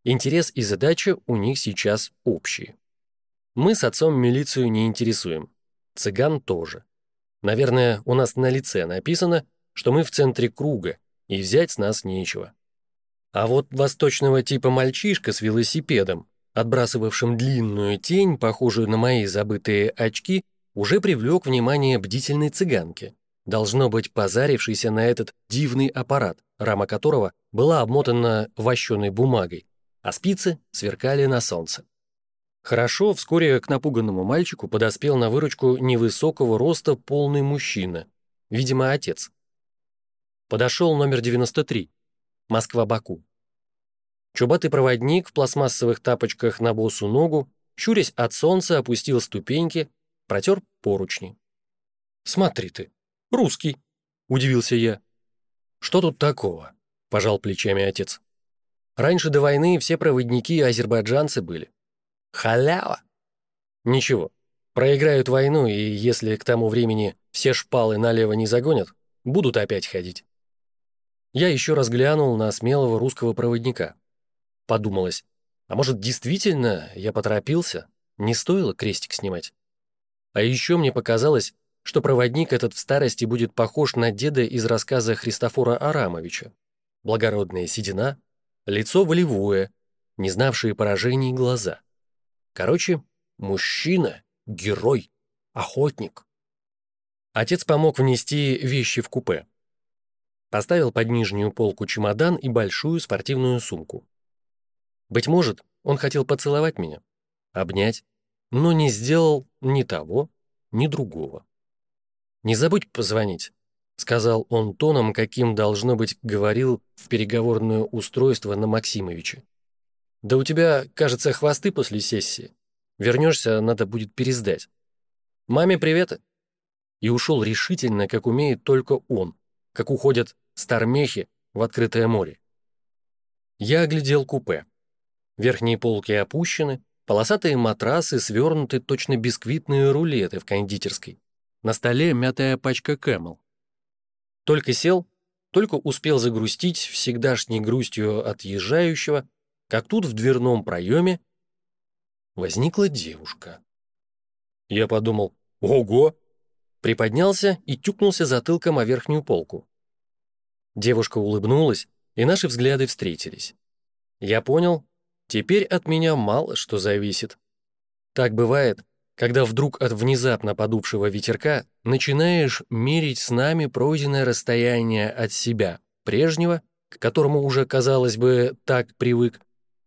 Интерес и задача у них сейчас общие. Мы с отцом милицию не интересуем. Цыган тоже. Наверное, у нас на лице написано, что мы в центре круга, и взять с нас нечего. А вот восточного типа мальчишка с велосипедом, отбрасывавшим длинную тень, похожую на мои забытые очки, уже привлек внимание бдительной цыганки, должно быть позарившейся на этот дивный аппарат, рама которого была обмотана вощеной бумагой, а спицы сверкали на солнце. Хорошо, вскоре к напуганному мальчику подоспел на выручку невысокого роста полный мужчина, видимо, отец. Подошел номер 93, Москва-Баку. Чубатый проводник в пластмассовых тапочках на босу ногу, щурясь от солнца, опустил ступеньки, протер поручни. «Смотри ты, русский!» — удивился я. «Что тут такого?» — пожал плечами отец. «Раньше до войны все проводники азербайджанцы были. Халява!» «Ничего, проиграют войну, и если к тому времени все шпалы налево не загонят, будут опять ходить». Я еще раз глянул на смелого русского проводника. Подумалось, а может, действительно я поторопился? Не стоило крестик снимать? А еще мне показалось, что проводник этот в старости будет похож на деда из рассказа Христофора Арамовича. Благородная седина, лицо волевое, не знавшие поражений глаза. Короче, мужчина, герой, охотник. Отец помог внести вещи в купе. Поставил под нижнюю полку чемодан и большую спортивную сумку. Быть может, он хотел поцеловать меня, обнять, но не сделал ни того, ни другого. «Не забудь позвонить», — сказал он тоном, каким, должно быть, говорил в переговорное устройство на Максимовича. «Да у тебя, кажется, хвосты после сессии. Вернешься, надо будет пересдать. Маме привет!» И ушел решительно, как умеет только он, как уходят стармехи в открытое море. Я оглядел купе. Верхние полки опущены, Полосатые матрасы свернуты точно бисквитные рулеты в кондитерской. На столе мятая пачка Camel. Только сел, только успел загрустить всегдашней грустью отъезжающего, как тут в дверном проеме возникла девушка. Я подумал «Ого!» Приподнялся и тюкнулся затылком о верхнюю полку. Девушка улыбнулась, и наши взгляды встретились. Я понял, Теперь от меня мало что зависит. Так бывает, когда вдруг от внезапно подувшего ветерка начинаешь мерить с нами пройденное расстояние от себя, прежнего, к которому уже, казалось бы, так привык,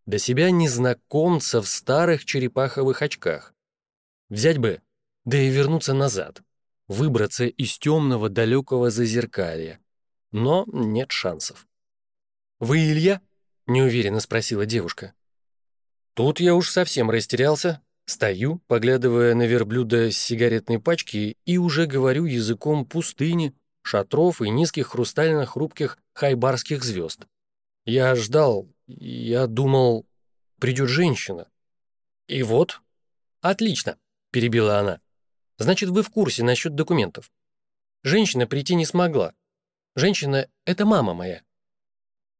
до себя незнакомца в старых черепаховых очках. Взять бы, да и вернуться назад, выбраться из темного далекого зазеркалья. Но нет шансов. «Вы Илья?» — неуверенно спросила девушка. Тут я уж совсем растерялся, стою, поглядывая на верблюда с сигаретной пачки и уже говорю языком пустыни, шатров и низких хрустальных хрупких хайбарских звезд. Я ждал, я думал, придет женщина. И вот... Отлично, перебила она. Значит, вы в курсе насчет документов. Женщина прийти не смогла. Женщина — это мама моя.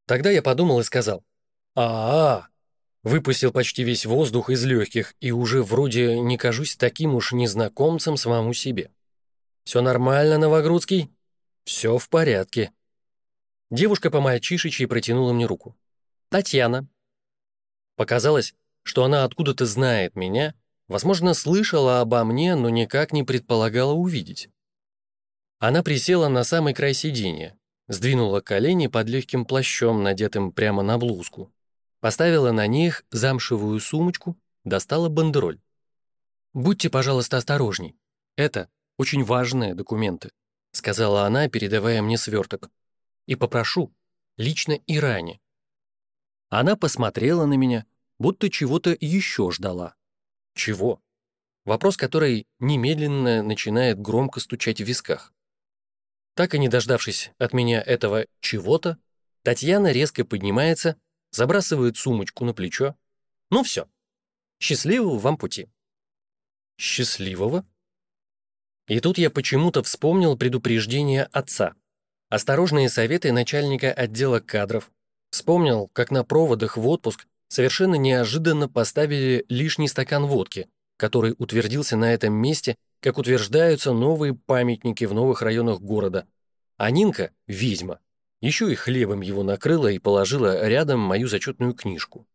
Тогда я подумал и сказал, а, -а, -а Выпустил почти весь воздух из легких и уже вроде не кажусь таким уж незнакомцем самому себе. «Все нормально, Новогрудский?» «Все в порядке». Девушка по-мальчишечьи протянула мне руку. «Татьяна». Показалось, что она откуда-то знает меня, возможно, слышала обо мне, но никак не предполагала увидеть. Она присела на самый край сиденья, сдвинула колени под легким плащом, надетым прямо на блузку, поставила на них замшевую сумочку, достала бандероль. «Будьте, пожалуйста, осторожней. Это очень важные документы», сказала она, передавая мне сверток. «И попрошу, лично Иране». Она посмотрела на меня, будто чего-то еще ждала. Чего? Вопрос, который немедленно начинает громко стучать в висках. Так и не дождавшись от меня этого чего-то, Татьяна резко поднимается, забрасывает сумочку на плечо. Ну все. Счастливого вам пути. Счастливого? И тут я почему-то вспомнил предупреждение отца. Осторожные советы начальника отдела кадров. Вспомнил, как на проводах в отпуск совершенно неожиданно поставили лишний стакан водки, который утвердился на этом месте, как утверждаются новые памятники в новых районах города. А Нинка — ведьма. Еще и хлебом его накрыла и положила рядом мою зачетную книжку.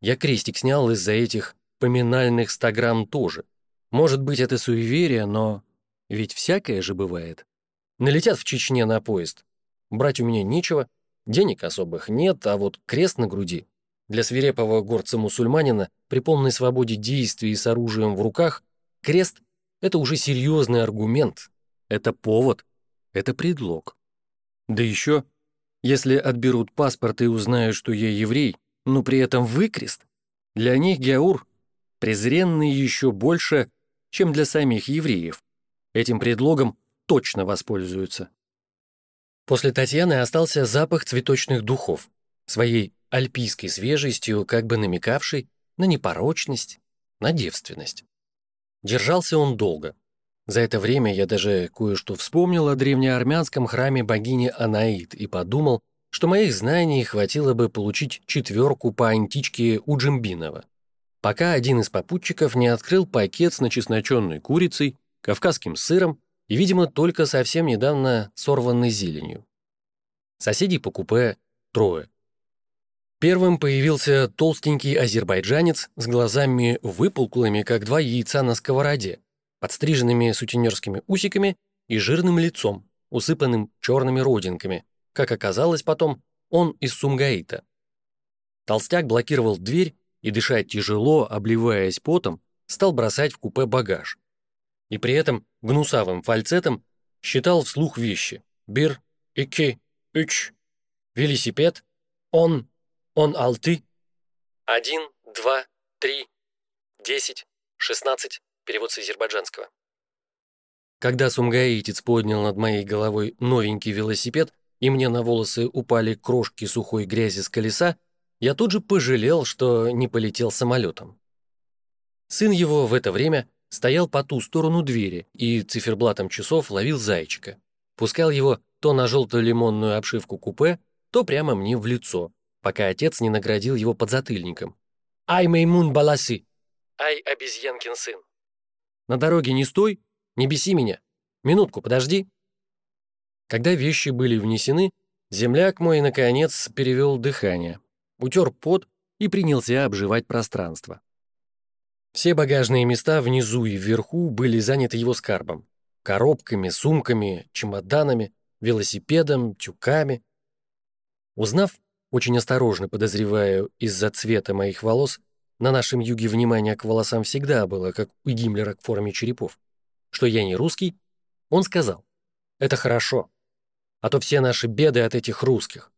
Я крестик снял из-за этих поминальных 100 грамм тоже. Может быть, это суеверие, но ведь всякое же бывает. Налетят в Чечне на поезд. Брать у меня нечего, денег особых нет, а вот крест на груди для свирепого горца-мусульманина при полной свободе действий с оружием в руках крест — это уже серьезный аргумент, это повод, это предлог. Да еще, если отберут паспорт и узнают, что я еврей, но при этом выкрест, для них Геаур презренный еще больше, чем для самих евреев. Этим предлогом точно воспользуются. После Татьяны остался запах цветочных духов, своей альпийской свежестью, как бы намекавшей на непорочность, на девственность. Держался он долго. За это время я даже кое-что вспомнил о древнеармянском храме богини Анаид и подумал, что моих знаний хватило бы получить четверку по античке у Джимбинова, пока один из попутчиков не открыл пакет с начесноченной курицей, кавказским сыром и, видимо, только совсем недавно сорванной зеленью. Соседей по купе трое. Первым появился толстенький азербайджанец с глазами выпуклыми, как два яйца на сковороде, подстриженными сутенерскими усиками и жирным лицом, усыпанным черными родинками. Как оказалось потом, он из Сумгаита. Толстяк блокировал дверь и, дышать тяжело, обливаясь потом, стал бросать в купе багаж. И при этом гнусавым фальцетом считал вслух вещи. Бир, ики, үч, велосипед, он, он алты. Один, два, три, десять, шестнадцать. Перевод с азербайджанского. Когда сумгаитец поднял над моей головой новенький велосипед, и мне на волосы упали крошки сухой грязи с колеса, я тут же пожалел, что не полетел самолетом. Сын его в это время стоял по ту сторону двери и циферблатом часов ловил зайчика. Пускал его то на желтую лимонную обшивку купе, то прямо мне в лицо, пока отец не наградил его подзатыльником. «Ай, Меймун Баласи!» «Ай, обезьянкин сын!» «На дороге не стой, не беси меня! Минутку, подожди!» Когда вещи были внесены, земляк мой, наконец, перевел дыхание, утер пот и принялся обживать пространство. Все багажные места внизу и вверху были заняты его скарбом. Коробками, сумками, чемоданами, велосипедом, тюками. Узнав, очень осторожно подозреваю, из-за цвета моих волос, на нашем юге внимание к волосам всегда было, как у Гиммлера к форме черепов. Что я не русский, он сказал, это хорошо, а то все наши беды от этих русских.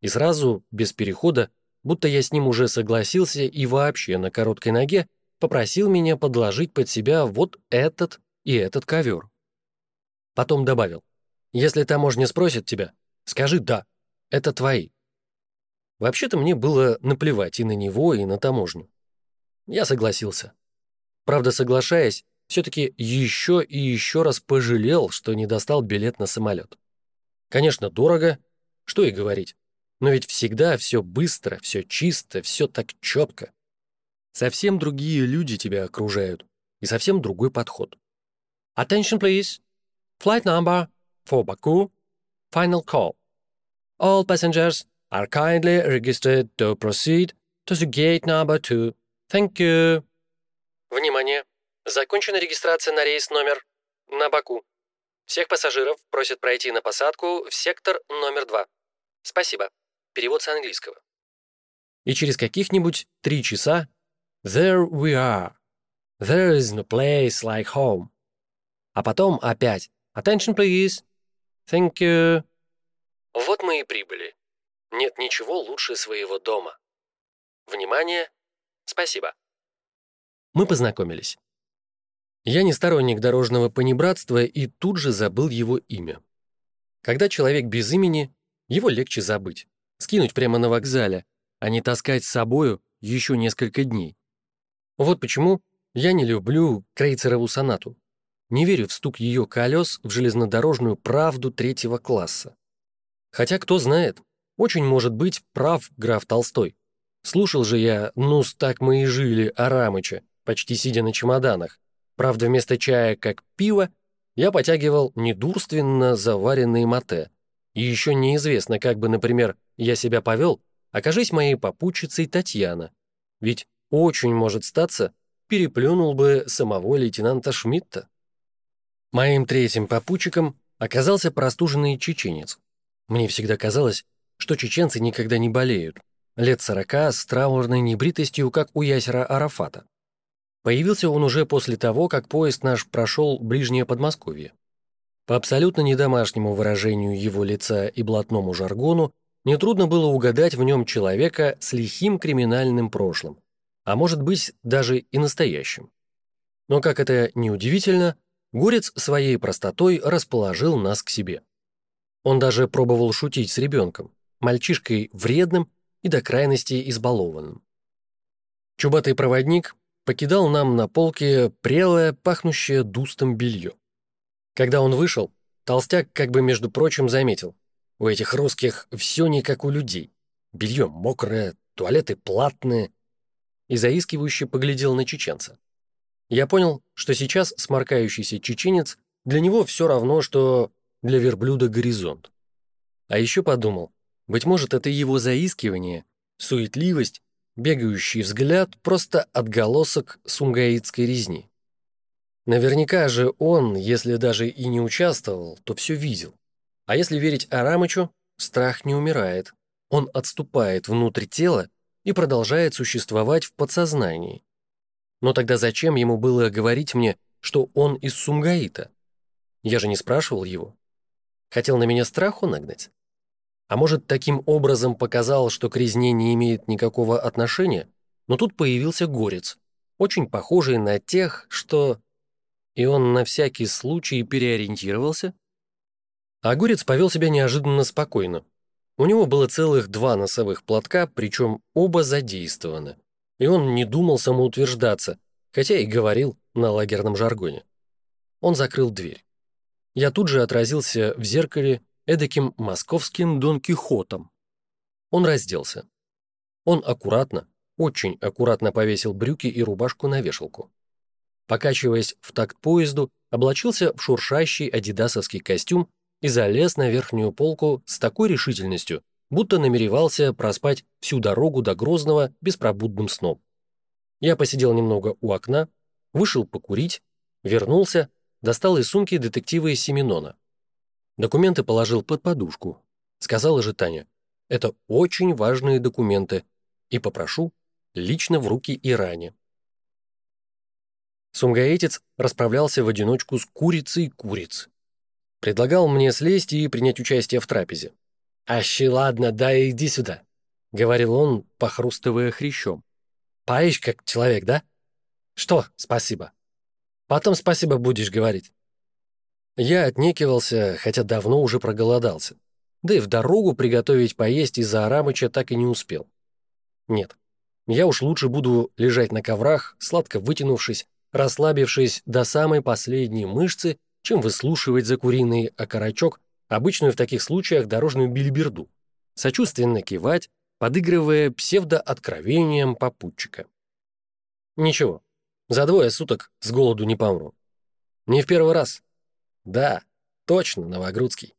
И сразу, без перехода, будто я с ним уже согласился и вообще на короткой ноге, попросил меня подложить под себя вот этот и этот ковер. Потом добавил, если таможня спросит тебя, скажи «да», это твои. Вообще-то мне было наплевать и на него, и на таможню. Я согласился. Правда, соглашаясь, все-таки еще и еще раз пожалел, что не достал билет на самолет. Конечно, дорого, что и говорить. Но ведь всегда все быстро, все чисто, все так четко. Совсем другие люди тебя окружают, и совсем другой подход. Attention, please. Flight number for Baku. Final call. All passengers are kindly registered to proceed to the gate number two. Thank you. Внимание! Закончена регистрация на рейс номер на Баку. Всех пассажиров просят пройти на посадку в сектор номер два. Спасибо. Перевод с английского. И через каких-нибудь три часа There we are. There is no place like home. А потом опять Attention, please. Thank you. Вот мы и прибыли. Нет ничего лучше своего дома. Внимание. Спасибо. Мы познакомились. Я не сторонник дорожного понебратства и тут же забыл его имя. Когда человек без имени, его легче забыть, скинуть прямо на вокзале, а не таскать с собою еще несколько дней. Вот почему я не люблю Крейцерову сонату. Не верю в стук ее колес в железнодорожную правду третьего класса. Хотя, кто знает, очень может быть прав граф Толстой. Слушал же я «Ну-с, так мы и жили» Арамыча, почти сидя на чемоданах. Правда, вместо чая, как пиво, я потягивал недурственно заваренные мате. И еще неизвестно, как бы, например, я себя повел, окажись моей попутчицей Татьяна. Ведь очень может статься, переплюнул бы самого лейтенанта Шмидта. Моим третьим попутчиком оказался простуженный чеченец. Мне всегда казалось, что чеченцы никогда не болеют. Лет сорока с траурной небритостью, как у ясера Арафата. Появился он уже после того, как поезд наш прошел ближнее Подмосковье. По абсолютно недомашнему выражению его лица и блатному жаргону нетрудно было угадать в нем человека с лихим криминальным прошлым, а может быть даже и настоящим. Но, как это неудивительно, Горец своей простотой расположил нас к себе. Он даже пробовал шутить с ребенком, мальчишкой вредным и до крайности избалованным. Чубатый проводник покидал нам на полке прелое, пахнущее дустом белье. Когда он вышел, толстяк как бы, между прочим, заметил. У этих русских все не как у людей. Белье мокрое, туалеты платные. И заискивающе поглядел на чеченца. Я понял, что сейчас сморкающийся чеченец для него все равно, что для верблюда горизонт. А еще подумал, быть может, это его заискивание, суетливость бегающий взгляд — просто отголосок сумгаитской резни. Наверняка же он, если даже и не участвовал, то все видел. А если верить Арамычу, страх не умирает. Он отступает внутрь тела и продолжает существовать в подсознании. Но тогда зачем ему было говорить мне, что он из Сумгаита? Я же не спрашивал его. Хотел на меня страху нагнать? А может, таким образом показал, что к резне не имеет никакого отношения? Но тут появился горец, очень похожий на тех, что... И он на всякий случай переориентировался? А горец повел себя неожиданно спокойно. У него было целых два носовых платка, причем оба задействованы. И он не думал самоутверждаться, хотя и говорил на лагерном жаргоне. Он закрыл дверь. Я тут же отразился в зеркале эдаким московским Дон Кихотом. Он разделся. Он аккуратно, очень аккуратно повесил брюки и рубашку на вешалку. Покачиваясь в такт поезду, облачился в шуршащий адидасовский костюм и залез на верхнюю полку с такой решительностью, будто намеревался проспать всю дорогу до Грозного беспробудным сном. Я посидел немного у окна, вышел покурить, вернулся, достал из сумки детектива из Семенона. Документы положил под подушку. Сказала же Таня, это очень важные документы, и попрошу лично в руки Иране. Сумгаетец расправлялся в одиночку с курицей куриц. Предлагал мне слезть и принять участие в трапезе. «Ащи, ладно, да иди сюда», — говорил он, похрустывая хрящом. «Поишь как человек, да?» «Что, спасибо?» «Потом спасибо будешь говорить». Я отнекивался, хотя давно уже проголодался. Да и в дорогу приготовить поесть из-за Арамыча так и не успел. Нет, я уж лучше буду лежать на коврах, сладко вытянувшись, расслабившись до самой последней мышцы, чем выслушивать за куриный окорочок, обычную в таких случаях дорожную билиберду. сочувственно кивать, подыгрывая псевдооткровением попутчика. Ничего, за двое суток с голоду не помру. Не в первый раз. Да, точно, Новогрудский.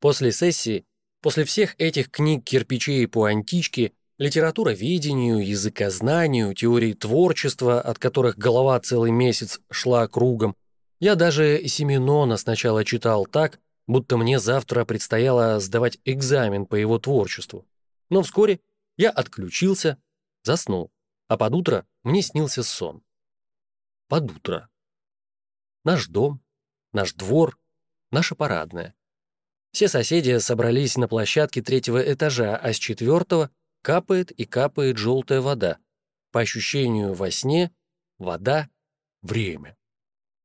После сессии, после всех этих книг кирпичей по античке, литературоведению, языкознанию, теории творчества, от которых голова целый месяц шла кругом, я даже Семенона сначала читал так, будто мне завтра предстояло сдавать экзамен по его творчеству. Но вскоре я отключился, заснул, а под утро мне снился сон. Под утро. Наш дом, наш двор, наша парадная. Все соседи собрались на площадке третьего этажа, а с четвертого капает и капает желтая вода. По ощущению во сне вода — время.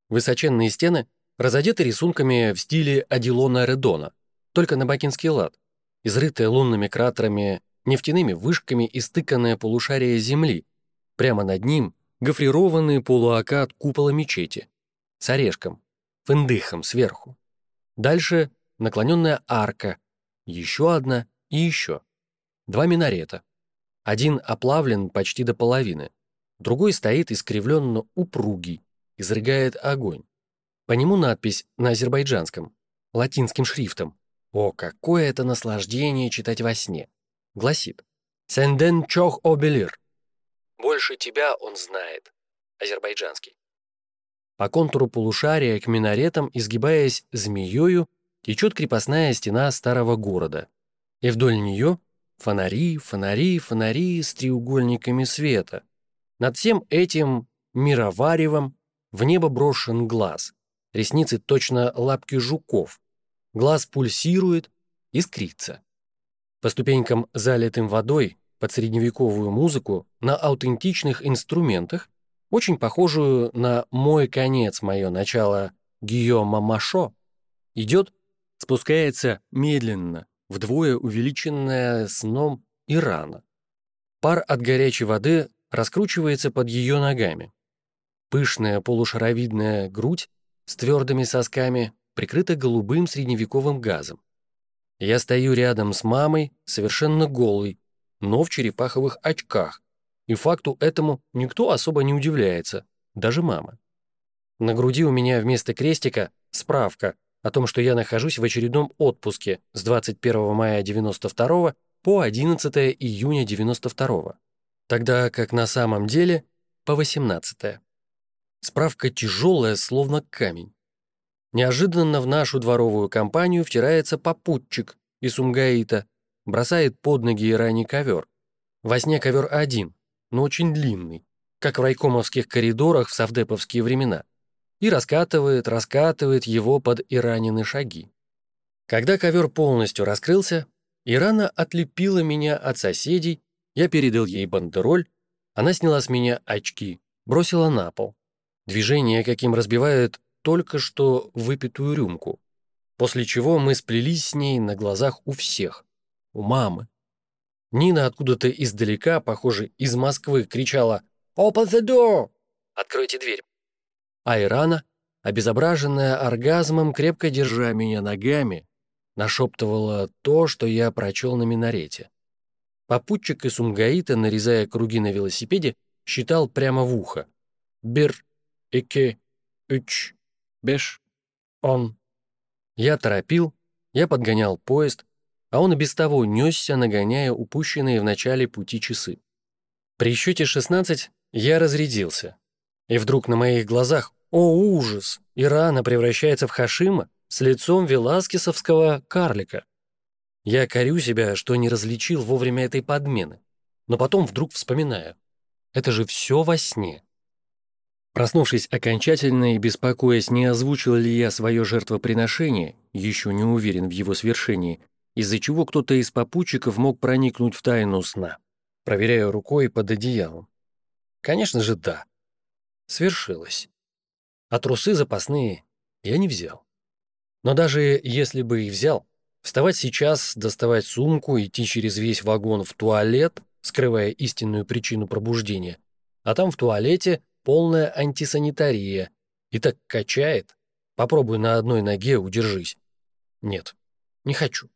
Высоченные стены разодеты рисунками в стиле Адилона Редона, только на бакинский лад, изрытые лунными кратерами, нефтяными вышками и стыканное полушарие земли. Прямо над ним гофрированный полуокат купола мечети с орешком, фендыхом сверху. Дальше наклоненная арка, еще одна и еще. Два минарета. Один оплавлен почти до половины, другой стоит искривленно упругий, изрыгает огонь. По нему надпись на азербайджанском, латинским шрифтом. О, какое это наслаждение читать во сне! Гласит «Сенден чох обелир». «Больше тебя он знает», азербайджанский. По контуру полушария к минаретам, изгибаясь змеёю, течет крепостная стена старого города. И вдоль нее фонари, фонари, фонари с треугольниками света. Над всем этим мироваревом в небо брошен глаз. Ресницы точно лапки жуков. Глаз пульсирует, искрится. По ступенькам, залитым водой, под средневековую музыку, на аутентичных инструментах, очень похожую на «Мой конец, мое начало» Гийома Машо, идет, спускается медленно, вдвое увеличенная сном Ирана. Пар от горячей воды раскручивается под ее ногами. Пышная полушаровидная грудь с твердыми сосками прикрыта голубым средневековым газом. Я стою рядом с мамой, совершенно голый, но в черепаховых очках, и факту этому никто особо не удивляется, даже мама. На груди у меня вместо крестика справка о том, что я нахожусь в очередном отпуске с 21 мая 92 по 11 июня 92 тогда как на самом деле по 18 Справка тяжелая, словно камень. Неожиданно в нашу дворовую компанию втирается попутчик из Умгаита, бросает под ноги ранний ковер. Во сне ковер один, но очень длинный, как в райкомовских коридорах в совдеповские времена, и раскатывает, раскатывает его под иранины шаги. Когда ковер полностью раскрылся, Ирана отлепила меня от соседей, я передал ей бандероль, она сняла с меня очки, бросила на пол. Движение, каким разбивает только что выпитую рюмку. После чего мы сплелись с ней на глазах у всех. У мамы. Нина откуда-то издалека, похоже, из Москвы, кричала «Open the door!» «Откройте дверь!» А Ирана, обезображенная оргазмом, крепко держа меня ногами, нашептывала то, что я прочел на минарете. Попутчик из Умгаита, нарезая круги на велосипеде, считал прямо в ухо. «Бир, Ике, Üç, Беш, Он. Я торопил, я подгонял поезд, а он и без того несся, нагоняя упущенные в начале пути часы. При счете 16 я разрядился. И вдруг на моих глазах, о ужас, Ирана превращается в Хашима с лицом веласкесовского карлика. Я корю себя, что не различил вовремя этой подмены. Но потом вдруг вспоминаю. Это же все во сне. Проснувшись окончательно и беспокоясь, не озвучил ли я свое жертвоприношение, еще не уверен в его свершении, из-за чего кто-то из попутчиков мог проникнуть в тайну сна. Проверяю рукой под одеялом. Конечно же, да. Свершилось. А трусы запасные я не взял. Но даже если бы и взял, вставать сейчас, доставать сумку, идти через весь вагон в туалет, скрывая истинную причину пробуждения, а там в туалете полная антисанитария. И так качает. Попробуй на одной ноге удержись. Нет, не хочу.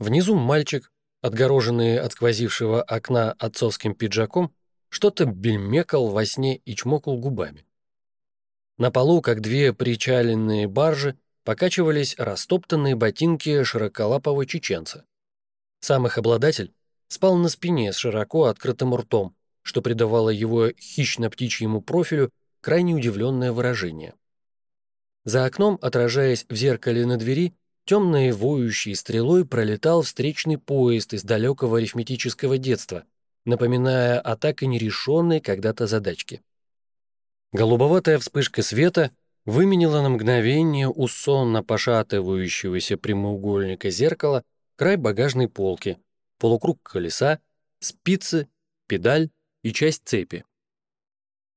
Внизу мальчик, отгороженный от сквозившего окна отцовским пиджаком, что-то бельмекал во сне и чмокал губами. На полу, как две причаленные баржи, покачивались растоптанные ботинки широколапого чеченца. Сам их обладатель спал на спине с широко открытым ртом, что придавало его хищно-птичьему профилю крайне удивленное выражение. За окном, отражаясь в зеркале на двери, темной воющей стрелой пролетал встречный поезд из далекого арифметического детства, напоминая о так и нерешенной когда-то задачке. Голубоватая вспышка света выменила на мгновение у сонно пошатывающегося прямоугольника зеркала край багажной полки, полукруг колеса, спицы, педаль и часть цепи.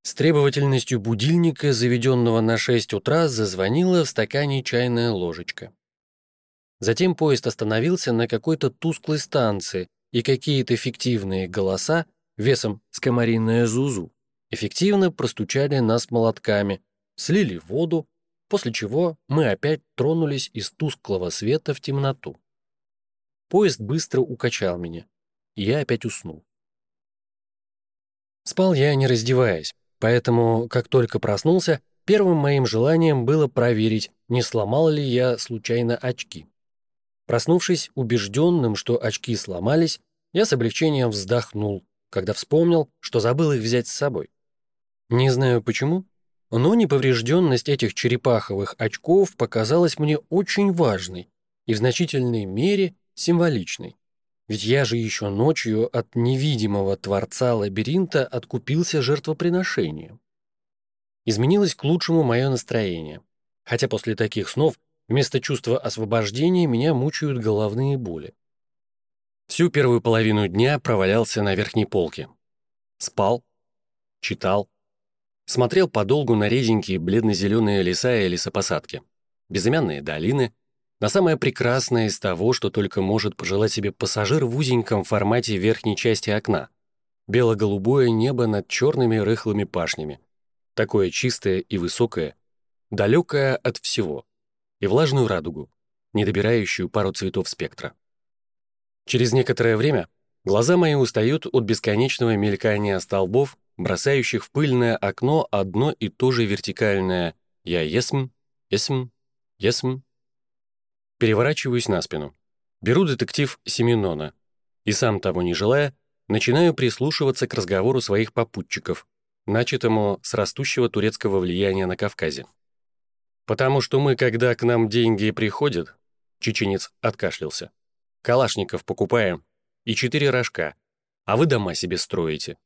С требовательностью будильника, заведенного на 6 утра, зазвонила в стакане чайная ложечка. Затем поезд остановился на какой-то тусклой станции, и какие-то фиктивные голоса, весом с зузу, эффективно простучали нас молотками, слили воду, после чего мы опять тронулись из тусклого света в темноту. Поезд быстро укачал меня, и я опять уснул. Спал я, не раздеваясь, поэтому, как только проснулся, первым моим желанием было проверить, не сломал ли я случайно очки. Проснувшись, убежденным, что очки сломались, я с облегчением вздохнул, когда вспомнил, что забыл их взять с собой. Не знаю почему, но неповрежденность этих черепаховых очков показалась мне очень важной и в значительной мере символичной. Ведь я же еще ночью от невидимого творца лабиринта откупился жертвоприношением. Изменилось к лучшему мое настроение. Хотя после таких снов вместо чувства освобождения меня мучают головные боли. Всю первую половину дня провалялся на верхней полке. Спал, читал, смотрел подолгу на реденькие бледно-зеленые леса и лесопосадки, безымянные долины — на самое прекрасное из того, что только может пожелать себе пассажир в узеньком формате верхней части окна. Бело-голубое небо над черными рыхлыми пашнями. Такое чистое и высокое, далекое от всего. И влажную радугу, не добирающую пару цветов спектра. Через некоторое время глаза мои устают от бесконечного мелькания столбов, бросающих в пыльное окно одно и то же вертикальное «я есм, есм, есм, Переворачиваюсь на спину. Беру детектив Семенона. И сам того не желая, начинаю прислушиваться к разговору своих попутчиков, начатому с растущего турецкого влияния на Кавказе. «Потому что мы, когда к нам деньги приходят», чеченец откашлялся, «калашников покупаем и четыре рожка, а вы дома себе строите.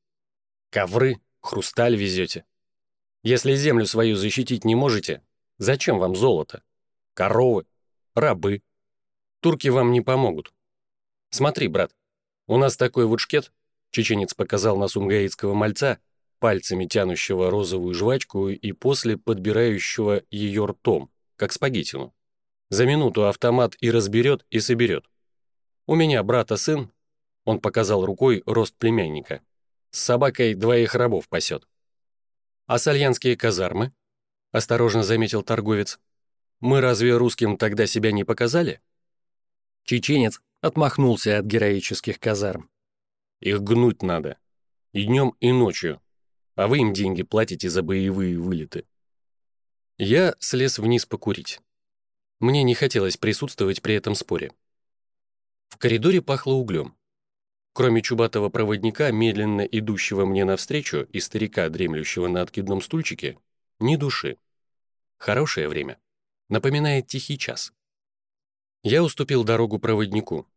Ковры, хрусталь везете. Если землю свою защитить не можете, зачем вам золото? Коровы, рабы. Турки вам не помогут. Смотри, брат, у нас такой вот шкет, чеченец показал на сумгаитского мальца, пальцами тянущего розовую жвачку и после подбирающего ее ртом, как спагеттину. За минуту автомат и разберет, и соберет. У меня брата сын, он показал рукой рост племянника, с собакой двоих рабов пасет. А сальянские казармы? Осторожно заметил торговец. Мы разве русским тогда себя не показали? Чеченец отмахнулся от героических казарм. Их гнуть надо. И днем, и ночью. А вы им деньги платите за боевые вылеты. Я слез вниз покурить. Мне не хотелось присутствовать при этом споре. В коридоре пахло углем. Кроме чубатого проводника, медленно идущего мне навстречу, и старика, дремлющего на откидном стульчике, ни души. Хорошее время напоминает тихий час. Я уступил дорогу проводнику.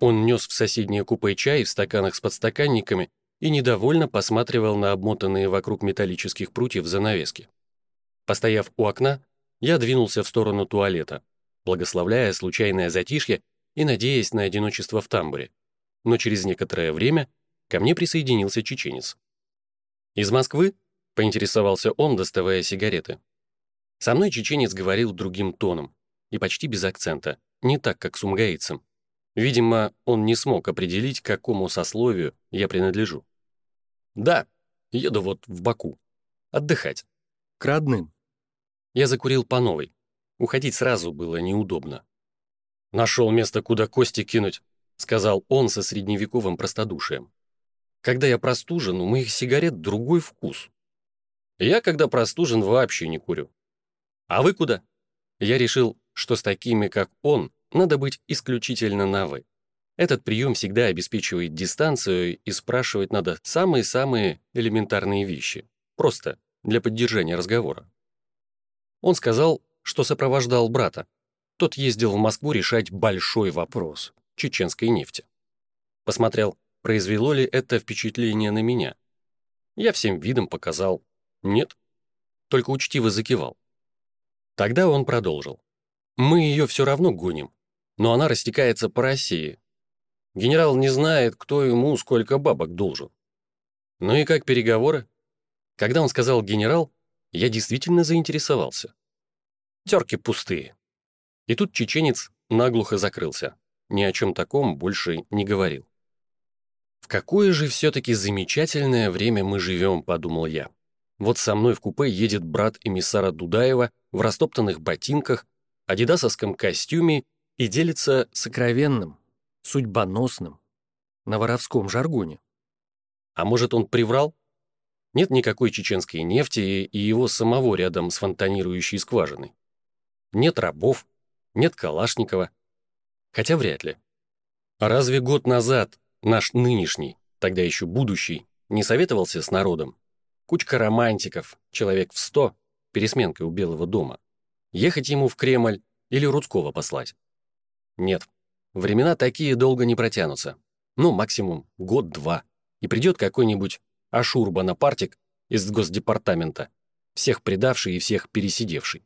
Он нес в соседнее купе чай в стаканах с подстаканниками и недовольно посматривал на обмотанные вокруг металлических прутьев занавески. Постояв у окна, я двинулся в сторону туалета, благословляя случайное затишье и надеясь на одиночество в тамбуре. Но через некоторое время ко мне присоединился чеченец. «Из Москвы?» — поинтересовался он, доставая сигареты. Со мной чеченец говорил другим тоном и почти без акцента, не так, как с умгаицем. Видимо, он не смог определить, к какому сословию я принадлежу. «Да, еду вот в Баку. Отдыхать. К родным». Я закурил по новой. Уходить сразу было неудобно. Нашел место, куда кости кинуть. — сказал он со средневековым простодушием. «Когда я простужен, у моих сигарет другой вкус. Я, когда простужен, вообще не курю. А вы куда?» Я решил, что с такими, как он, надо быть исключительно на «вы». Этот прием всегда обеспечивает дистанцию, и спрашивать надо самые-самые элементарные вещи. Просто для поддержания разговора. Он сказал, что сопровождал брата. Тот ездил в Москву решать большой вопрос – чеченской нефти. Посмотрел, произвело ли это впечатление на меня. Я всем видом показал «нет», только учтиво закивал. Тогда он продолжил. «Мы ее все равно гоним, но она растекается по России. Генерал не знает, кто ему сколько бабок должен. Ну и как переговоры? Когда он сказал «генерал», я действительно заинтересовался. Терки пустые. И тут чеченец наглухо закрылся. Ни о чем таком больше не говорил. «В какое же все-таки замечательное время мы живем», — подумал я. Вот со мной в купе едет брат эмиссара Дудаева в растоптанных ботинках, адидасовском костюме и делится сокровенным, судьбоносным, на воровском жаргоне. А может, он приврал? Нет никакой чеченской нефти и его самого рядом с фонтанирующей скважиной. Нет рабов, нет Калашникова. Хотя вряд ли. А разве год назад наш нынешний, тогда еще будущий, не советовался с народом? Кучка романтиков, человек в сто, пересменкой у Белого дома. Ехать ему в Кремль или Рудского послать? Нет, времена такие долго не протянутся. Ну, максимум год-два. И придет какой-нибудь Ашур Бонапартик из Госдепартамента, всех предавший и всех пересидевший.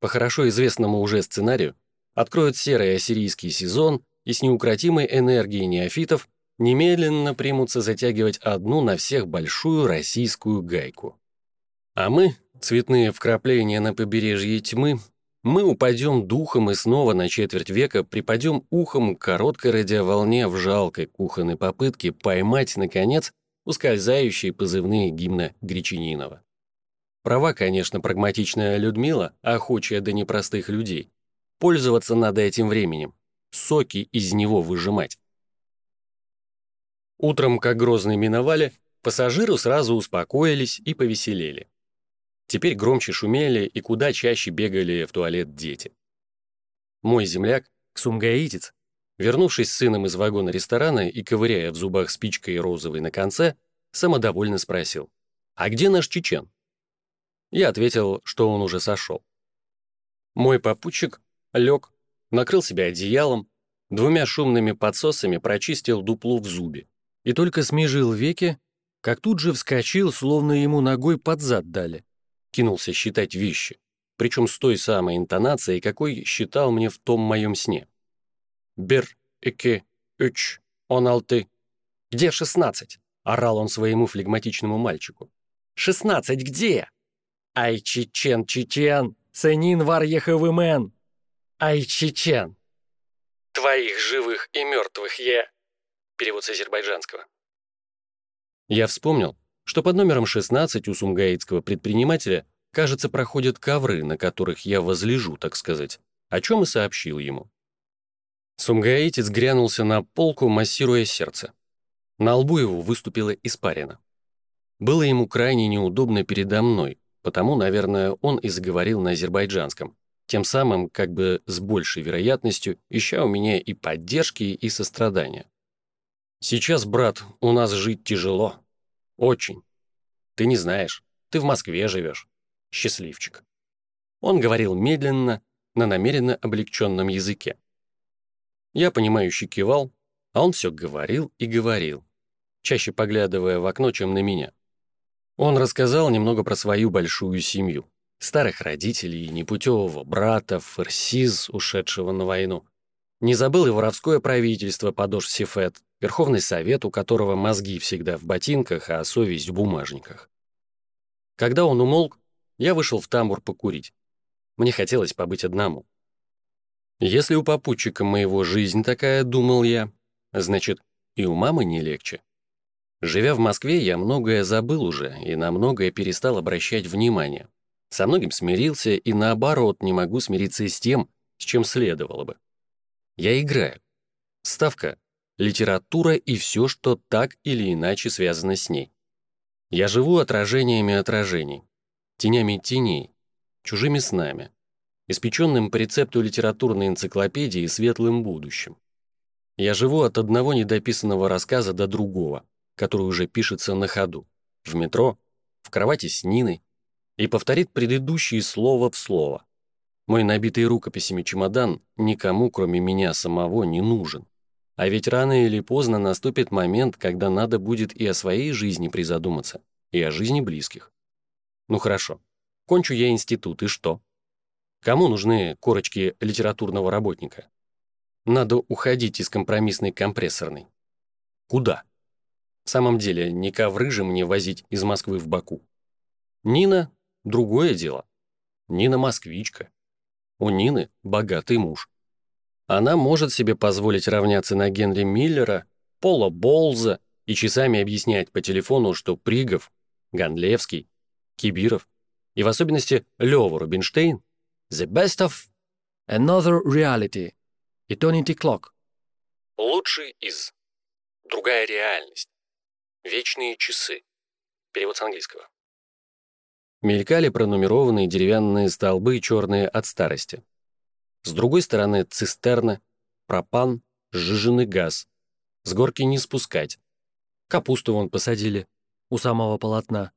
По хорошо известному уже сценарию, откроют серый ассирийский сезон и с неукротимой энергией неофитов немедленно примутся затягивать одну на всех большую российскую гайку. А мы, цветные вкрапления на побережье тьмы, мы упадем духом и снова на четверть века припадем ухом к короткой радиоволне в жалкой кухонной попытке поймать, наконец, ускользающие позывные гимна Гречининова. Права, конечно, прагматичная Людмила, охочая до непростых людей. Пользоваться надо этим временем, соки из него выжимать. Утром, как грозные миновали, пассажиры сразу успокоились и повеселели. Теперь громче шумели и куда чаще бегали в туалет дети. Мой земляк, ксумгаитец, вернувшись с сыном из вагона ресторана и ковыряя в зубах спичкой розовой на конце, самодовольно спросил, «А где наш чечен?» Я ответил, что он уже сошел. Мой попутчик лег, накрыл себя одеялом, двумя шумными подсосами прочистил дуплу в зубе и только смежил веки, как тут же вскочил, словно ему ногой под зад дали. Кинулся считать вещи, причем с той самой интонацией, какой считал мне в том моем сне. «Бер, эке, үч, он алты». «Где шестнадцать?» — орал он своему флегматичному мальчику. «Шестнадцать где?» «Ай, чечен, чечен, ценин вар ехавымен!» «Ай, чечен!» «Твоих живых и мертвых я...» Перевод с азербайджанского. Я вспомнил, что под номером 16 у сумгаитского предпринимателя, кажется, проходят ковры, на которых я возлежу, так сказать, о чем и сообщил ему. Сумгаитец грянулся на полку, массируя сердце. На лбу его выступила испарина. Было ему крайне неудобно передо мной, потому, наверное, он и заговорил на азербайджанском, тем самым, как бы с большей вероятностью, ища у меня и поддержки, и сострадания. Сейчас, брат, у нас жить тяжело. Очень. Ты не знаешь. Ты в Москве живешь. Счастливчик. Он говорил медленно, на намеренно облегченном языке. Я, понимающе кивал, а он все говорил и говорил, чаще поглядывая в окно, чем на меня. Он рассказал немного про свою большую семью, старых родителей, непутевого брата, фарсиз, ушедшего на войну. Не забыл и воровское правительство подошв Сифет, Верховный Совет, у которого мозги всегда в ботинках, а совесть в бумажниках. Когда он умолк, я вышел в тамбур покурить. Мне хотелось побыть одному. Если у попутчика моего жизнь такая, думал я, значит, и у мамы не легче. Живя в Москве, я многое забыл уже и на многое перестал обращать внимание. Со многим смирился и наоборот не могу смириться с тем, с чем следовало бы. Я играю. Ставка – литература и все, что так или иначе связано с ней. Я живу отражениями отражений, тенями теней, чужими снами, испеченным по рецепту литературной энциклопедии светлым будущим. Я живу от одного недописанного рассказа до другого, который уже пишется на ходу, в метро, в кровати с Ниной, и повторит предыдущие слово в слово. Мой набитый рукописями чемодан никому, кроме меня самого, не нужен. А ведь рано или поздно наступит момент, когда надо будет и о своей жизни призадуматься, и о жизни близких. Ну хорошо, кончу я институт, и что? Кому нужны корочки литературного работника? Надо уходить из компромиссной компрессорной. Куда? В самом деле, не ковры же мне возить из Москвы в Баку. Нина — другое дело. Нина — москвичка. У Нины богатый муж. Она может себе позволить равняться на Генри Миллера, Пола Болза и часами объяснять по телефону, что Пригов, Ганлевский, Кибиров и в особенности Лёва Рубинштейн «The best of another reality» Eternity Clock. Лучший из. Другая реальность. Вечные часы. Перевод с английского. Мелькали пронумерованные деревянные столбы, черные от старости. С другой стороны цистерна, пропан, сжиженный газ. С горки не спускать. Капусту вон посадили, у самого полотна.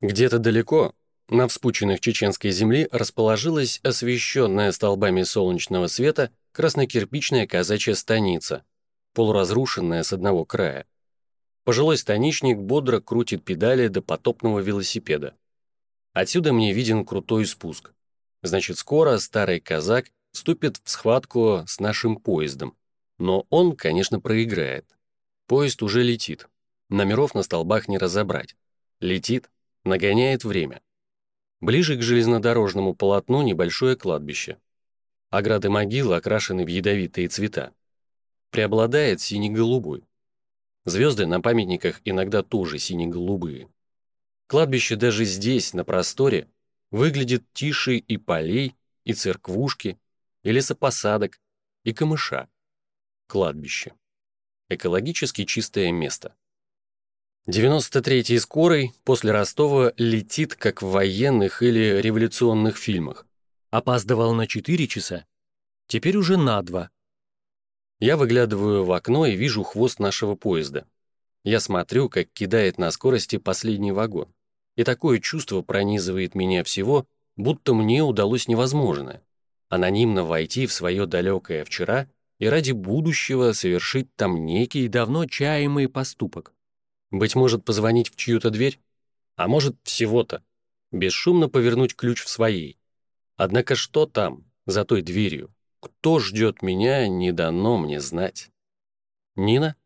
Где-то далеко, на вспученных чеченской земли, расположилась освещенная столбами солнечного света краснокирпичная казачья станица, полуразрушенная с одного края. Пожилой станичник бодро крутит педали до потопного велосипеда. Отсюда мне виден крутой спуск. Значит, скоро старый казак вступит в схватку с нашим поездом. Но он, конечно, проиграет. Поезд уже летит. Номеров на столбах не разобрать. Летит, нагоняет время. Ближе к железнодорожному полотну небольшое кладбище. Ограды могилы окрашены в ядовитые цвета. Преобладает синий-голубой. Звезды на памятниках иногда тоже сине-голубые. Кладбище даже здесь, на просторе, выглядит тише и полей, и церквушки, и лесопосадок, и камыша. Кладбище. Экологически чистое место. 93-й скорый после Ростова летит, как в военных или революционных фильмах. Опаздывал на 4 часа, теперь уже на 2. Я выглядываю в окно и вижу хвост нашего поезда. Я смотрю, как кидает на скорости последний вагон и такое чувство пронизывает меня всего, будто мне удалось невозможное — анонимно войти в свое далекое вчера и ради будущего совершить там некий давно чаемый поступок. Быть может, позвонить в чью-то дверь? А может, всего-то. Бесшумно повернуть ключ в своей. Однако что там, за той дверью? Кто ждет меня, не дано мне знать. Нина?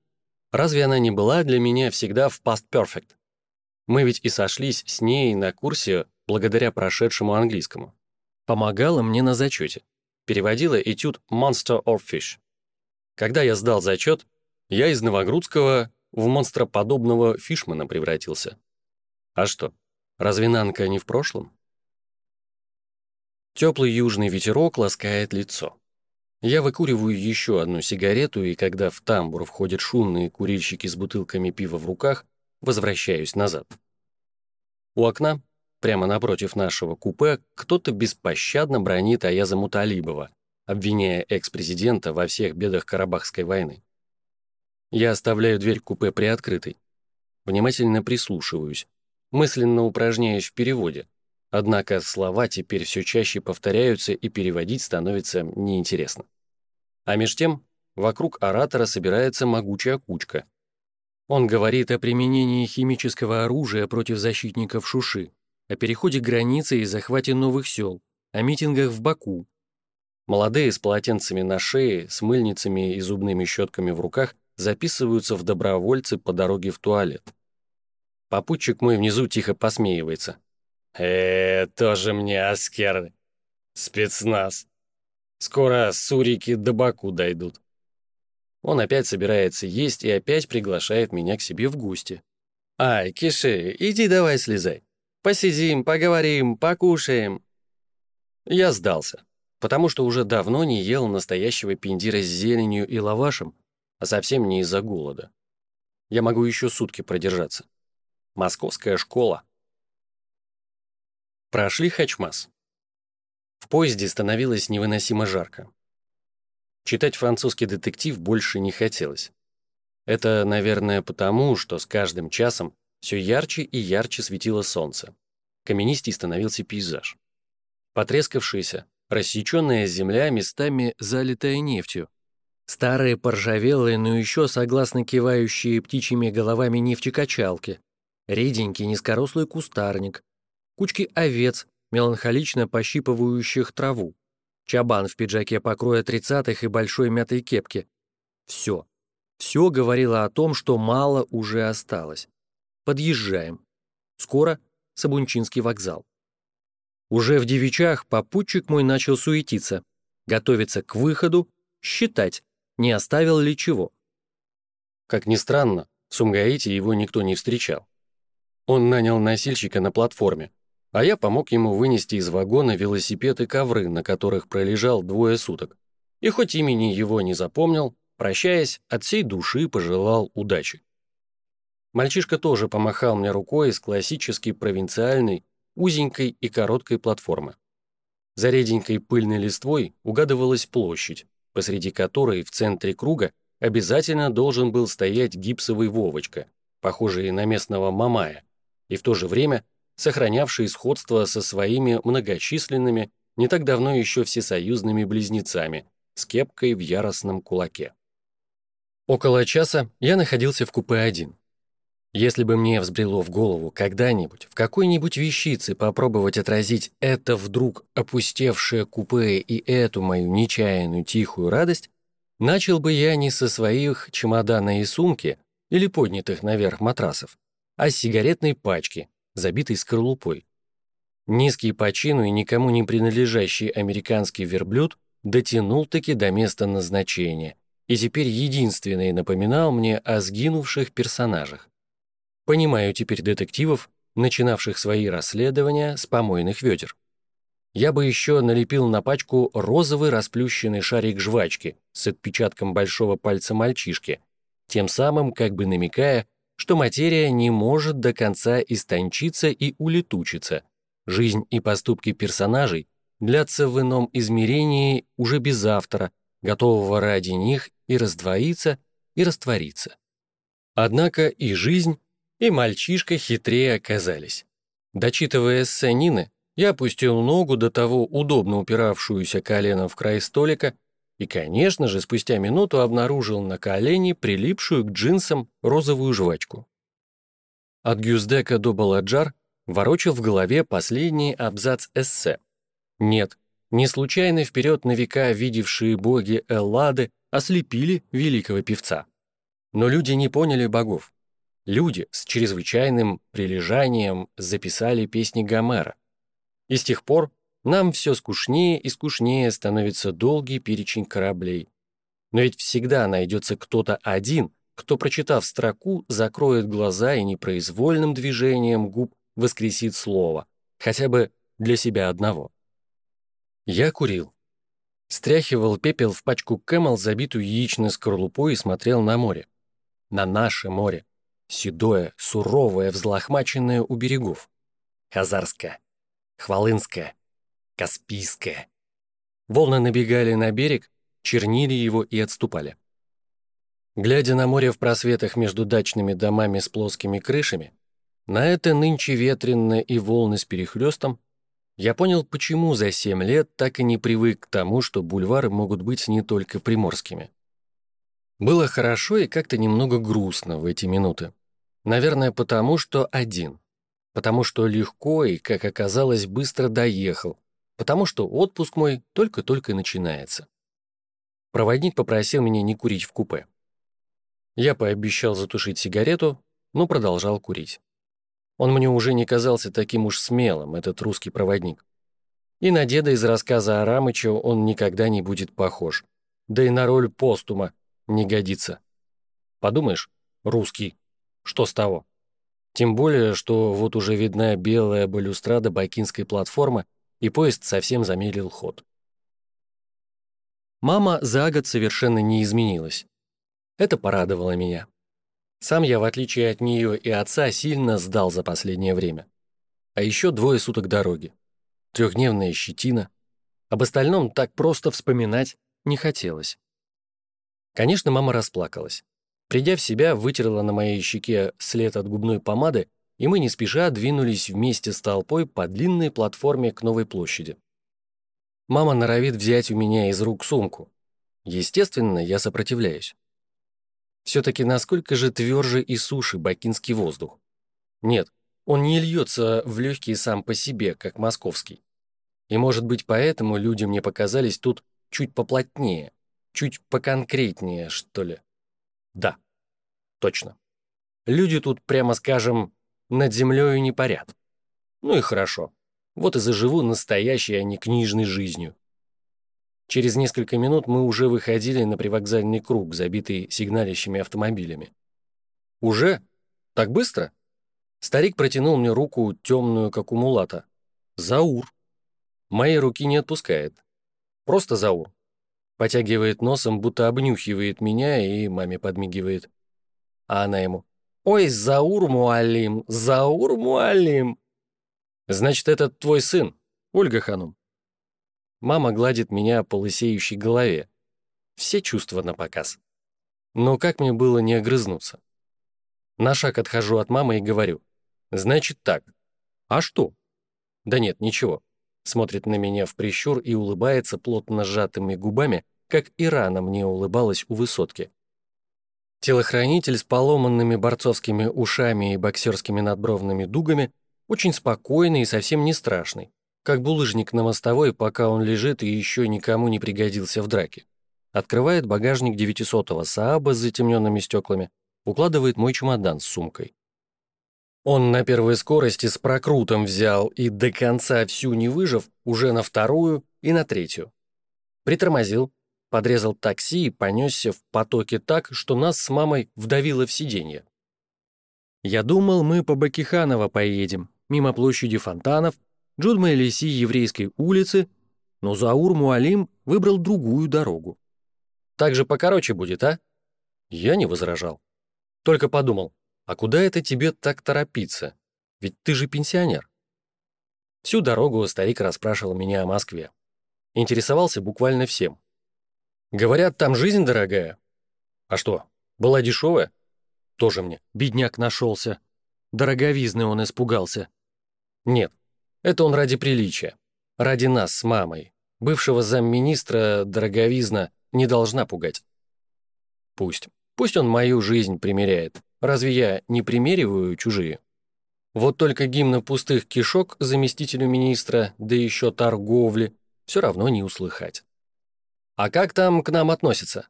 Разве она не была для меня всегда в past perfect? Мы ведь и сошлись с ней на курсе благодаря прошедшему английскому. Помогала мне на зачете. Переводила этюд «Monster or Fish». Когда я сдал зачет, я из Новогрудского в монстроподобного фишмана превратился. А что, разве Нанка не в прошлом? Теплый южный ветерок ласкает лицо. Я выкуриваю еще одну сигарету, и когда в тамбур входят шумные курильщики с бутылками пива в руках, Возвращаюсь назад. У окна, прямо напротив нашего купе, кто-то беспощадно бронит Аяза Муталибова, обвиняя экс-президента во всех бедах Карабахской войны. Я оставляю дверь купе приоткрытой. Внимательно прислушиваюсь, мысленно упражняюсь в переводе. Однако слова теперь все чаще повторяются и переводить становится неинтересно. А меж тем вокруг оратора собирается могучая кучка — он говорит о применении химического оружия против защитников Шуши, о переходе границы и захвате новых сел, о митингах в Баку. Молодые с полотенцами на шее, с мыльницами и зубными щетками в руках записываются в добровольцы по дороге в туалет. Попутчик мой внизу тихо посмеивается. Э тоже мне аскеры. Спецназ. Скоро сурики до Баку дойдут. Он опять собирается есть и опять приглашает меня к себе в гости. «Ай, Киши, иди давай слезай. Посидим, поговорим, покушаем». Я сдался. потому что уже давно не ел настоящего пиндира с зеленью и лавашем, а совсем не из-за голода. Я могу еще сутки продержаться. Московская школа. Прошли Хачмас. В поезде становилось невыносимо жарко. Читать французский детектив больше не хотелось. Это, наверное, потому, что с каждым часом все ярче и ярче светило солнце. Каменистей становился пейзаж. Потрескавшаяся, рассеченная земля местами залитая нефтью. Старые поржавелые, но еще согласно кивающие птичьими головами нефтекачалки. Реденький низкорослый кустарник. Кучки овец, меланхолично пощипывающих траву. Чабан в пиджаке покроя тридцатых и большой мятой кепке. Все. Все говорило о том, что мало уже осталось. Подъезжаем. Скоро Сабунчинский вокзал. Уже в девичах попутчик мой начал суетиться, готовиться к выходу, считать, не оставил ли чего. Как ни странно, в Сумгаите его никто не встречал. Он нанял носильщика на платформе, а я помог ему вынести из вагона велосипед и ковры, на которых пролежал двое суток. И хоть имени его не запомнил, прощаясь, от всей души пожелал удачи. Мальчишка тоже помахал мне рукой из классической провинциальной узенькой и короткой платформы. За реденькой пыльной листвой угадывалась площадь, посреди которой в центре круга обязательно должен был стоять гипсовый Вовочка, похожий на местного Мамая, и в то же время сохранявший сходство со своими многочисленными, не так давно еще всесоюзными близнецами, с кепкой в яростном кулаке. Около часа я находился в купе один. Если бы мне взбрело в голову когда-нибудь в какой-нибудь вещице попробовать отразить это вдруг опустевшее купе и эту мою нечаянную тихую радость, начал бы я не со своих чемодана и сумки или поднятых наверх матрасов, а с сигаретной пачки, забитой скорлупой. Низкий по чину и никому не принадлежащий американский верблюд дотянул-таки до места назначения и теперь единственный напоминал мне о сгинувших персонажах. Понимаю теперь детективов, начинавших свои расследования с помойных ведер. Я бы еще налепил на пачку розовый расплющенный шарик жвачки с отпечатком большого пальца мальчишки, тем самым как бы намекая, что материя не может до конца истончиться и улетучиться. Жизнь и поступки персонажей длятся в ином измерении уже без автора, готового ради них и раздвоиться, и раствориться. Однако и жизнь, и мальчишка хитрее оказались. Дочитывая эссе я опустил ногу до того удобно упиравшуюся коленом в край столика и, конечно же, спустя минуту обнаружил на колени прилипшую к джинсам розовую жвачку. От Гюздека до Баладжар ворочил в голове последний абзац эссе. Нет, не случайно вперед на века видевшие боги Эллады ослепили великого певца. Но люди не поняли богов люди с чрезвычайным прилежанием записали песни Гомера. И с тех пор нам все скучнее и скучнее становится долгий перечень кораблей. Но ведь всегда найдется кто-то один, кто, прочитав строку, закроет глаза и непроизвольным движением губ воскресит слово, хотя бы для себя одного. Я курил. Стряхивал пепел в пачку Camel, забитую яичной скорлупой, и смотрел на море. На наше море седое, суровое, взлохмаченное у берегов. Хазарское, Хвалынское, Каспийское. Волны набегали на берег, чернили его и отступали. Глядя на море в просветах между дачными домами с плоскими крышами, на это нынче ветренное и волны с перехлестом, я понял, почему за семь лет так и не привык к тому, что бульвары могут быть не только приморскими. Было хорошо и как-то немного грустно в эти минуты. Наверное, потому что один. Потому что легко и, как оказалось, быстро доехал. Потому что отпуск мой только-только начинается. Проводник попросил меня не курить в купе. Я пообещал затушить сигарету, но продолжал курить. Он мне уже не казался таким уж смелым, этот русский проводник. И на деда из рассказа о Рамыче он никогда не будет похож. Да и на роль постума не годится. Подумаешь, русский. Что с того? Тем более, что вот уже видна белая балюстрада бакинской платформы, и поезд совсем замедлил ход. Мама за год совершенно не изменилась. Это порадовало меня. Сам я, в отличие от нее и отца, сильно сдал за последнее время. А еще двое суток дороги. Трехдневная щетина. Об остальном так просто вспоминать не хотелось. Конечно, мама расплакалась. Придя в себя, вытерла на моей щеке след от губной помады, и мы не спеша двинулись вместе с толпой по длинной платформе к новой площади. Мама норовит взять у меня из рук сумку. Естественно, я сопротивляюсь. Все-таки насколько же тверже и суше бакинский воздух? Нет, он не льется в легкие сам по себе, как московский. И может быть поэтому люди мне показались тут чуть поплотнее, чуть поконкретнее, что ли. Да, точно. Люди тут, прямо скажем, над землей не парят. Ну и хорошо. Вот и заживу настоящей, а не книжной жизнью. Через несколько минут мы уже выходили на привокзальный круг, забитый сигналящими автомобилями. «Уже? Так быстро?» Старик протянул мне руку, темную, как у мулата. «Заур». Моей руки не отпускает. Просто Заур. Потягивает носом, будто обнюхивает меня и маме подмигивает. А она ему. «Ой, Заур Муалим, Заур Муалим!» «Значит, это твой сын, Ольга Ханум?» Мама гладит меня по лысеющей голове. Все чувства на показ. Но как мне было не огрызнуться? На шаг отхожу от мамы и говорю. Значит так. А что? Да нет, ничего. Смотрит на меня в прищур и улыбается плотно сжатыми губами, как и рано мне улыбалась у высотки. Телохранитель с поломанными борцовскими ушами и боксерскими надбровными дугами очень спокойный и совсем не страшный как булыжник на мостовой, пока он лежит и еще никому не пригодился в драке. Открывает багажник 900-го Сааба с затемненными стеклами, укладывает мой чемодан с сумкой. Он на первой скорости с прокрутом взял и до конца всю не выжив, уже на вторую и на третью. Притормозил, подрезал такси и понесся в потоке так, что нас с мамой вдавило в сиденье. Я думал, мы по Бакиханово поедем, мимо площади фонтанов, Джудма Элиси еврейской улицы, но Заур Муалим выбрал другую дорогу. «Так же покороче будет, а?» Я не возражал. Только подумал, а куда это тебе так торопиться? Ведь ты же пенсионер. Всю дорогу старик расспрашивал меня о Москве. Интересовался буквально всем. Говорят, там жизнь дорогая. А что, была дешевая? Тоже мне, бедняк нашелся. Дороговизны он испугался. Нет, это он ради приличия. Ради нас с мамой. Бывшего замминистра дороговизна не должна пугать. Пусть. Пусть он мою жизнь примеряет. Разве я не примериваю чужие? Вот только гимна пустых кишок заместителю министра, да еще торговли, все равно не услыхать. А как там к нам относятся?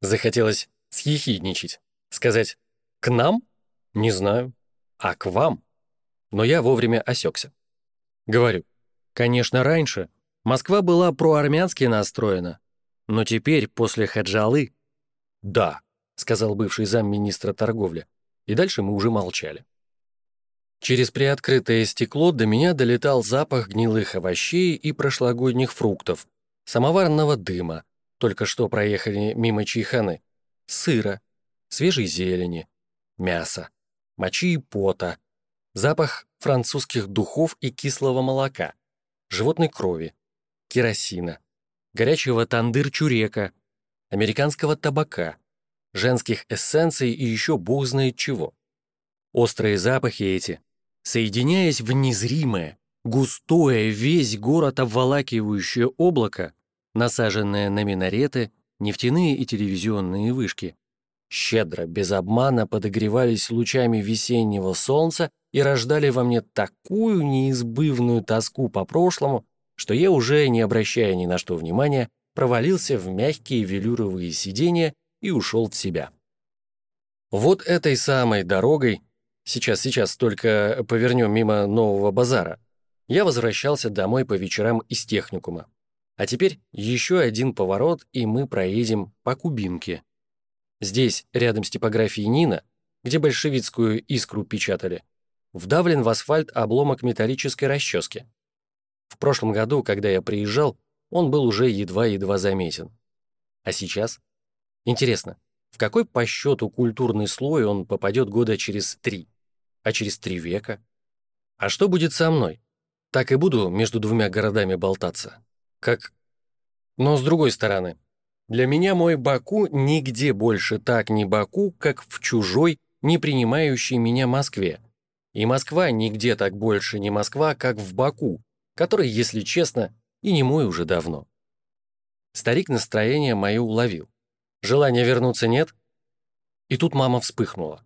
Захотелось съехидничать. Сказать «к нам?» Не знаю. А к вам? Но я вовремя осекся. Говорю, конечно, раньше Москва была проармянски настроена, но теперь, после Хаджалы... Да, сказал бывший замминистра торговли, и дальше мы уже молчали. Через приоткрытое стекло до меня долетал запах гнилых овощей и прошлогодних фруктов, самоварного дыма, только что проехали мимо чайханы, сыра, свежей зелени, мяса, мочи и пота, запах французских духов и кислого молока, животной крови, керосина, горячего тандыр-чурека, американского табака, женских эссенций и еще бог знает чего. Острые запахи эти, соединяясь в незримое, густое, весь город обволакивающее облако, насаженное на минареты, нефтяные и телевизионные вышки, щедро, без обмана подогревались лучами весеннего солнца и рождали во мне такую неизбывную тоску по прошлому, что я уже, не обращая ни на что внимания, провалился в мягкие велюровые сиденья и ушел в себя. Вот этой самой дорогой, сейчас-сейчас только повернем мимо нового базара, я возвращался домой по вечерам из техникума. А теперь еще один поворот, и мы проедем по Кубинке. Здесь, рядом с типографией Нина, где большевицкую искру печатали, вдавлен в асфальт обломок металлической расчески. В прошлом году, когда я приезжал, он был уже едва-едва заметен. А сейчас? Интересно, в какой по счету культурный слой он попадет года через три? А через три века? А что будет со мной? Так и буду между двумя городами болтаться. Как... Но с другой стороны, для меня мой Баку нигде больше так не Баку, как в чужой, не принимающей меня Москве. И Москва нигде так больше не Москва, как в Баку, который, если честно, и не мой уже давно. Старик настроение мое уловил. Желания вернуться нет? И тут мама вспыхнула.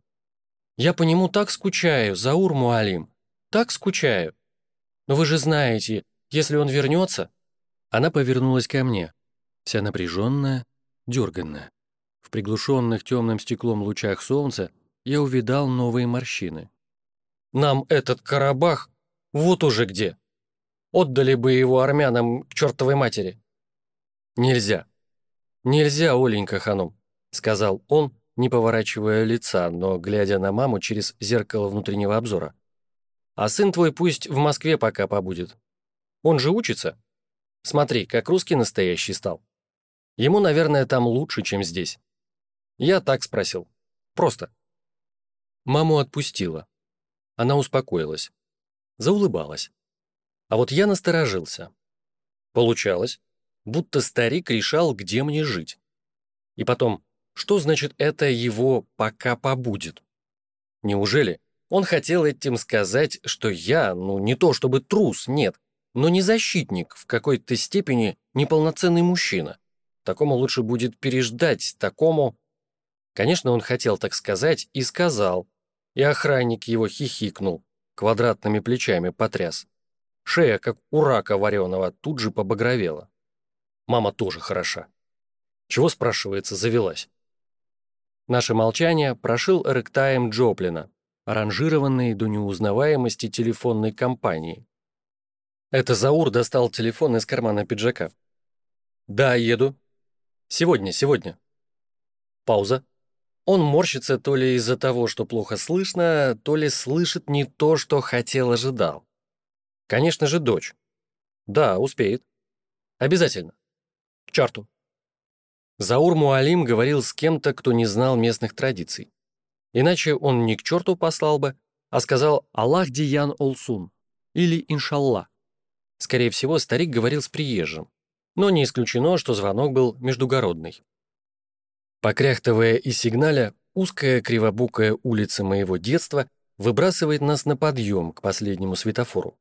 Я по нему так скучаю, Заур Муалим, так скучаю. Но вы же знаете, если он вернется... Она повернулась ко мне, вся напряженная, дерганная. В приглушенных темным стеклом лучах солнца я увидал новые морщины. «Нам этот Карабах вот уже где!» Отдали бы его армянам к чертовой матери». «Нельзя. Нельзя, Оленька Ханум», — сказал он, не поворачивая лица, но глядя на маму через зеркало внутреннего обзора. «А сын твой пусть в Москве пока побудет. Он же учится. Смотри, как русский настоящий стал. Ему, наверное, там лучше, чем здесь». Я так спросил. Просто. Маму отпустила. Она успокоилась. Заулыбалась. А вот я насторожился. Получалось, будто старик решал, где мне жить. И потом, что значит это его «пока побудет»? Неужели он хотел этим сказать, что я, ну не то чтобы трус, нет, но не защитник, в какой-то степени неполноценный мужчина. Такому лучше будет переждать, такому... Конечно, он хотел так сказать и сказал, и охранник его хихикнул, квадратными плечами потряс. Шея, как у рака вареного, тут же побагровела. Мама тоже хороша. Чего, спрашивается, завелась? Наше молчание прошил ректайм Джоплина, аранжированный до неузнаваемости телефонной компании. Это Заур достал телефон из кармана пиджака. «Да, еду. Сегодня, сегодня». Пауза. Он морщится то ли из-за того, что плохо слышно, то ли слышит не то, что хотел ожидал. Конечно же, дочь. Да, успеет. Обязательно. К черту. Заур Муалим говорил с кем-то, кто не знал местных традиций. Иначе он не к черту послал бы, а сказал «Аллах Диян Олсун» или «Иншалла». Скорее всего, старик говорил с приезжим, но не исключено, что звонок был междугородный. Покряхтывая и сигналя, узкая кривобукая улица моего детства выбрасывает нас на подъем к последнему светофору.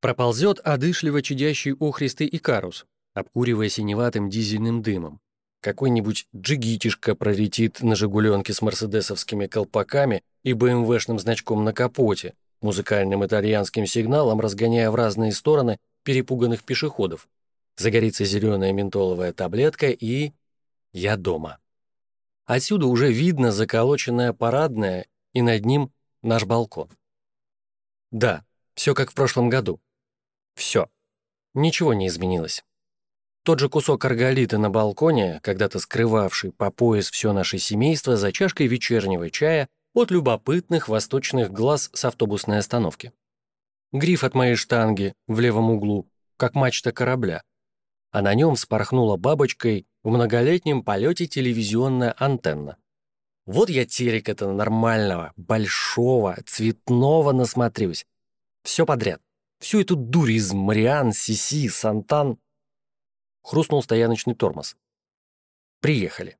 Проползет одышливо чадящий охристый икарус, обкуривая синеватым дизельным дымом. Какой-нибудь джигитишка пролетит на «Жигуленке» с мерседесовскими колпаками и БМВшным значком на капоте, музыкальным итальянским сигналом разгоняя в разные стороны перепуганных пешеходов. Загорится зеленая ментоловая таблетка и... Я дома. Отсюда уже видно заколоченная парадная и над ним наш балкон. Да, все как в прошлом году. Все. Ничего не изменилось. Тот же кусок арголита на балконе, когда-то скрывавший по пояс все наше семейство за чашкой вечернего чая от любопытных восточных глаз с автобусной остановки. Гриф от моей штанги в левом углу, как мачта корабля. А на нем вспорхнула бабочкой в многолетнем полете телевизионная антенна. Вот я телека-то нормального, большого, цветного насмотрюсь. Все подряд. Всю эту дурь Мариан, Сиси, Сантан. Хрустнул стояночный тормоз. Приехали.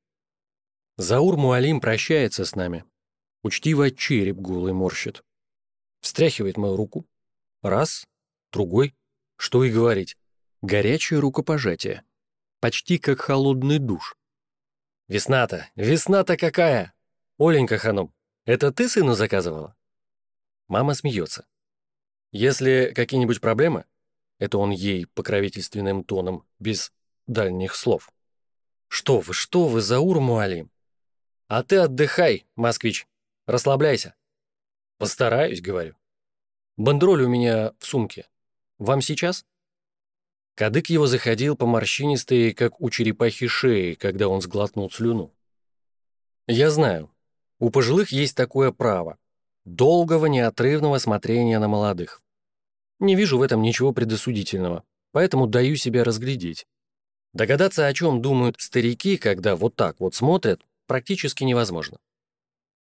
Заур Муалим прощается с нами. Учтиво череп голый морщит. Встряхивает мою руку. Раз, другой. Что и говорить. Горячее рукопожатие. Почти как холодный душ. «Весна-то, весна-то какая! Оленька Ханум, это ты сына заказывала?» Мама смеется. Если какие-нибудь проблемы, это он ей покровительственным тоном, без дальних слов. Что вы, что вы, Заур Муалим? А ты отдыхай, москвич, расслабляйся. Постараюсь, говорю. Бандероль у меня в сумке. Вам сейчас? Кадык его заходил по морщинистой, как у черепахи шеи, когда он сглотнул слюну. Я знаю, у пожилых есть такое право — долгого неотрывного смотрения на молодых. Не вижу в этом ничего предосудительного. поэтому даю себя разглядеть. Догадаться, о чем думают старики, когда вот так вот смотрят, практически невозможно.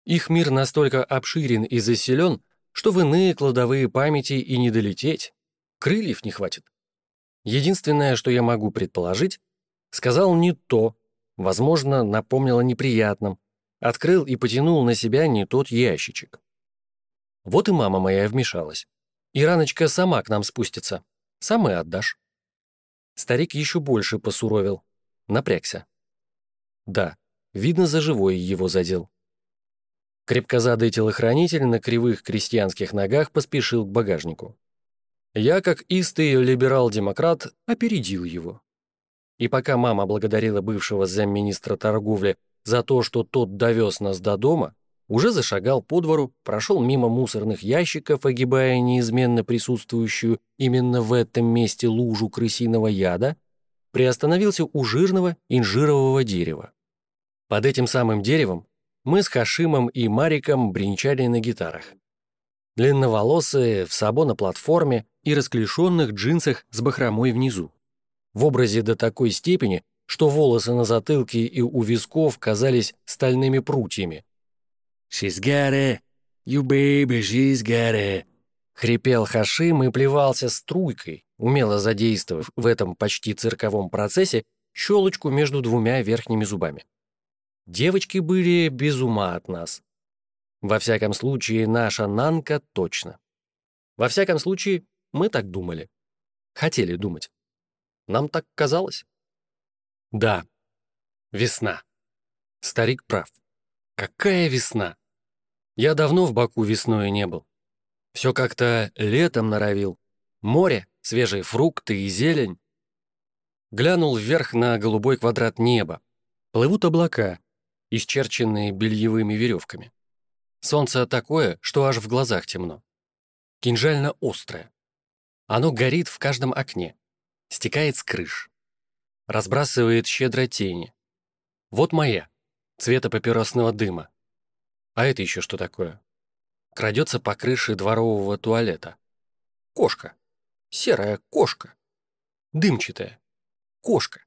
Их мир настолько обширен и заселен, что в иные кладовые памяти и не долететь. Крыльев не хватит. Единственное, что я могу предположить, сказал не то, возможно, напомнил о неприятном, открыл и потянул на себя не тот ящичек. Вот и мама моя вмешалась. Ираночка сама к нам спустится. Сам и отдашь. Старик еще больше посуровил. Напрягся. Да, видно, за живое его задел. Крепкозадый телохранитель на кривых крестьянских ногах поспешил к багажнику. Я, как истый либерал-демократ, опередил его. И пока мама благодарила бывшего замминистра торговли за то, что тот довез нас до дома, уже зашагал по двору, прошел мимо мусорных ящиков, огибая неизменно присутствующую именно в этом месте лужу крысиного яда, приостановился у жирного инжирового дерева. Под этим самым деревом мы с Хашимом и Мариком бренчали на гитарах. Длинноволосые, в сабо на платформе и расклешенных джинсах с бахромой внизу. В образе до такой степени, что волосы на затылке и у висков казались стальными прутьями, «She's got it! You baby, she's got it!» Хрипел Хашим и плевался струйкой, умело задействовав в этом почти цирковом процессе щелочку между двумя верхними зубами. Девочки были без ума от нас. Во всяком случае, наша Нанка точно. Во всяком случае, мы так думали. Хотели думать. Нам так казалось. Да, весна. Старик прав. Какая весна! Я давно в Баку весной не был. Все как-то летом норовил. Море, свежие фрукты и зелень. Глянул вверх на голубой квадрат неба. Плывут облака, исчерченные бельевыми веревками. Солнце такое, что аж в глазах темно. Кинжально острое. Оно горит в каждом окне, стекает с крыш. Разбрасывает щедро тени. Вот моя, цвета папиросного дыма. А это еще что такое? Крадется по крыше дворового туалета. Кошка. Серая кошка. Дымчатая. Кошка.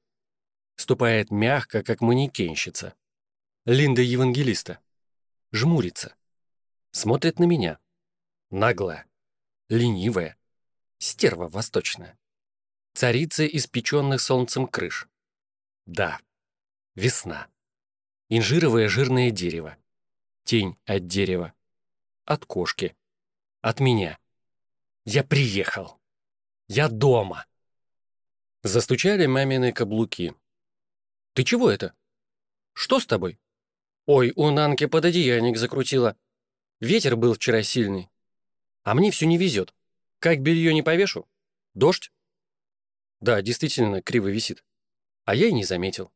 Ступает мягко, как манекенщица. Линда Евангелиста. Жмурится. Смотрит на меня. Наглая. Ленивая. Стерва восточная. Царица испеченных солнцем крыш. Да. Весна. Инжировое жирное дерево. Тень от дерева. От кошки. От меня. Я приехал. Я дома. Застучали мамины каблуки. «Ты чего это? Что с тобой?» «Ой, у Нанки пододеяльник закрутила. Ветер был вчера сильный. А мне все не везет. Как белье не повешу? Дождь?» «Да, действительно, криво висит. А я и не заметил.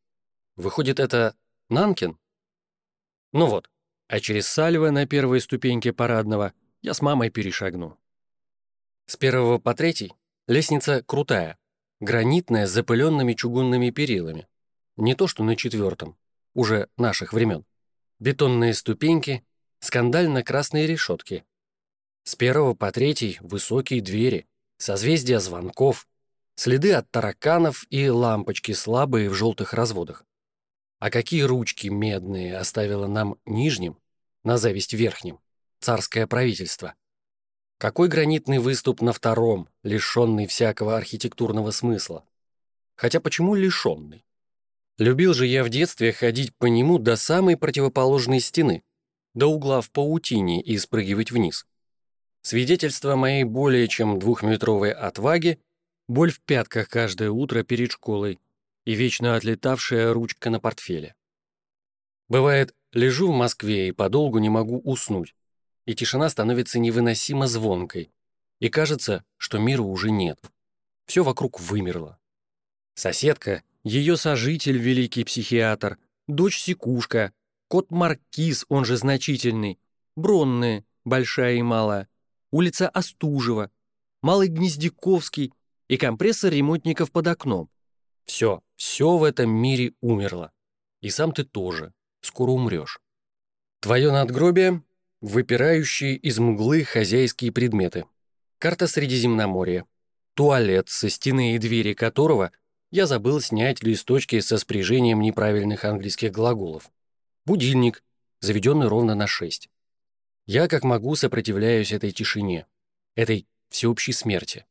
Выходит, это Нанкин? Ну вот, а через Сальва на первой ступеньке парадного я с мамой перешагну. С первого по третий лестница крутая, гранитная с запыленными чугунными перилами. Не то что на четвертом, уже наших времен. Бетонные ступеньки, скандально-красные решетки. С первого по третий высокие двери, созвездия звонков, следы от тараканов и лампочки слабые в желтых разводах. А какие ручки медные оставило нам нижним, на зависть верхним, царское правительство? Какой гранитный выступ на втором, лишенный всякого архитектурного смысла? Хотя почему лишенный? Любил же я в детстве ходить по нему до самой противоположной стены, до угла в паутине и спрыгивать вниз. Свидетельство моей более чем двухметровой отваги, боль в пятках каждое утро перед школой, и вечно отлетавшая ручка на портфеле. Бывает, лежу в Москве и подолгу не могу уснуть, и тишина становится невыносимо звонкой, и кажется, что мира уже нет. Все вокруг вымерло. Соседка, ее сожитель, великий психиатр, дочь Секушка, кот Маркиз, он же значительный, Бронная, большая и малая, улица Остужева, Малый Гнездяковский и компрессор ремонтников под окном. Все, все в этом мире умерло. И сам ты тоже. Скоро умрешь. Твое надгробие — выпирающие из мглы хозяйские предметы. Карта Средиземноморья. туалет, со стены и двери которого я забыл снять листочки со спряжением неправильных английских глаголов. Будильник, заведенный ровно на шесть. Я как могу сопротивляюсь этой тишине, этой всеобщей смерти,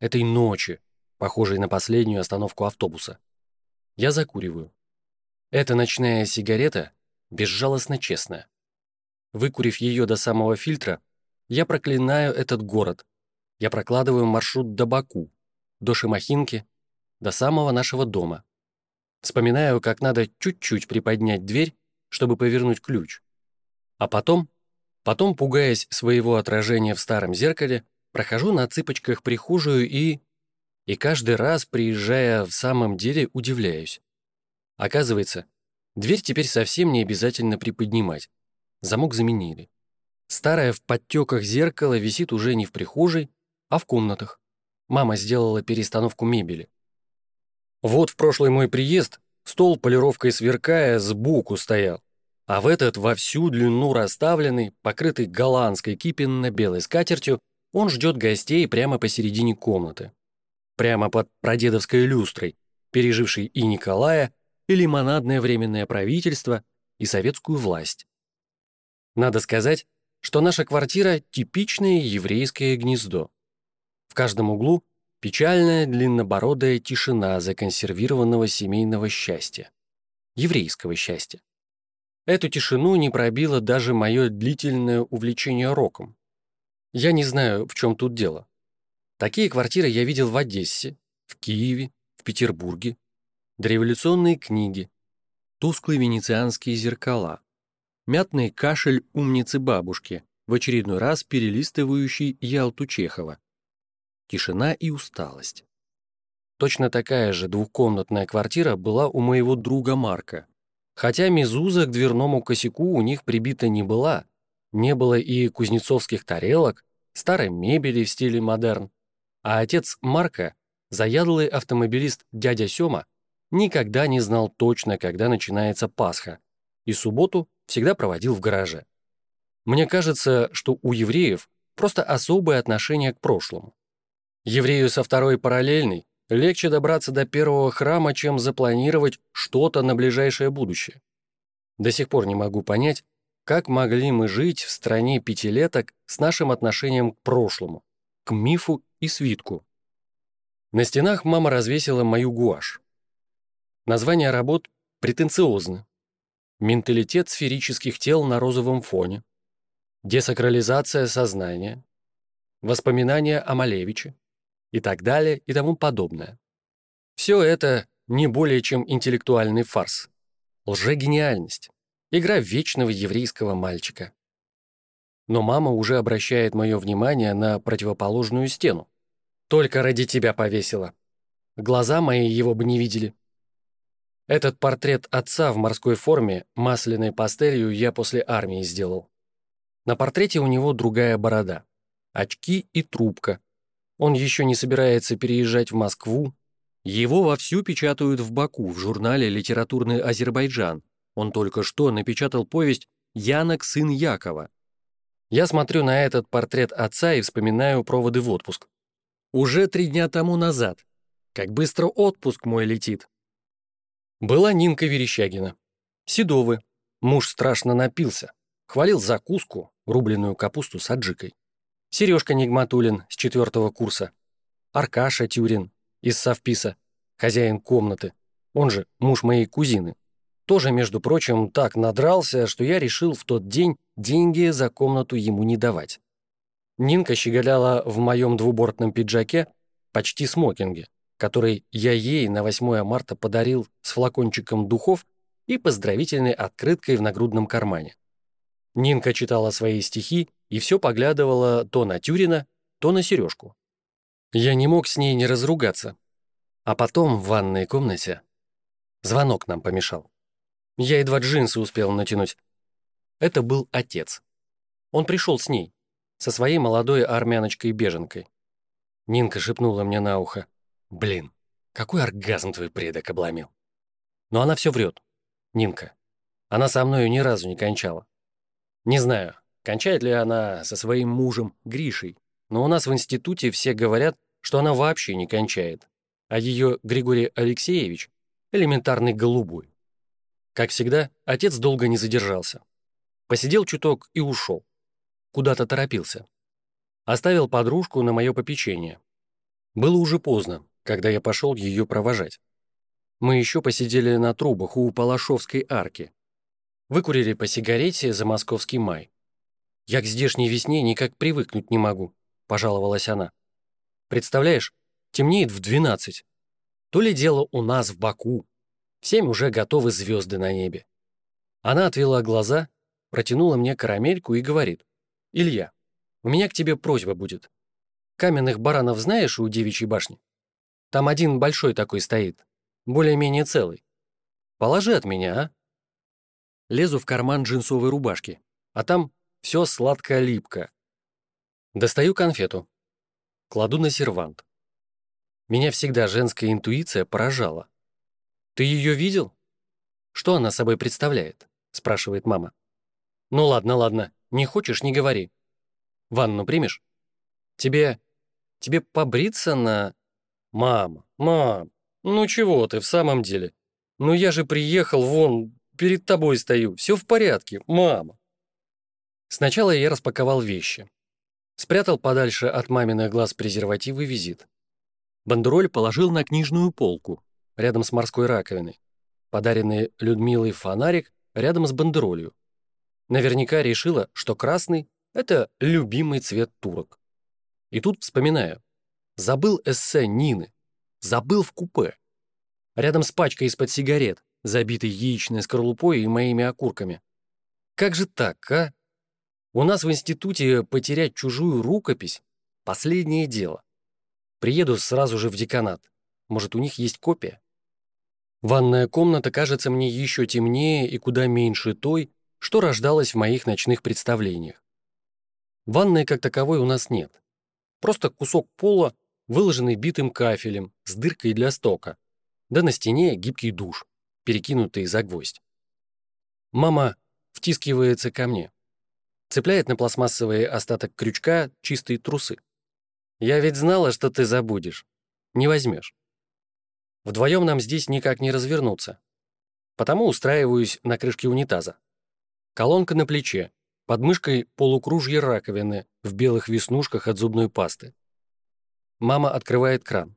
этой ночи, похожей на последнюю остановку автобуса. Я закуриваю. Эта ночная сигарета безжалостно честная. Выкурив ее до самого фильтра, я проклинаю этот город. Я прокладываю маршрут до Баку, до Шимахинки, до самого нашего дома. Вспоминаю, как надо чуть-чуть приподнять дверь, чтобы повернуть ключ. А потом, потом, пугаясь своего отражения в старом зеркале, прохожу на цыпочках прихожую и... И каждый раз, приезжая в самом деле, удивляюсь. Оказывается, дверь теперь совсем не обязательно приподнимать. Замок заменили. Старое в подтеках зеркало висит уже не в прихожей, а в комнатах. Мама сделала перестановку мебели. Вот в прошлый мой приезд стол полировкой сверкая сбоку стоял, а в этот во всю длину расставленный, покрытый голландской кипенно-белой скатертью, он ждет гостей прямо посередине комнаты. Прямо под прадедовской люстрой, пережившей и Николая, и лимонадное временное правительство, и советскую власть. Надо сказать, что наша квартира – типичное еврейское гнездо. В каждом углу печальная длиннобородая тишина законсервированного семейного счастья. Еврейского счастья. Эту тишину не пробило даже мое длительное увлечение роком. Я не знаю, в чем тут дело. Такие квартиры я видел в Одессе, в Киеве, в Петербурге. Дореволюционные книги, тусклые венецианские зеркала, мятный кашель умницы-бабушки, в очередной раз перелистывающий Ялту Чехова. Тишина и усталость. Точно такая же двухкомнатная квартира была у моего друга Марка. Хотя мезуза к дверному косяку у них прибита не была, не было и кузнецовских тарелок, старой мебели в стиле модерн. А отец Марка, заядлый автомобилист дядя Сёма, никогда не знал точно, когда начинается Пасха, и субботу всегда проводил в гараже. Мне кажется, что у евреев просто особое отношение к прошлому. Еврею со второй параллельной легче добраться до первого храма, чем запланировать что-то на ближайшее будущее. До сих пор не могу понять, как могли мы жить в стране пятилеток с нашим отношением к прошлому, к мифу и свитку. На стенах мама развесила мою гуашь. Названия работ претенциозны, менталитет сферических тел на розовом фоне, десакрализация сознания, воспоминания о Малевиче и так далее и тому подобное. Все это не более чем интеллектуальный фарс, лжегениальность, игра вечного еврейского мальчика. Но мама уже обращает мое внимание на противоположную стену. Только ради тебя повесила. Глаза мои его бы не видели. Этот портрет отца в морской форме масляной пастелью я после армии сделал. На портрете у него другая борода, очки и трубка. Он еще не собирается переезжать в Москву. Его вовсю печатают в Баку в журнале «Литературный Азербайджан». Он только что напечатал повесть «Янок, сын Якова». Я смотрю на этот портрет отца и вспоминаю проводы в отпуск. Уже три дня тому назад. Как быстро отпуск мой летит. Была Нинка Верещагина. Седовы. Муж страшно напился. Хвалил закуску, рубленную капусту с аджикой. Сережка Нигматулин с четвертого курса. Аркаша Тюрин из совписа, хозяин комнаты, он же муж моей кузины. Тоже, между прочим, так надрался, что я решил в тот день деньги за комнату ему не давать. Нинка щеголяла в моем двубортном пиджаке, почти смокинге, который я ей на 8 марта подарил с флакончиком духов и поздравительной открыткой в нагрудном кармане. Нинка читала свои стихи и все поглядывала то на Тюрина, то на Сережку. Я не мог с ней не разругаться. А потом в ванной комнате звонок нам помешал. Я едва джинсы успел натянуть. Это был отец. Он пришел с ней, со своей молодой армяночкой-беженкой. Нинка шепнула мне на ухо. Блин, какой оргазм твой предок обломил. Но она все врет. Нинка. Она со мною ни разу не кончала. Не знаю, кончает ли она со своим мужем Гришей, но у нас в институте все говорят, что она вообще не кончает, а ее Григорий Алексеевич – элементарный голубой. Как всегда, отец долго не задержался. Посидел чуток и ушел. Куда-то торопился. Оставил подружку на мое попечение. Было уже поздно, когда я пошел ее провожать. Мы еще посидели на трубах у Палашовской арки. Выкурили по сигарете за московский май. «Я к здешней весне никак привыкнуть не могу», — пожаловалась она. «Представляешь, темнеет в двенадцать. То ли дело у нас в Баку. В семь уже готовы звезды на небе». Она отвела глаза, протянула мне карамельку и говорит. «Илья, у меня к тебе просьба будет. Каменных баранов знаешь у девичьей башни? Там один большой такой стоит, более-менее целый. Положи от меня, а?» Лезу в карман джинсовой рубашки, а там все сладко-липко. Достаю конфету. Кладу на сервант. Меня всегда женская интуиция поражала. «Ты ее видел?» «Что она собой представляет?» — спрашивает мама. «Ну ладно, ладно, не хочешь — не говори. Ванну примешь? Тебе... тебе побриться на...» «Мама, мам, ну чего ты в самом деле? Ну я же приехал, вон, перед тобой стою, все в порядке, мама». Сначала я распаковал вещи. Спрятал подальше от маминых глаз презервативы визит. Бандероль положил на книжную полку, рядом с морской раковиной. Подаренный Людмилой фонарик рядом с бандеролью. Наверняка решила, что красный — это любимый цвет турок. И тут вспоминаю. Забыл эссе Нины. Забыл в купе. Рядом с пачкой из-под сигарет, забитой яичной скорлупой и моими окурками. Как же так, а? У нас в институте потерять чужую рукопись — последнее дело. Приеду сразу же в деканат. Может, у них есть копия? Ванная комната кажется мне еще темнее и куда меньше той, что рождалась в моих ночных представлениях. Ванной как таковой у нас нет. Просто кусок пола, выложенный битым кафелем, с дыркой для стока. Да на стене гибкий душ, перекинутый за гвоздь. Мама втискивается ко мне цепляет на пластмассовый остаток крючка чистые трусы. «Я ведь знала, что ты забудешь. Не возьмешь. Вдвоем нам здесь никак не развернуться. Потому устраиваюсь на крышке унитаза. Колонка на плече, под мышкой полукружье раковины в белых веснушках от зубной пасты. Мама открывает кран.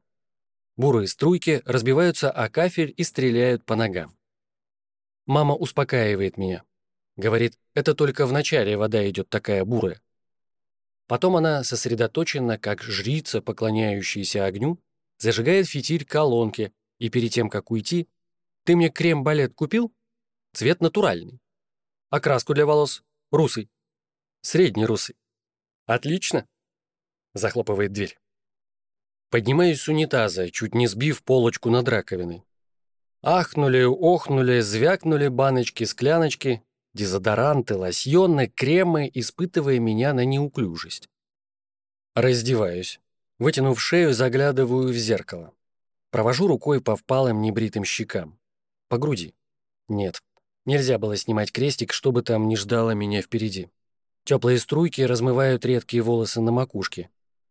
Бурые струйки разбиваются о кафель и стреляют по ногам. Мама успокаивает меня. Говорит, это только в начале вода идет такая бурая. Потом она сосредоточена, как жрица, поклоняющаяся огню, зажигает фитиль колонки, и перед тем, как уйти, «Ты мне крем-балет купил? Цвет натуральный. А краску для волос? Русый. Средний русый. Отлично!» Захлопывает дверь. Поднимаюсь с унитаза, чуть не сбив полочку над раковиной. Ахнули, охнули, звякнули баночки-скляночки, дезодоранты, лосьоны, кремы, испытывая меня на неуклюжесть. Раздеваюсь. Вытянув шею, заглядываю в зеркало. Провожу рукой по впалым небритым щекам. По груди. Нет, нельзя было снимать крестик, чтобы там не ждало меня впереди. Теплые струйки размывают редкие волосы на макушке.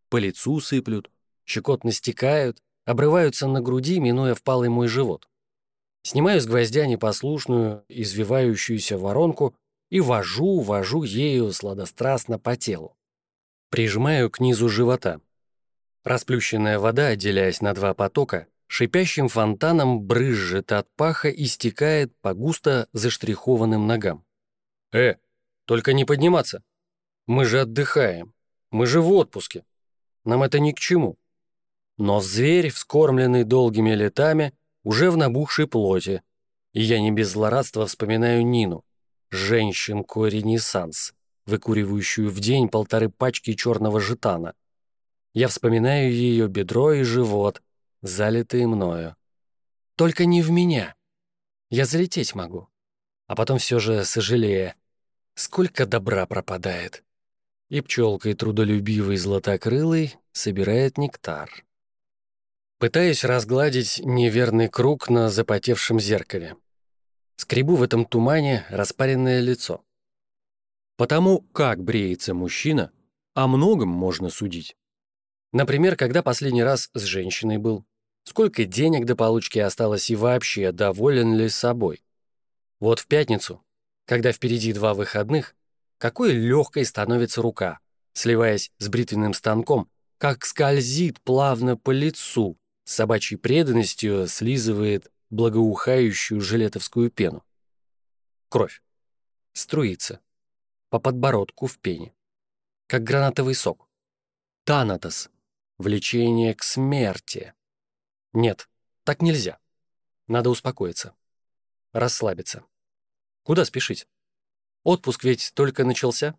По лицу сыплют, щекотно стекают, обрываются на груди, минуя впалый мой живот. Снимаю с гвоздя непослушную, извивающуюся воронку и вожу, вожу ею сладострастно по телу. Прижимаю к низу живота. Расплющенная вода, отделяясь на два потока, шипящим фонтаном брызжет от паха и стекает по густо заштрихованным ногам. «Э, только не подниматься! Мы же отдыхаем, мы же в отпуске. Нам это ни к чему». Но зверь, вскормленный долгими летами, уже в набухшей плоти, и я не без злорадства вспоминаю Нину, женщинку-ренессанс, выкуривающую в день полторы пачки черного жетана. Я вспоминаю ее бедро и живот, залитые мною. Только не в меня. Я залететь могу. А потом все же сожалея, сколько добра пропадает. И пчелкой трудолюбивой златокрылой собирает нектар. Пытаюсь разгладить неверный круг на запотевшем зеркале. Скребу в этом тумане распаренное лицо. Потому как бреется мужчина, о многом можно судить. Например, когда последний раз с женщиной был, сколько денег до получки осталось и вообще доволен ли собой. Вот в пятницу, когда впереди два выходных, какой легкой становится рука, сливаясь с бритвенным станком, как скользит плавно по лицу, собачьей преданностью слизывает благоухающую жилетовскую пену. Кровь. Струится. По подбородку в пене. Как гранатовый сок. Танатос. Влечение к смерти. Нет, так нельзя. Надо успокоиться. Расслабиться. Куда спешить? Отпуск ведь только начался.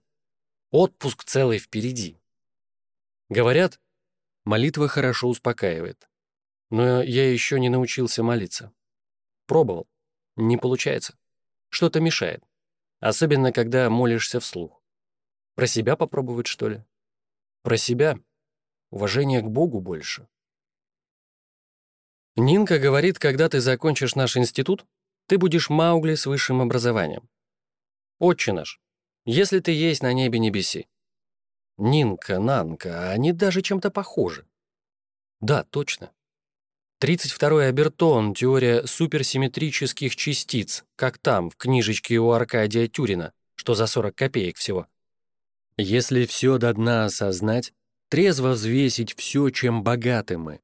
Отпуск целый впереди. Говорят, молитва хорошо успокаивает. Но я еще не научился молиться. Пробовал. Не получается. Что-то мешает. Особенно, когда молишься вслух. Про себя попробовать, что ли? Про себя? Уважение к Богу больше. Нинка говорит, когда ты закончишь наш институт, ты будешь Маугли с высшим образованием. Отче наш, если ты есть на небе небеси. Нинка, Нанка, они даже чем-то похожи. Да, точно. 32-й Абертон, теория суперсимметрических частиц, как там, в книжечке у Аркадия Тюрина, что за 40 копеек всего. Если все до дна осознать, трезво взвесить все, чем богаты мы.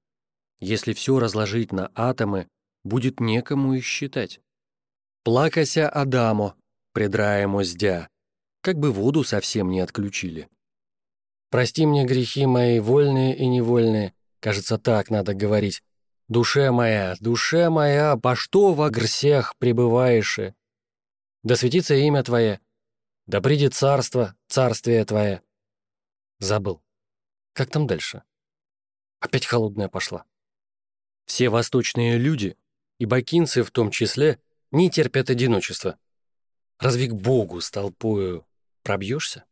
Если все разложить на атомы, будет некому их считать. Плакася Адамо, предраемо сдя, как бы воду совсем не отключили. Прости мне грехи мои, вольные и невольные, кажется, так надо говорить, Душе моя, душе моя, по что во грсех пребываешь? Да светится имя Твое, да придет царство, царствие Твое. Забыл. Как там дальше? Опять холодная пошла. Все восточные люди, и бакинцы в том числе, не терпят одиночества. Разве к Богу с толпою пробьешься?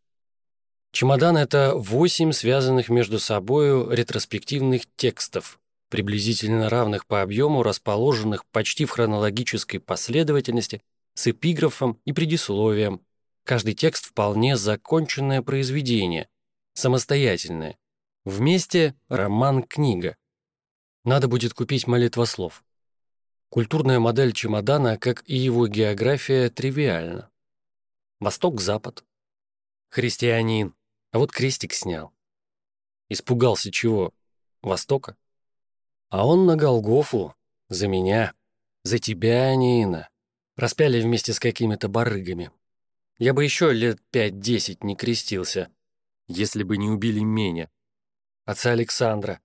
Чемодан — это восемь связанных между собою ретроспективных текстов, приблизительно равных по объему, расположенных почти в хронологической последовательности, с эпиграфом и предисловием. Каждый текст вполне законченное произведение, самостоятельное. Вместе роман-книга. Надо будет купить молитвослов. Культурная модель чемодана, как и его география, тривиальна. Восток-запад. Христианин. А вот крестик снял. Испугался чего? Востока? А он на Голгофу. За меня. За тебя, Нина. Распяли вместе с какими-то барыгами. Я бы еще лет пять-десять не крестился, если бы не убили меня. Отца Александра.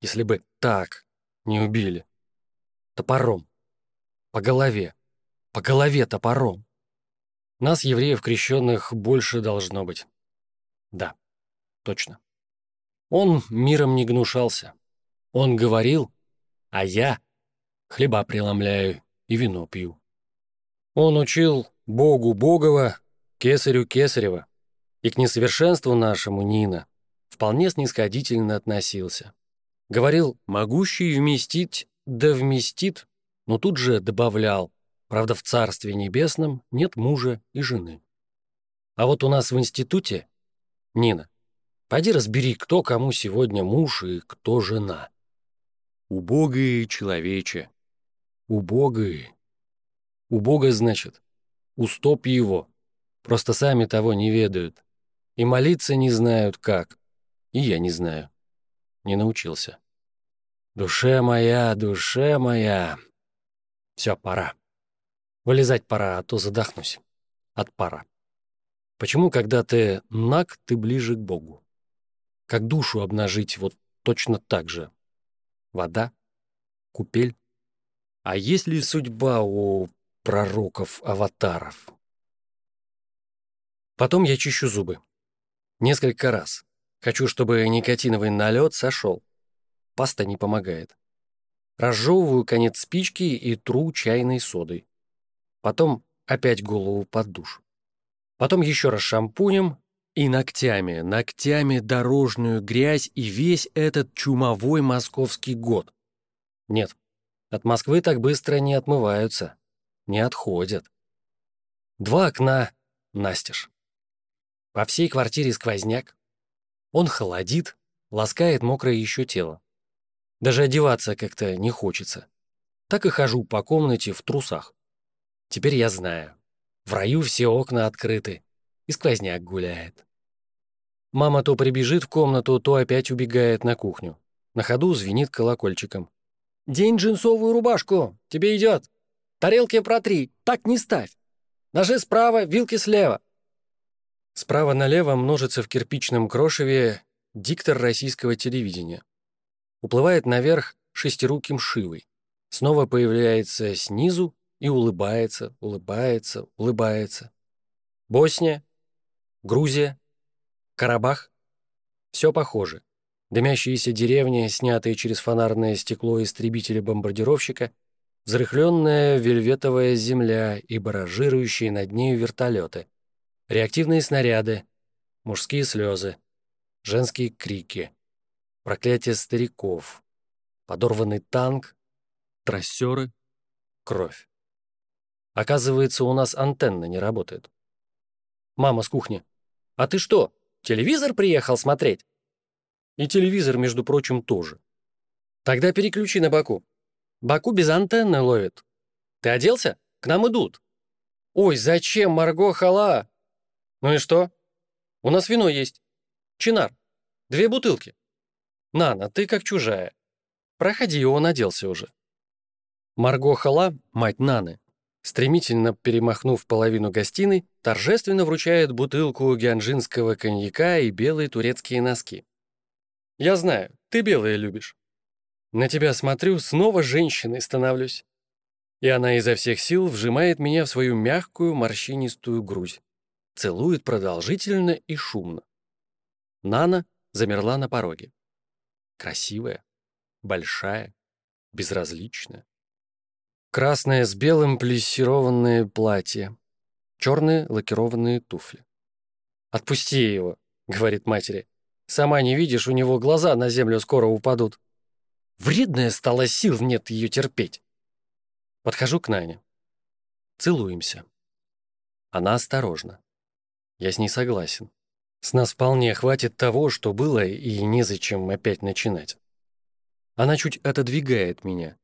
Если бы так не убили. Топором. По голове. По голове топором. Нас, евреев крещенных, больше должно быть. Да, точно. Он миром не гнушался. Он говорил, а я хлеба преломляю и вино пью. Он учил Богу Богова, Кесарю Кесарева, и к несовершенству нашему Нина вполне снисходительно относился. Говорил, могущий вместить, да вместит, но тут же добавлял, правда, в Царстве Небесном нет мужа и жены. А вот у нас в институте, Нина, пойди разбери, кто кому сегодня муж и кто жена. Убогые человече. Убогые. Убого значит, устоп его. Просто сами того не ведают. И молиться не знают как. И я не знаю. Не научился. Душе моя, душе моя. Все, пора. Вылезать пора, а то задохнусь. От пара. Почему, когда ты наг, ты ближе к Богу? Как душу обнажить вот точно так же, вода, купель. А есть ли судьба у пророков-аватаров? Потом я чищу зубы. Несколько раз. Хочу, чтобы никотиновый налет сошел. Паста не помогает. Разжевываю конец спички и тру чайной содой. Потом опять голову под душ. Потом еще раз шампунем и ногтями, ногтями дорожную грязь и весь этот чумовой московский год. Нет, от Москвы так быстро не отмываются, не отходят. Два окна, настежь. По всей квартире сквозняк. Он холодит, ласкает мокрое еще тело. Даже одеваться как-то не хочется. Так и хожу по комнате в трусах. Теперь я знаю. В раю все окна открыты, и сквозняк гуляет. Мама то прибежит в комнату, то опять убегает на кухню. На ходу звенит колокольчиком. «День джинсовую рубашку! Тебе идет! Тарелки протри, так не ставь! Ножи справа, вилки слева!» Справа налево множится в кирпичном крошеве диктор российского телевидения. Уплывает наверх шестируким Шивой. Снова появляется снизу и улыбается, улыбается, улыбается. Босния, Грузия, Карабах. Все похоже. Дымящиеся деревни, снятые через фонарное стекло истребителя-бомбардировщика, взрыхленная вельветовая земля и баражирующие над нею вертолеты, реактивные снаряды, мужские слезы, женские крики, проклятие стариков, подорванный танк, трассеры, кровь. Оказывается, у нас антенна не работает. Мама с кухни. «А ты что, телевизор приехал смотреть?» И телевизор, между прочим, тоже. «Тогда переключи на Баку. Баку без антенны ловит. Ты оделся? К нам идут». «Ой, зачем, Марго Хала?» «Ну и что? У нас вино есть. Чинар. Две бутылки. Нана, ты как чужая. Проходи, он оделся уже». Марго Хала, мать Наны, стремительно перемахнув половину гостиной, торжественно вручает бутылку гианжинского коньяка и белые турецкие носки. «Я знаю, ты белые любишь. На тебя смотрю, снова женщиной становлюсь». И она изо всех сил вжимает меня в свою мягкую морщинистую грудь. Целует продолжительно и шумно. Нана замерла на пороге. Красивая, большая, безразличная. Красное с белым плессированное платье. Черные лакированные туфли. «Отпусти его», — говорит матери. «Сама не видишь, у него глаза на землю скоро упадут». Вредная стала сил нет ее терпеть. Подхожу к Нане. Целуемся. Она осторожна. Я с ней согласен. С нас вполне хватит того, что было, и незачем опять начинать. Она чуть отодвигает меня,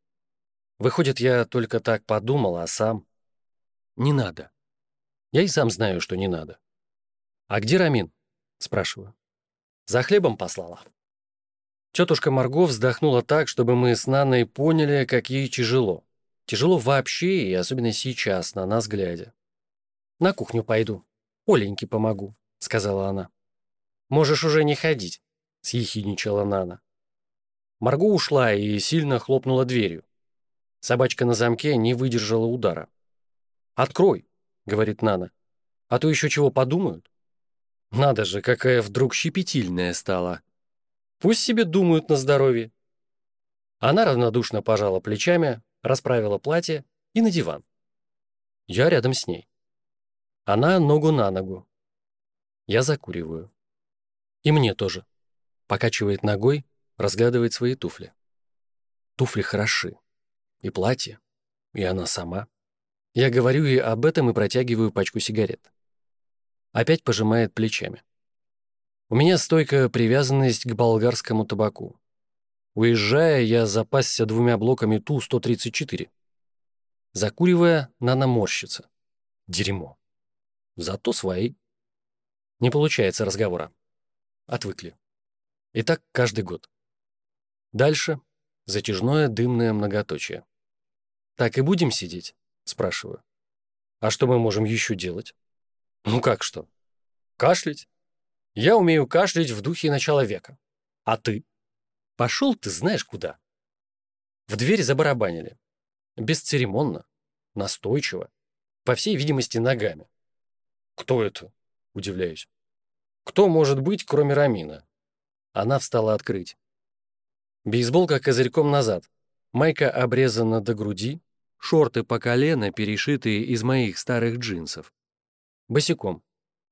Выходит, я только так подумал, а сам... Не надо. Я и сам знаю, что не надо. «А где Рамин?» — спрашиваю. «За хлебом послала». Тетушка Марго вздохнула так, чтобы мы с Наной поняли, как ей тяжело. Тяжело вообще, и особенно сейчас, на нас глядя. «На кухню пойду. Оленьке помогу», — сказала она. «Можешь уже не ходить», — съехидничала Нана. Марго ушла и сильно хлопнула дверью. Собачка на замке не выдержала удара. «Открой», — говорит Нана, — «а то еще чего подумают». Надо же, какая вдруг щепетильная стала. Пусть себе думают на здоровье. Она равнодушно пожала плечами, расправила платье и на диван. Я рядом с ней. Она ногу на ногу. Я закуриваю. И мне тоже. Покачивает ногой, разглядывает свои туфли. Туфли хороши. И платье. И она сама. Я говорю ей об этом и протягиваю пачку сигарет. Опять пожимает плечами. У меня стойкая привязанность к болгарскому табаку. Уезжая, я запасся двумя блоками Ту-134. Закуривая, Нана морщится. Дерьмо. Зато свои. Не получается разговора. Отвыкли. И так каждый год. Дальше затяжное дымное многоточие. «Так и будем сидеть?» — спрашиваю. «А что мы можем еще делать?» «Ну как что? Кашлять? Я умею кашлять в духе начала века. А ты?» «Пошел ты знаешь куда». В дверь забарабанили. Бесцеремонно, настойчиво, по всей видимости, ногами. «Кто это?» — удивляюсь. «Кто может быть, кроме Рамина?» Она встала открыть. Бейсболка козырьком назад, майка обрезана до груди, шорты по колено, перешитые из моих старых джинсов. Босиком.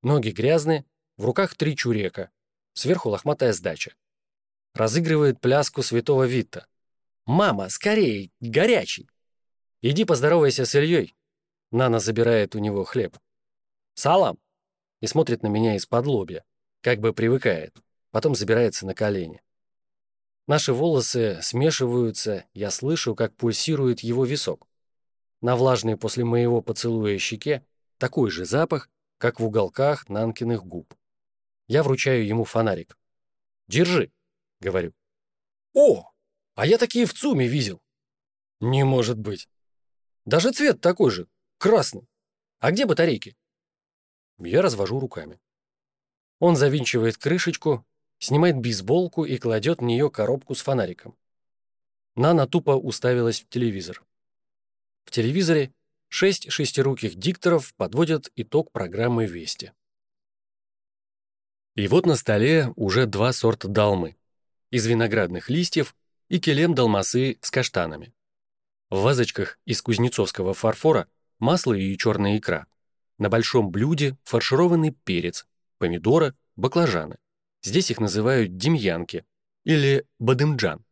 Ноги грязные, в руках три чурека, сверху лохматая сдача. Разыгрывает пляску святого Витта. «Мама, скорее, горячий!» «Иди поздоровайся с Ильей!» Нана забирает у него хлеб. «Салам!» И смотрит на меня из-под лобья, как бы привыкает. потом забирается на колени. Наши волосы смешиваются, я слышу, как пульсирует его висок. На влажной после моего поцелуя щеке такой же запах, как в уголках Нанкиных губ. Я вручаю ему фонарик. «Держи», — говорю. «О, а я такие в ЦУМе видел». «Не может быть». «Даже цвет такой же, красный. А где батарейки?» Я развожу руками. Он завинчивает крышечку, снимает бейсболку и кладет в нее коробку с фонариком. Нана тупо уставилась в телевизор. В телевизоре шесть шестируких дикторов подводят итог программы «Вести». И вот на столе уже два сорта далмы. Из виноградных листьев и келем далмасы с каштанами. В вазочках из кузнецовского фарфора масло и черная икра. На большом блюде фаршированный перец, помидоры, баклажаны. Здесь их называют демьянки или бадымджан.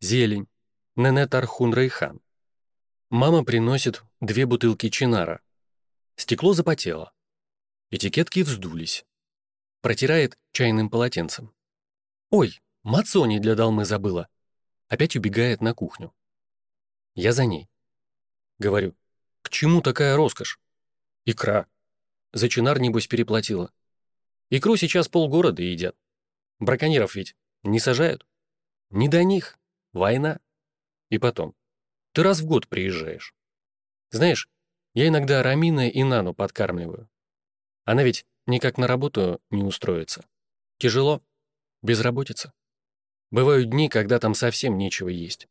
Зелень, ненетархун райхан. Мама приносит две бутылки чинара. Стекло запотело. Этикетки вздулись. Протирает чайным полотенцем. «Ой, мацони для долмы забыла!» Опять убегает на кухню. Я за ней. Говорю, к чему такая роскошь? Икра. За чинар, небось, переплатила. Икру сейчас полгорода едят. Браконьеров ведь не сажают. Не до них. Война. И потом. Ты раз в год приезжаешь. Знаешь, я иногда Рамина и Нану подкармливаю. Она ведь никак на работу не устроится. Тяжело. Безработица. Бывают дни, когда там совсем нечего есть.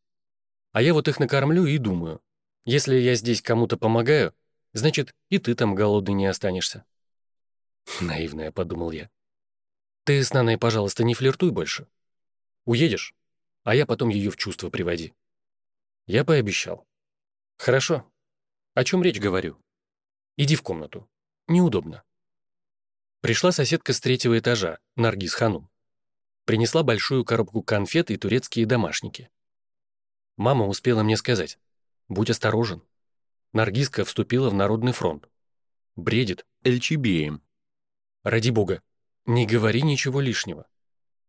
А я вот их накормлю и думаю. Если я здесь кому-то помогаю, значит, и ты там голодный не останешься. Наивная, подумал я. Ты с Наной, пожалуйста, не флиртуй больше. Уедешь, а я потом ее в чувство приводи. Я пообещал. Хорошо. О чем речь говорю? Иди в комнату. Неудобно. Пришла соседка с третьего этажа, Наргиз Ханум. Принесла большую коробку конфет и турецкие домашники. Мама успела мне сказать, будь осторожен. Наргизка вступила в Народный фронт. Бредит Эльчибеем. Ради бога, не говори ничего лишнего.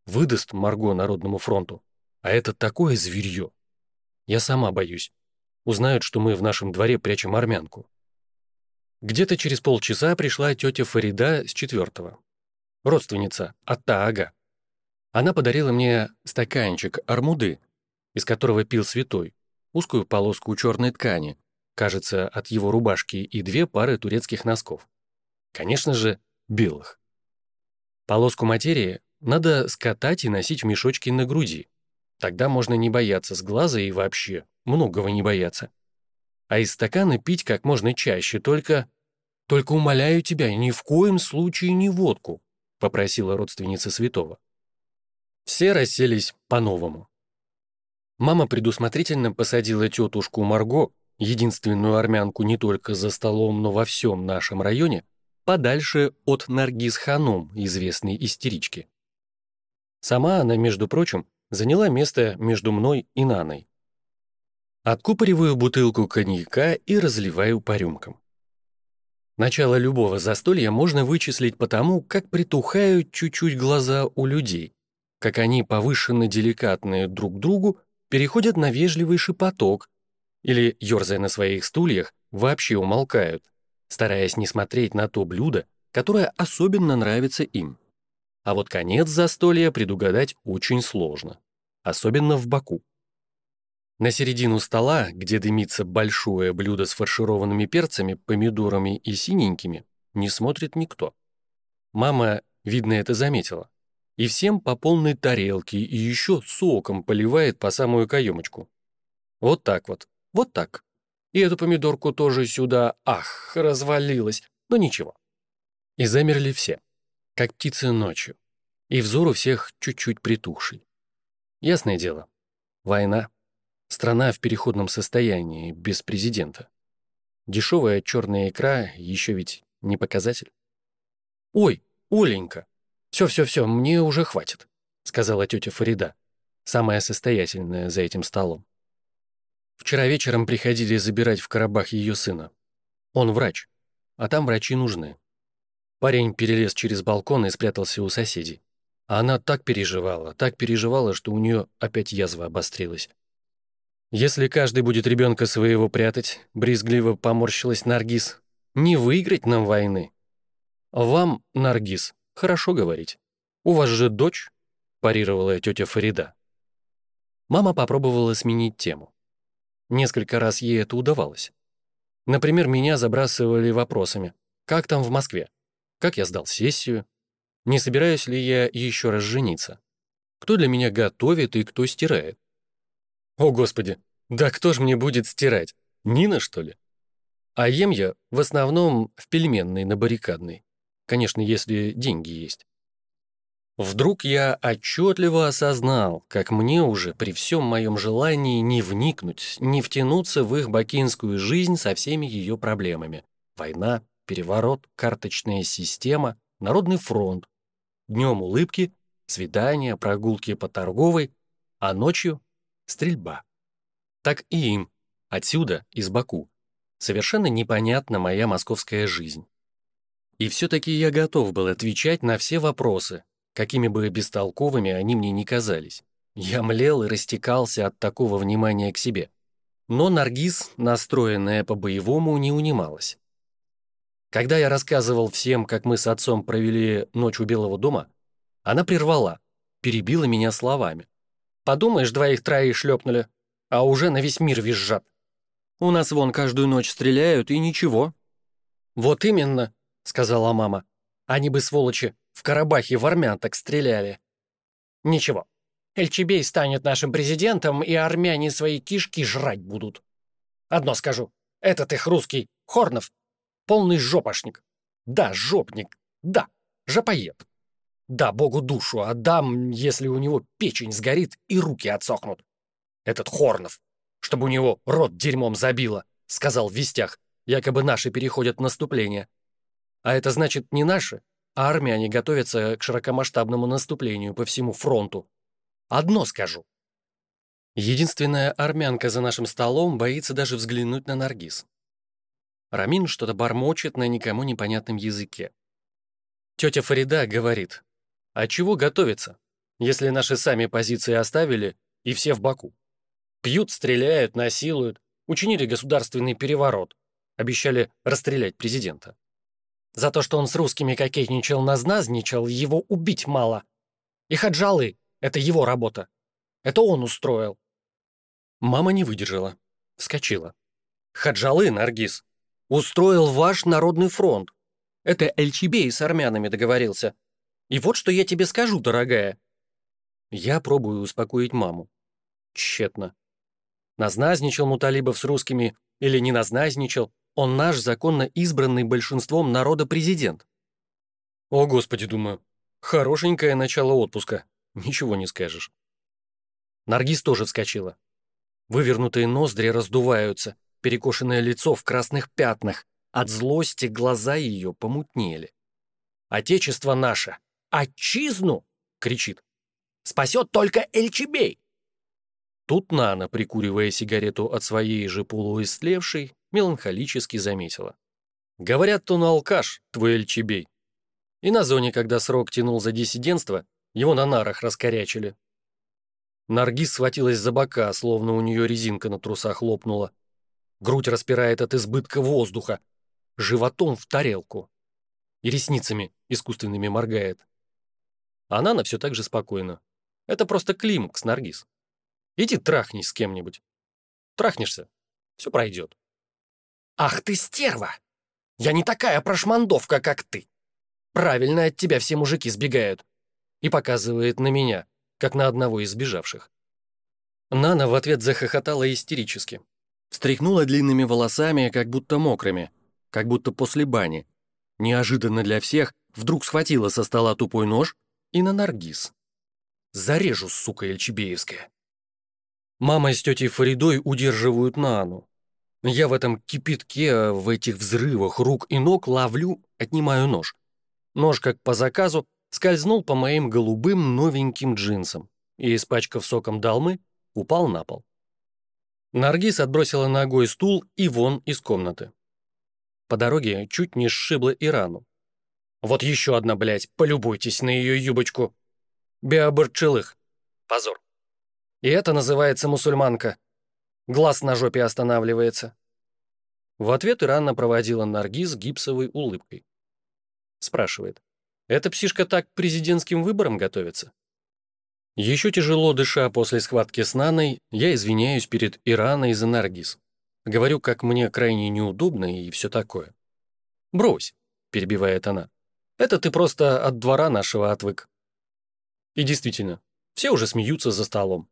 Выдаст Марго Народному фронту. А это такое зверье. Я сама боюсь. Узнают, что мы в нашем дворе прячем армянку. Где-то через полчаса пришла тетя Фарида с четвертого. Родственница Атта. Она подарила мне стаканчик армуды, из которого пил святой, узкую полоску черной ткани, кажется, от его рубашки и две пары турецких носков. Конечно же, белых. Полоску материи надо скатать и носить в мешочке на груди, Тогда можно не бояться с глаза и вообще многого не бояться. А из стакана пить как можно чаще, только... Только умоляю тебя, ни в коем случае не водку, попросила родственница святого. Все расселись по-новому. Мама предусмотрительно посадила тетушку Марго, единственную армянку не только за столом, но во всем нашем районе, подальше от Наргиз Ханум, известной истерички. Сама она, между прочим, заняла место между мной и Наной. Откупориваю бутылку коньяка и разливаю по рюмкам. Начало любого застолья можно вычислить по тому, как притухают чуть-чуть глаза у людей, как они повышенно деликатные друг другу переходят на вежливый шепоток или, ерзая на своих стульях, вообще умолкают, стараясь не смотреть на то блюдо, которое особенно нравится им. А вот конец застолья предугадать очень сложно, особенно в Баку. На середину стола, где дымится большое блюдо с фаршированными перцами, помидорами и синенькими, не смотрит никто. Мама, видно, это заметила. И всем по полной тарелке и еще соком поливает по самую каемочку. Вот так вот, вот так. И эту помидорку тоже сюда, ах, развалилась, но ничего. И замерли все как птицы ночью, и взор у всех чуть-чуть притухший. Ясное дело, война, страна в переходном состоянии, без президента. Дешевая черная икра еще ведь не показатель. «Ой, Оленька, все-все-все, мне уже хватит», сказала тетя Фарида, самая состоятельная за этим столом. Вчера вечером приходили забирать в Карабах ее сына. Он врач, а там врачи нужны. Парень перелез через балкон и спрятался у соседей. Она так переживала, так переживала, что у нее опять язва обострилась. «Если каждый будет ребенка своего прятать», — брезгливо поморщилась Наргиз, — «не выиграть нам войны». «Вам, Наргиз, хорошо говорить. У вас же дочь?» — парировала тетя Фарида. Мама попробовала сменить тему. Несколько раз ей это удавалось. Например, меня забрасывали вопросами. «Как там в Москве? Как я сдал сессию? Не собираюсь ли я еще раз жениться? Кто для меня готовит и кто стирает? О, Господи, да кто ж мне будет стирать? Нина, что ли? А ем я в основном в пельменной на баррикадной. Конечно, если деньги есть. Вдруг я отчетливо осознал, как мне уже при всем моем желании не вникнуть, не втянуться в их бакинскую жизнь со всеми ее проблемами. Война, переворот, карточная система, народный фронт, Днем улыбки, свидания, прогулки по торговой, а ночью — стрельба. Так и им, отсюда, из Баку, совершенно непонятна моя московская жизнь. И все-таки я готов был отвечать на все вопросы, какими бы бестолковыми они мне ни казались. Я млел и растекался от такого внимания к себе. Но Наргиз, настроенная по-боевому, не унималась. Когда я рассказывал всем, как мы с отцом провели ночь у Белого дома, она прервала, перебила меня словами. «Подумаешь, двоих-троих шлепнули, а уже на весь мир визжат. У нас вон каждую ночь стреляют, и ничего». «Вот именно», — сказала мама. «Они бы, сволочи, в Карабахе в армян так стреляли». «Ничего, Эльчебей станет нашим президентом, и армяне свои кишки жрать будут. Одно скажу, этот их русский, Хорнов, Полный жопошник. Да, жопник. Да, жопоед. Да, богу душу отдам, если у него печень сгорит и руки отсохнут. Этот Хорнов, чтобы у него рот дерьмом забило, сказал в вестях, якобы наши переходят наступление. А это значит не наши, а армяне готовятся к широкомасштабному наступлению по всему фронту. Одно скажу. Единственная армянка за нашим столом боится даже взглянуть на Наргиз. Рамин что-то бормочет на никому непонятном языке. Тетя Фарида говорит, а чего готовиться, если наши сами позиции оставили и все в Баку? Пьют, стреляют, насилуют, учинили государственный переворот, обещали расстрелять президента. За то, что он с русскими кокетничал, назназничал, его убить мало. И хаджалы — это его работа. Это он устроил. Мама не выдержала. Вскочила. Хаджалы, Наргиз, устроил ваш народный фронт. Это Эльчебей с армянами договорился. И вот что я тебе скажу, дорогая. Я пробую успокоить маму. Тщетно. Назназничал Муталибов с русскими или не назназничал, он наш законно избранный большинством народа президент. О, Господи, думаю, хорошенькое начало отпуска. Ничего не скажешь. Наргиз тоже вскочила. Вывернутые ноздри раздуваются, перекошенное лицо в красных пятнах, от злости глаза ее помутнели. «Отечество наше! Отчизну!» — кричит. «Спасет только Эльчебей!» Тут Нана, прикуривая сигарету от своей же полуистлевшей, меланхолически заметила. «Говорят, он алкаш, твой Эльчебей. И на зоне, когда срок тянул за диссидентство, его на нарах раскорячили». Наргиз схватилась за бока, словно у нее резинка на трусах лопнула. Грудь распирает от избытка воздуха. Животом в тарелку. И ресницами искусственными моргает. Она на все так же спокойно. Это просто климакс, Наргиз. Иди трахнись с кем-нибудь. Трахнешься, все пройдет. Ах ты стерва! Я не такая прошмандовка, как ты. Правильно от тебя все мужики сбегают. И показывает на меня, как на одного из сбежавших. Нана в ответ захохотала истерически. Встряхнула длинными волосами, как будто мокрыми, как будто после бани. Неожиданно для всех вдруг схватила со стола тупой нож и на наргиз. «Зарежу, сука Эльчебеевская!» Мама с тетей Фаридой удерживают Нану. Я в этом кипятке, в этих взрывах рук и ног ловлю, отнимаю нож. Нож, как по заказу, скользнул по моим голубым новеньким джинсам и, испачкав соком долмы, упал на пол. Наргиз отбросила ногой стул и вон из комнаты. По дороге чуть не сшибла Ирану. «Вот еще одна, блядь, полюбуйтесь на ее юбочку!» Биобарчелых. Позор. И это называется мусульманка. Глаз на жопе останавливается. В ответ Иранна проводила Наргиз гипсовой улыбкой. Спрашивает. Эта псишка так к президентским выборам готовится? Еще тяжело дыша после схватки с Наной, я извиняюсь перед Ираной за Наргиз. Говорю, как мне крайне неудобно и все такое. «Брось», — перебивает она. «Это ты просто от двора нашего отвык». И действительно, все уже смеются за столом.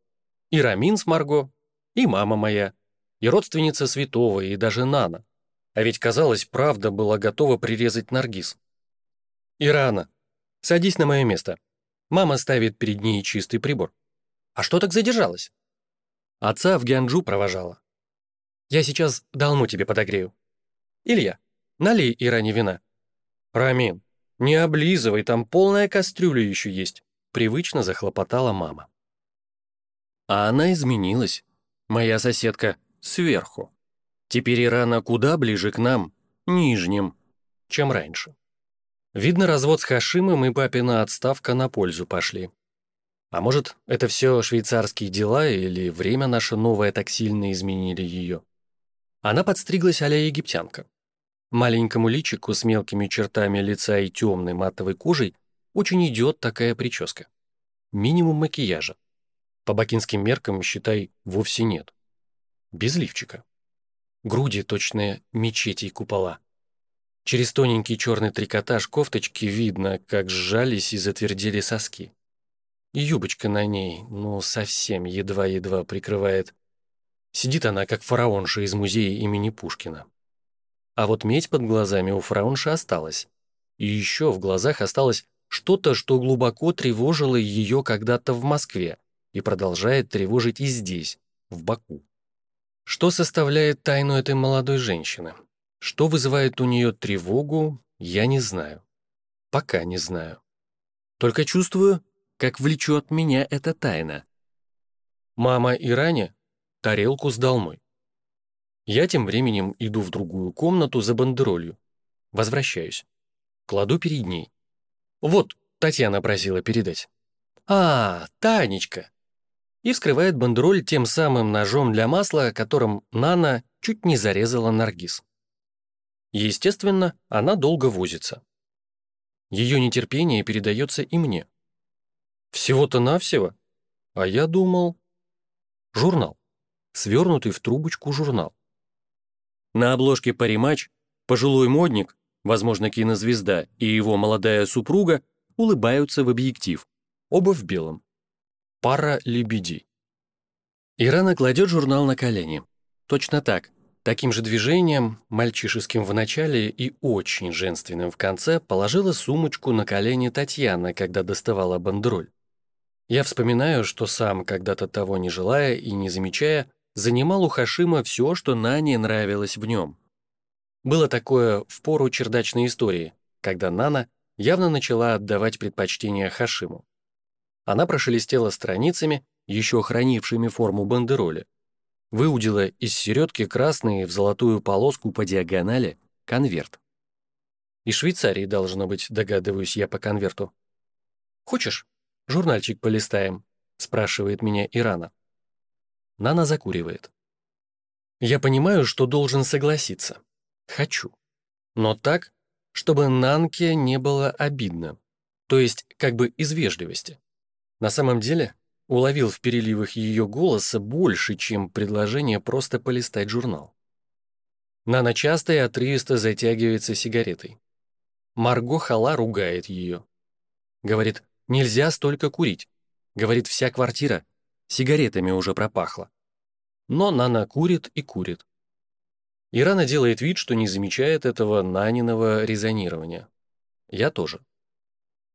И Рамин с Марго, и мама моя, и родственница святого, и даже Нана. А ведь, казалось, правда была готова прирезать Наргиз. «Ирана, садись на мое место», Мама ставит перед ней чистый прибор. А что так задержалась? Отца в Гянджу провожала. Я сейчас долму тебе подогрею. Илья, налей Иране вина. Рамин, не облизывай, там полная кастрюля еще есть. Привычно захлопотала мама. А она изменилась. Моя соседка сверху. Теперь Ирана куда ближе к нам, нижним, чем раньше. Видно, развод с Хашимом и папина отставка на пользу пошли. А может, это все швейцарские дела или время наше новое так сильно изменили ее? Она подстриглась а египтянка. Маленькому личику с мелкими чертами лица и темной матовой кожей очень идет такая прическа. Минимум макияжа. По бакинским меркам, считай, вовсе нет. Без лифчика. Груди точные мечети и купола. Через тоненький черный трикотаж кофточки видно, как сжались и затвердели соски. И юбочка на ней, ну, совсем едва-едва прикрывает. Сидит она, как фараонша из музея имени Пушкина. А вот медь под глазами у фараонши осталась. И еще в глазах осталось что-то, что глубоко тревожило ее когда-то в Москве и продолжает тревожить и здесь, в Баку. Что составляет тайну этой молодой женщины? Что вызывает у нее тревогу, я не знаю. Пока не знаю. Только чувствую, как влечет меня эта тайна. Мама и Раня тарелку с долмой. Я тем временем иду в другую комнату за бандеролью. Возвращаюсь. Кладу перед ней. Вот, Татьяна просила передать. А, Танечка. И вскрывает бандероль тем самым ножом для масла, которым Нана чуть не зарезала Наргиз. Естественно, она долго возится. Ее нетерпение передается и мне. Всего-то навсего. А я думал... Журнал. Свернутый в трубочку журнал. На обложке «Паримач» пожилой модник, возможно, кинозвезда, и его молодая супруга улыбаются в объектив. Оба в белом. Пара лебедей. Ирана кладет журнал на колени. Точно так, Таким же движением, мальчишеским в начале и очень женственным в конце, положила сумочку на колени Татьяны, когда доставала бандероль. Я вспоминаю, что сам, когда-то того не желая и не замечая, занимал у Хашима все, что Нане нравилось в нем. Было такое в пору чердачной истории, когда Нана явно начала отдавать предпочтение Хашиму. Она прошелестела страницами, еще хранившими форму бандероли, выудила из середки красный в золотую полоску по диагонали конверт. Из Швейцарии должно быть, догадываюсь я по конверту. «Хочешь, журнальчик полистаем?» — спрашивает меня Ирана. Нана закуривает. Я понимаю, что должен согласиться. Хочу. Но так, чтобы Нанке не было обидно. То есть, как бы из вежливости. На самом деле, уловил в переливах ее голоса больше, чем предложение просто полистать журнал. Нана часто и отрывисто затягивается сигаретой. Марго Хала ругает ее. Говорит, нельзя столько курить. Говорит, вся квартира сигаретами уже пропахла. Но Нана курит и курит. Ирана делает вид, что не замечает этого Наниного резонирования. Я тоже.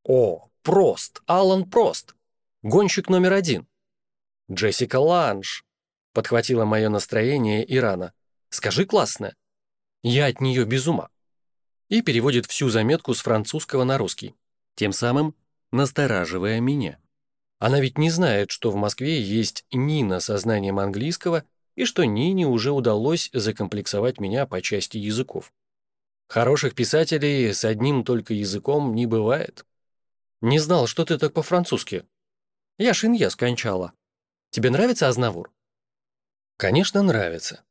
«О, Прост! Алан Прост!» Гонщик номер один. Джессика Ланж. Подхватила мое настроение Ирана. Скажи классно. Я от нее без ума. И переводит всю заметку с французского на русский. Тем самым настораживая меня. Она ведь не знает, что в Москве есть Нина со знанием английского и что Нине уже удалось закомплексовать меня по части языков. Хороших писателей с одним только языком не бывает. Не знал, что ты так по-французски, Я шинья скончала. Тебе нравится Азнавур?» «Конечно, нравится».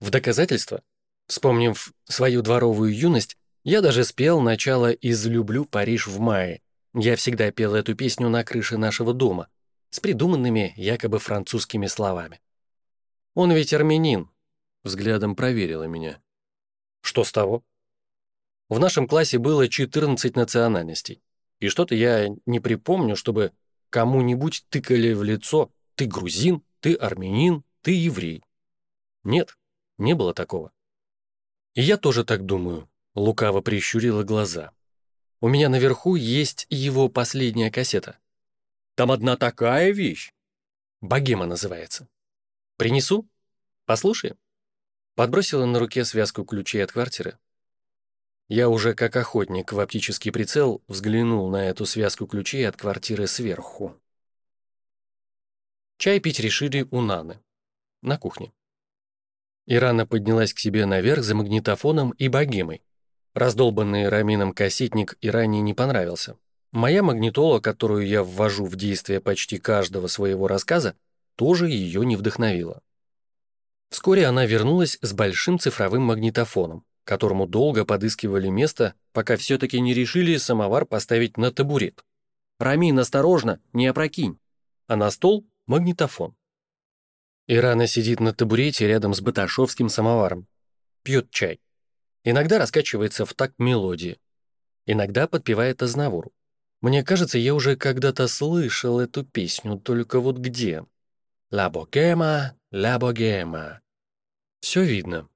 В доказательство, вспомнив свою дворовую юность, я даже спел начало «Излюблю Париж в мае». Я всегда пел эту песню на крыше нашего дома с придуманными якобы французскими словами. «Он ведь армянин», — взглядом проверила меня. «Что с того?» В нашем классе было 14 национальностей, и что-то я не припомню, чтобы кому-нибудь тыкали в лицо «ты грузин», «ты армянин», «ты еврей». Нет, не было такого. И я тоже так думаю, Лукаво прищурила глаза. «У меня наверху есть его последняя кассета. Там одна такая вещь. Богема называется. Принесу? Послушаем?» Подбросила на руке связку ключей от квартиры. Я уже как охотник в оптический прицел взглянул на эту связку ключей от квартиры сверху. Чай пить решили у Наны. На кухне. Ирана поднялась к себе наверх за магнитофоном и богемой. Раздолбанный Рамином кассетник и ранее не понравился. Моя магнитола, которую я ввожу в действие почти каждого своего рассказа, тоже ее не вдохновила. Вскоре она вернулась с большим цифровым магнитофоном, которому долго подыскивали место, пока все-таки не решили самовар поставить на табурет. «Рамин, осторожно, не опрокинь!» А на стол — магнитофон. Ирана сидит на табурете рядом с баташовским самоваром. Пьет чай. Иногда раскачивается в такт мелодии. Иногда подпевает Азнавуру. Мне кажется, я уже когда-то слышал эту песню, только вот где. «Ла богема, ла богема». Все видно.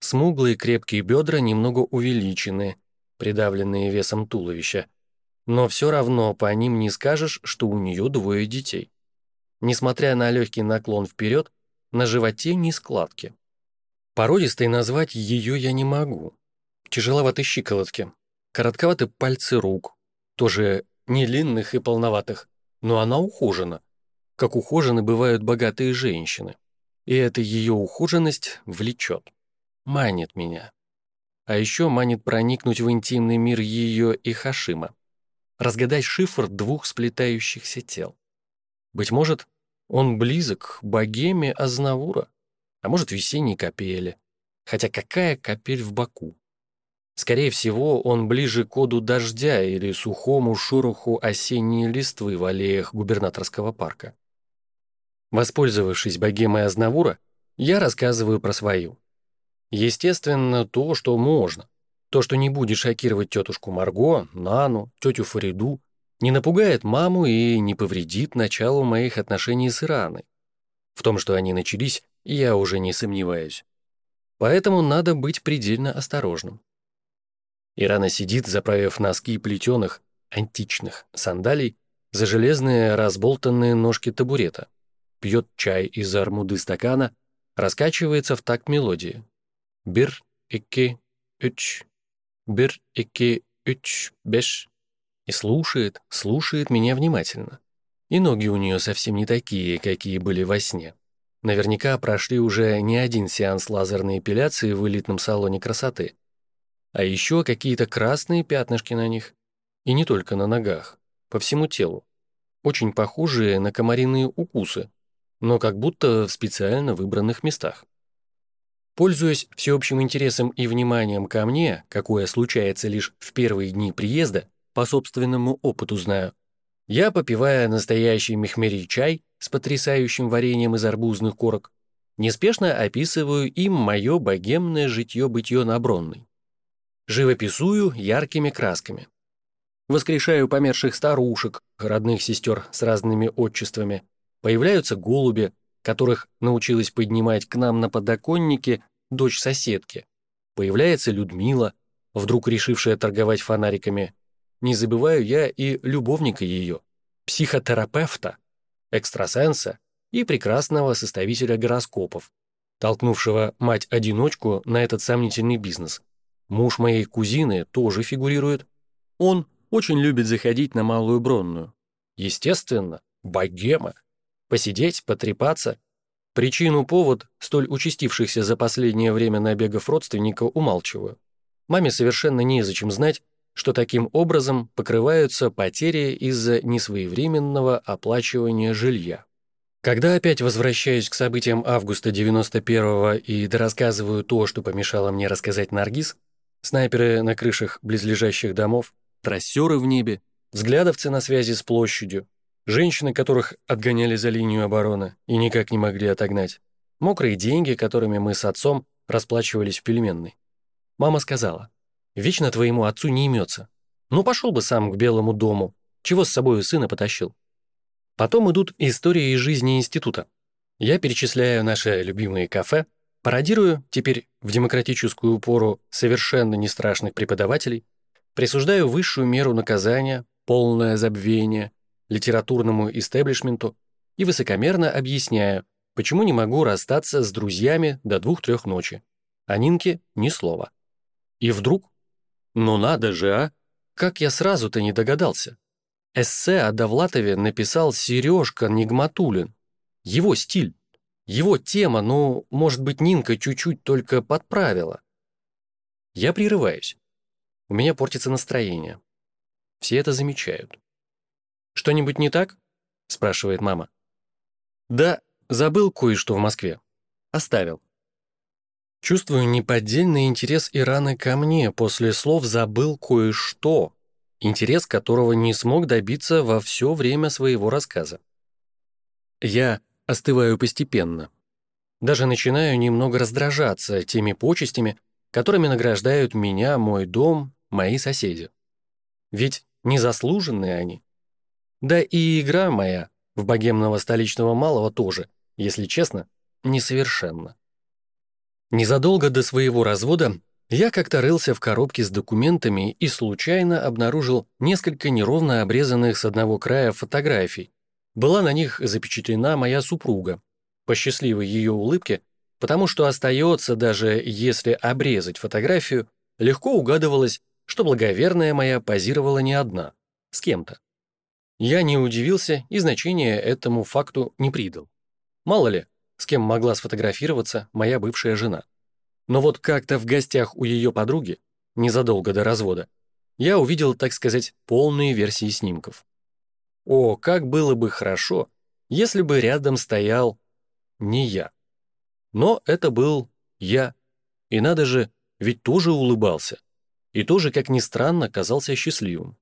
Смуглые крепкие бедра немного увеличены, придавленные весом туловища. Но все равно по ним не скажешь, что у нее двое детей. Несмотря на легкий наклон вперед, на животе ни складки. Породистой назвать ее я не могу. Тяжеловаты щиколотки, коротковаты пальцы рук, тоже не длинных и полноватых, но она ухожена, как ухожены бывают богатые женщины. И эта ее ухоженность влечет, манит меня. А еще манит проникнуть в интимный мир ее и Хашима, разгадать шифр двух сплетающихся тел. Быть может, он близок к богеме Азнавура а может, весенней капели. Хотя какая капель в Баку? Скорее всего, он ближе к коду дождя или сухому шороху осенней листвы в аллеях губернаторского парка. Воспользовавшись богемой Азнавура, я рассказываю про свою. Естественно, то, что можно. То, что не будет шокировать тетушку Марго, Нану, тетю Фариду, не напугает маму и не повредит началу моих отношений с Ираной. В том, что они начались, я уже не сомневаюсь. Поэтому надо быть предельно осторожным. Ирана сидит, заправив носки плетеных, античных сандалий за железные разболтанные ножки табурета, пьет чай из армуды стакана, раскачивается в такт мелодии. Бир, ики, үч, бир, ики, үч, беш. И слушает, слушает меня внимательно. И ноги у нее совсем не такие, какие были во сне. Наверняка прошли уже не один сеанс лазерной эпиляции в элитном салоне красоты. А еще какие-то красные пятнышки на них. И не только на ногах, по всему телу. Очень похожие на комариные укусы, но как будто в специально выбранных местах. Пользуясь всеобщим интересом и вниманием ко мне, какое случается лишь в первые дни приезда, по собственному опыту знаю, я, попивая настоящий мехмери чай с потрясающим вареньем из арбузных корок, неспешно описываю им мое богемное житье-бытье на Бронной. Живописую яркими красками. Воскрешаю померших старушек, родных сестер с разными отчествами. Появляются голуби, которых научилась поднимать к нам на подоконнике дочь соседки. Появляется Людмила, вдруг решившая торговать фонариками не забываю я и любовника ее, психотерапевта, экстрасенса и прекрасного составителя гороскопов, толкнувшего мать-одиночку на этот сомнительный бизнес. Муж моей кузины тоже фигурирует. Он очень любит заходить на Малую Бронную. Естественно, богема. Посидеть, потрепаться. Причину, повод столь участившихся за последнее время набегов родственника умалчиваю. Маме совершенно незачем знать, что таким образом покрываются потери из-за несвоевременного оплачивания жилья. Когда опять возвращаюсь к событиям августа 91-го и дорассказываю то, что помешало мне рассказать Наргиз, снайперы на крышах близлежащих домов, трассеры в небе, взглядовцы на связи с площадью, женщины, которых отгоняли за линию обороны и никак не могли отогнать, мокрые деньги, которыми мы с отцом расплачивались в пельменной. Мама сказала, «Вечно твоему отцу не имется. Ну, пошел бы сам к Белому дому. Чего с собой сына потащил?» Потом идут истории из жизни института. Я перечисляю наши любимые кафе, пародирую, теперь в демократическую пору совершенно не страшных преподавателей, присуждаю высшую меру наказания, полное забвение, литературному истеблишменту и высокомерно объясняю, почему не могу расстаться с друзьями до двух-трех ночи. А Нинке ни слова. И вдруг, ну надо же, а, как я сразу-то не догадался. Эссе о Довлатове написал Сережка Нигматулин. Его стиль, его тема, ну, может быть, Нинка чуть-чуть только подправила. Я прерываюсь. У меня портится настроение. Все это замечают. «Что-нибудь не так?» — спрашивает мама. «Да, забыл кое-что в Москве. Оставил». Чувствую неподдельный интерес Ираны ко мне после слов «забыл кое-что», интерес которого не смог добиться во все время своего рассказа. Я остываю постепенно. Даже начинаю немного раздражаться теми почестями, которыми награждают меня, мой дом, мои соседи. Ведь незаслуженные они. Да и игра моя в богемного столичного малого тоже, если честно, несовершенна. Незадолго до своего развода я как-то рылся в коробке с документами и случайно обнаружил несколько неровно обрезанных с одного края фотографий. Была на них запечатлена моя супруга. По счастливой ее улыбке, потому что остается, даже если обрезать фотографию, легко угадывалось, что благоверная моя позировала не одна, с кем-то. Я не удивился и значения этому факту не придал. Мало ли, с кем могла сфотографироваться моя бывшая жена. Но вот как-то в гостях у ее подруги, незадолго до развода, я увидел, так сказать, полные версии снимков. О, как было бы хорошо, если бы рядом стоял не я. Но это был я. И надо же, ведь тоже улыбался. И тоже, как ни странно, казался счастливым.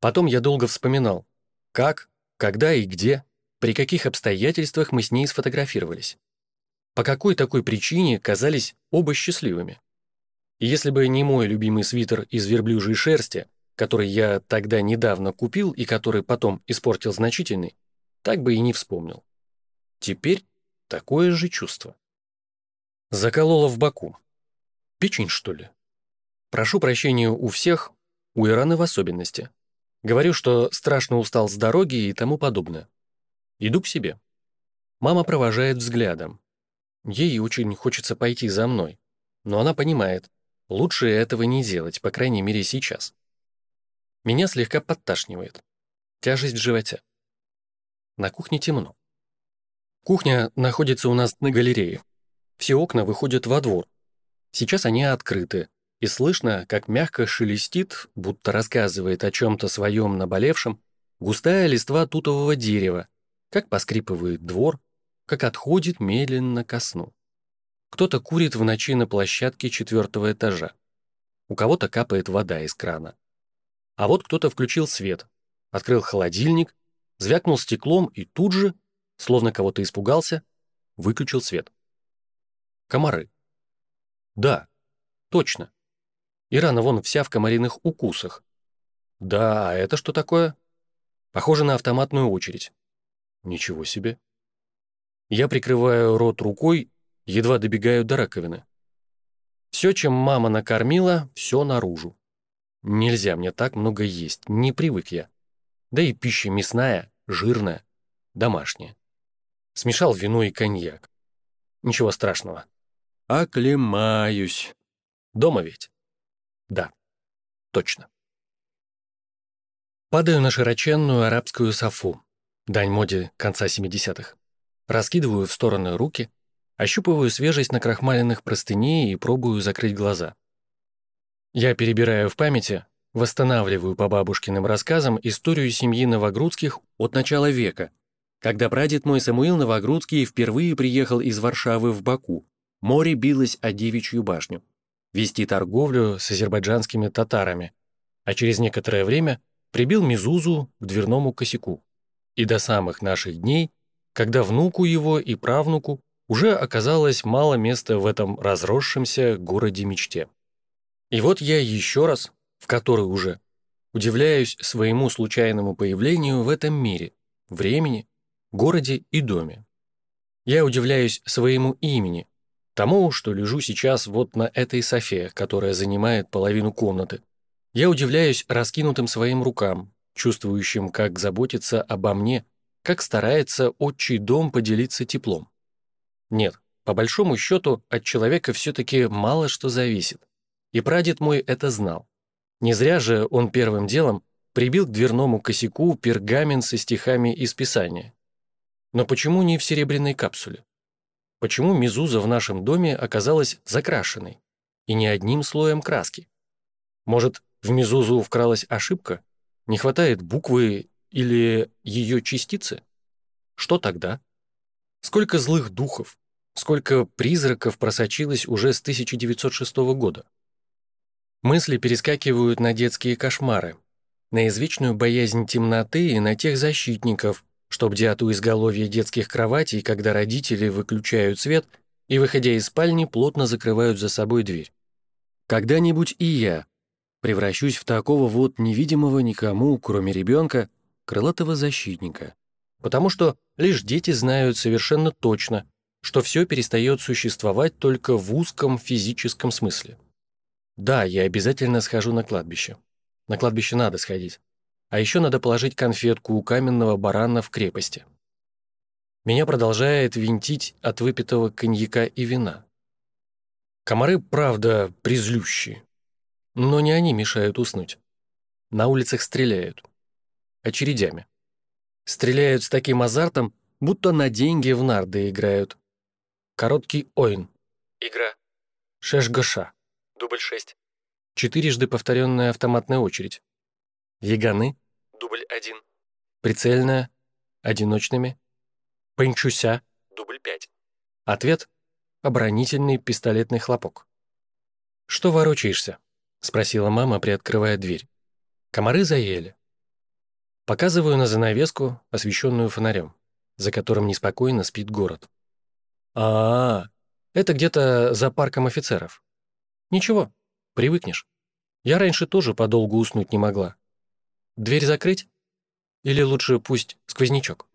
Потом я долго вспоминал, как, когда и где, при каких обстоятельствах мы с ней сфотографировались по какой такой причине казались оба счастливыми. И если бы не мой любимый свитер из верблюжьей шерсти, который я тогда недавно купил и который потом испортил значительный, так бы и не вспомнил. Теперь такое же чувство. Заколола в боку. Печень, что ли? Прошу прощения у всех, у Ираны в особенности. Говорю, что страшно устал с дороги и тому подобное. Иду к себе. Мама провожает взглядом. Ей очень хочется пойти за мной, но она понимает, лучше этого не делать, по крайней мере сейчас. Меня слегка подташнивает. Тяжесть в животе. На кухне темно. Кухня находится у нас на галерее. Все окна выходят во двор. Сейчас они открыты, и слышно, как мягко шелестит, будто рассказывает о чем-то своем наболевшем, густая листва тутового дерева, как поскрипывает двор, как отходит медленно ко сну. Кто-то курит в ночи на площадке четвертого этажа. У кого-то капает вода из крана. А вот кто-то включил свет, открыл холодильник, звякнул стеклом и тут же, словно кого-то испугался, выключил свет. Комары. Да, точно. Ирана вон вся в комариных укусах. Да, а это что такое? Похоже на автоматную очередь. Ничего себе. Я прикрываю рот рукой, едва добегаю до раковины. Все, чем мама накормила, все наружу. Нельзя мне так много есть, не привык я. Да и пища мясная, жирная, домашняя. Смешал вино и коньяк. Ничего страшного. Оклемаюсь. Дома ведь? Да, точно. Падаю на широченную арабскую софу. Дань моде конца 70-х. Раскидываю в стороны руки, ощупываю свежесть на крахмаленных простыней и пробую закрыть глаза. Я перебираю в памяти, Восстанавливаю по бабушкиным рассказам историю семьи Новогрудских от начала века, когда прадед мой Самуил Новогрудский впервые приехал из Варшавы в Баку. Море билось о девичью башню. Вести торговлю с азербайджанскими татарами, а через некоторое время прибил Мизузу к дверному косяку. И до самых наших дней, когда внуку его и правнуку уже оказалось мало места в этом разросшемся городе-мечте. И вот я еще раз, в который уже, удивляюсь своему случайному появлению в этом мире, времени, городе и доме. Я удивляюсь своему имени, тому, что лежу сейчас вот на этой софе, которая занимает половину комнаты, я удивляюсь раскинутым своим рукам, чувствующим, как заботится обо мне, как старается отчий дом поделиться теплом. Нет, по большому счету, от человека все-таки мало что зависит. И прадед мой это знал. Не зря же он первым делом прибил к дверному косяку пергамент со стихами из Писания. Но почему не в серебряной капсуле? Почему мезуза в нашем доме оказалась закрашенной и не одним слоем краски? Может, в Мизузу вкралась ошибка? Не хватает буквы или ее частицы? Что тогда? Сколько злых духов, сколько призраков просочилось уже с 1906 года? Мысли перескакивают на детские кошмары, на извечную боязнь темноты и на тех защитников, что бдят у изголовья детских кроватей, когда родители выключают свет и, выходя из спальни, плотно закрывают за собой дверь. Когда-нибудь и я превращусь в такого вот невидимого никому, кроме ребенка, крылатого защитника. Потому что лишь дети знают совершенно точно, что все перестает существовать только в узком физическом смысле. Да, я обязательно схожу на кладбище. На кладбище надо сходить. А еще надо положить конфетку у каменного барана в крепости. Меня продолжает винтить от выпитого коньяка и вина. Комары, правда, призлющие. Но не они мешают уснуть. На улицах стреляют. Очередями. Стреляют с таким азартом, будто на деньги в нарды играют. Короткий ойн. Игра. Шеш-гоша. Дубль 6. Четырежды повторенная автоматная очередь. Яганы. Дубль 1. Прицельная. Одиночными. Панчуся. Дубль 5. Ответ. Оборонительный пистолетный хлопок. Что ворочаешься? — спросила мама, приоткрывая дверь. Комары заели. Показываю на занавеску, освещенную фонарем, за которым неспокойно спит город. а, -а, -а это где-то за парком офицеров. Ничего, привыкнешь. Я раньше тоже подолгу уснуть не могла. Дверь закрыть? Или лучше пусть сквознячок?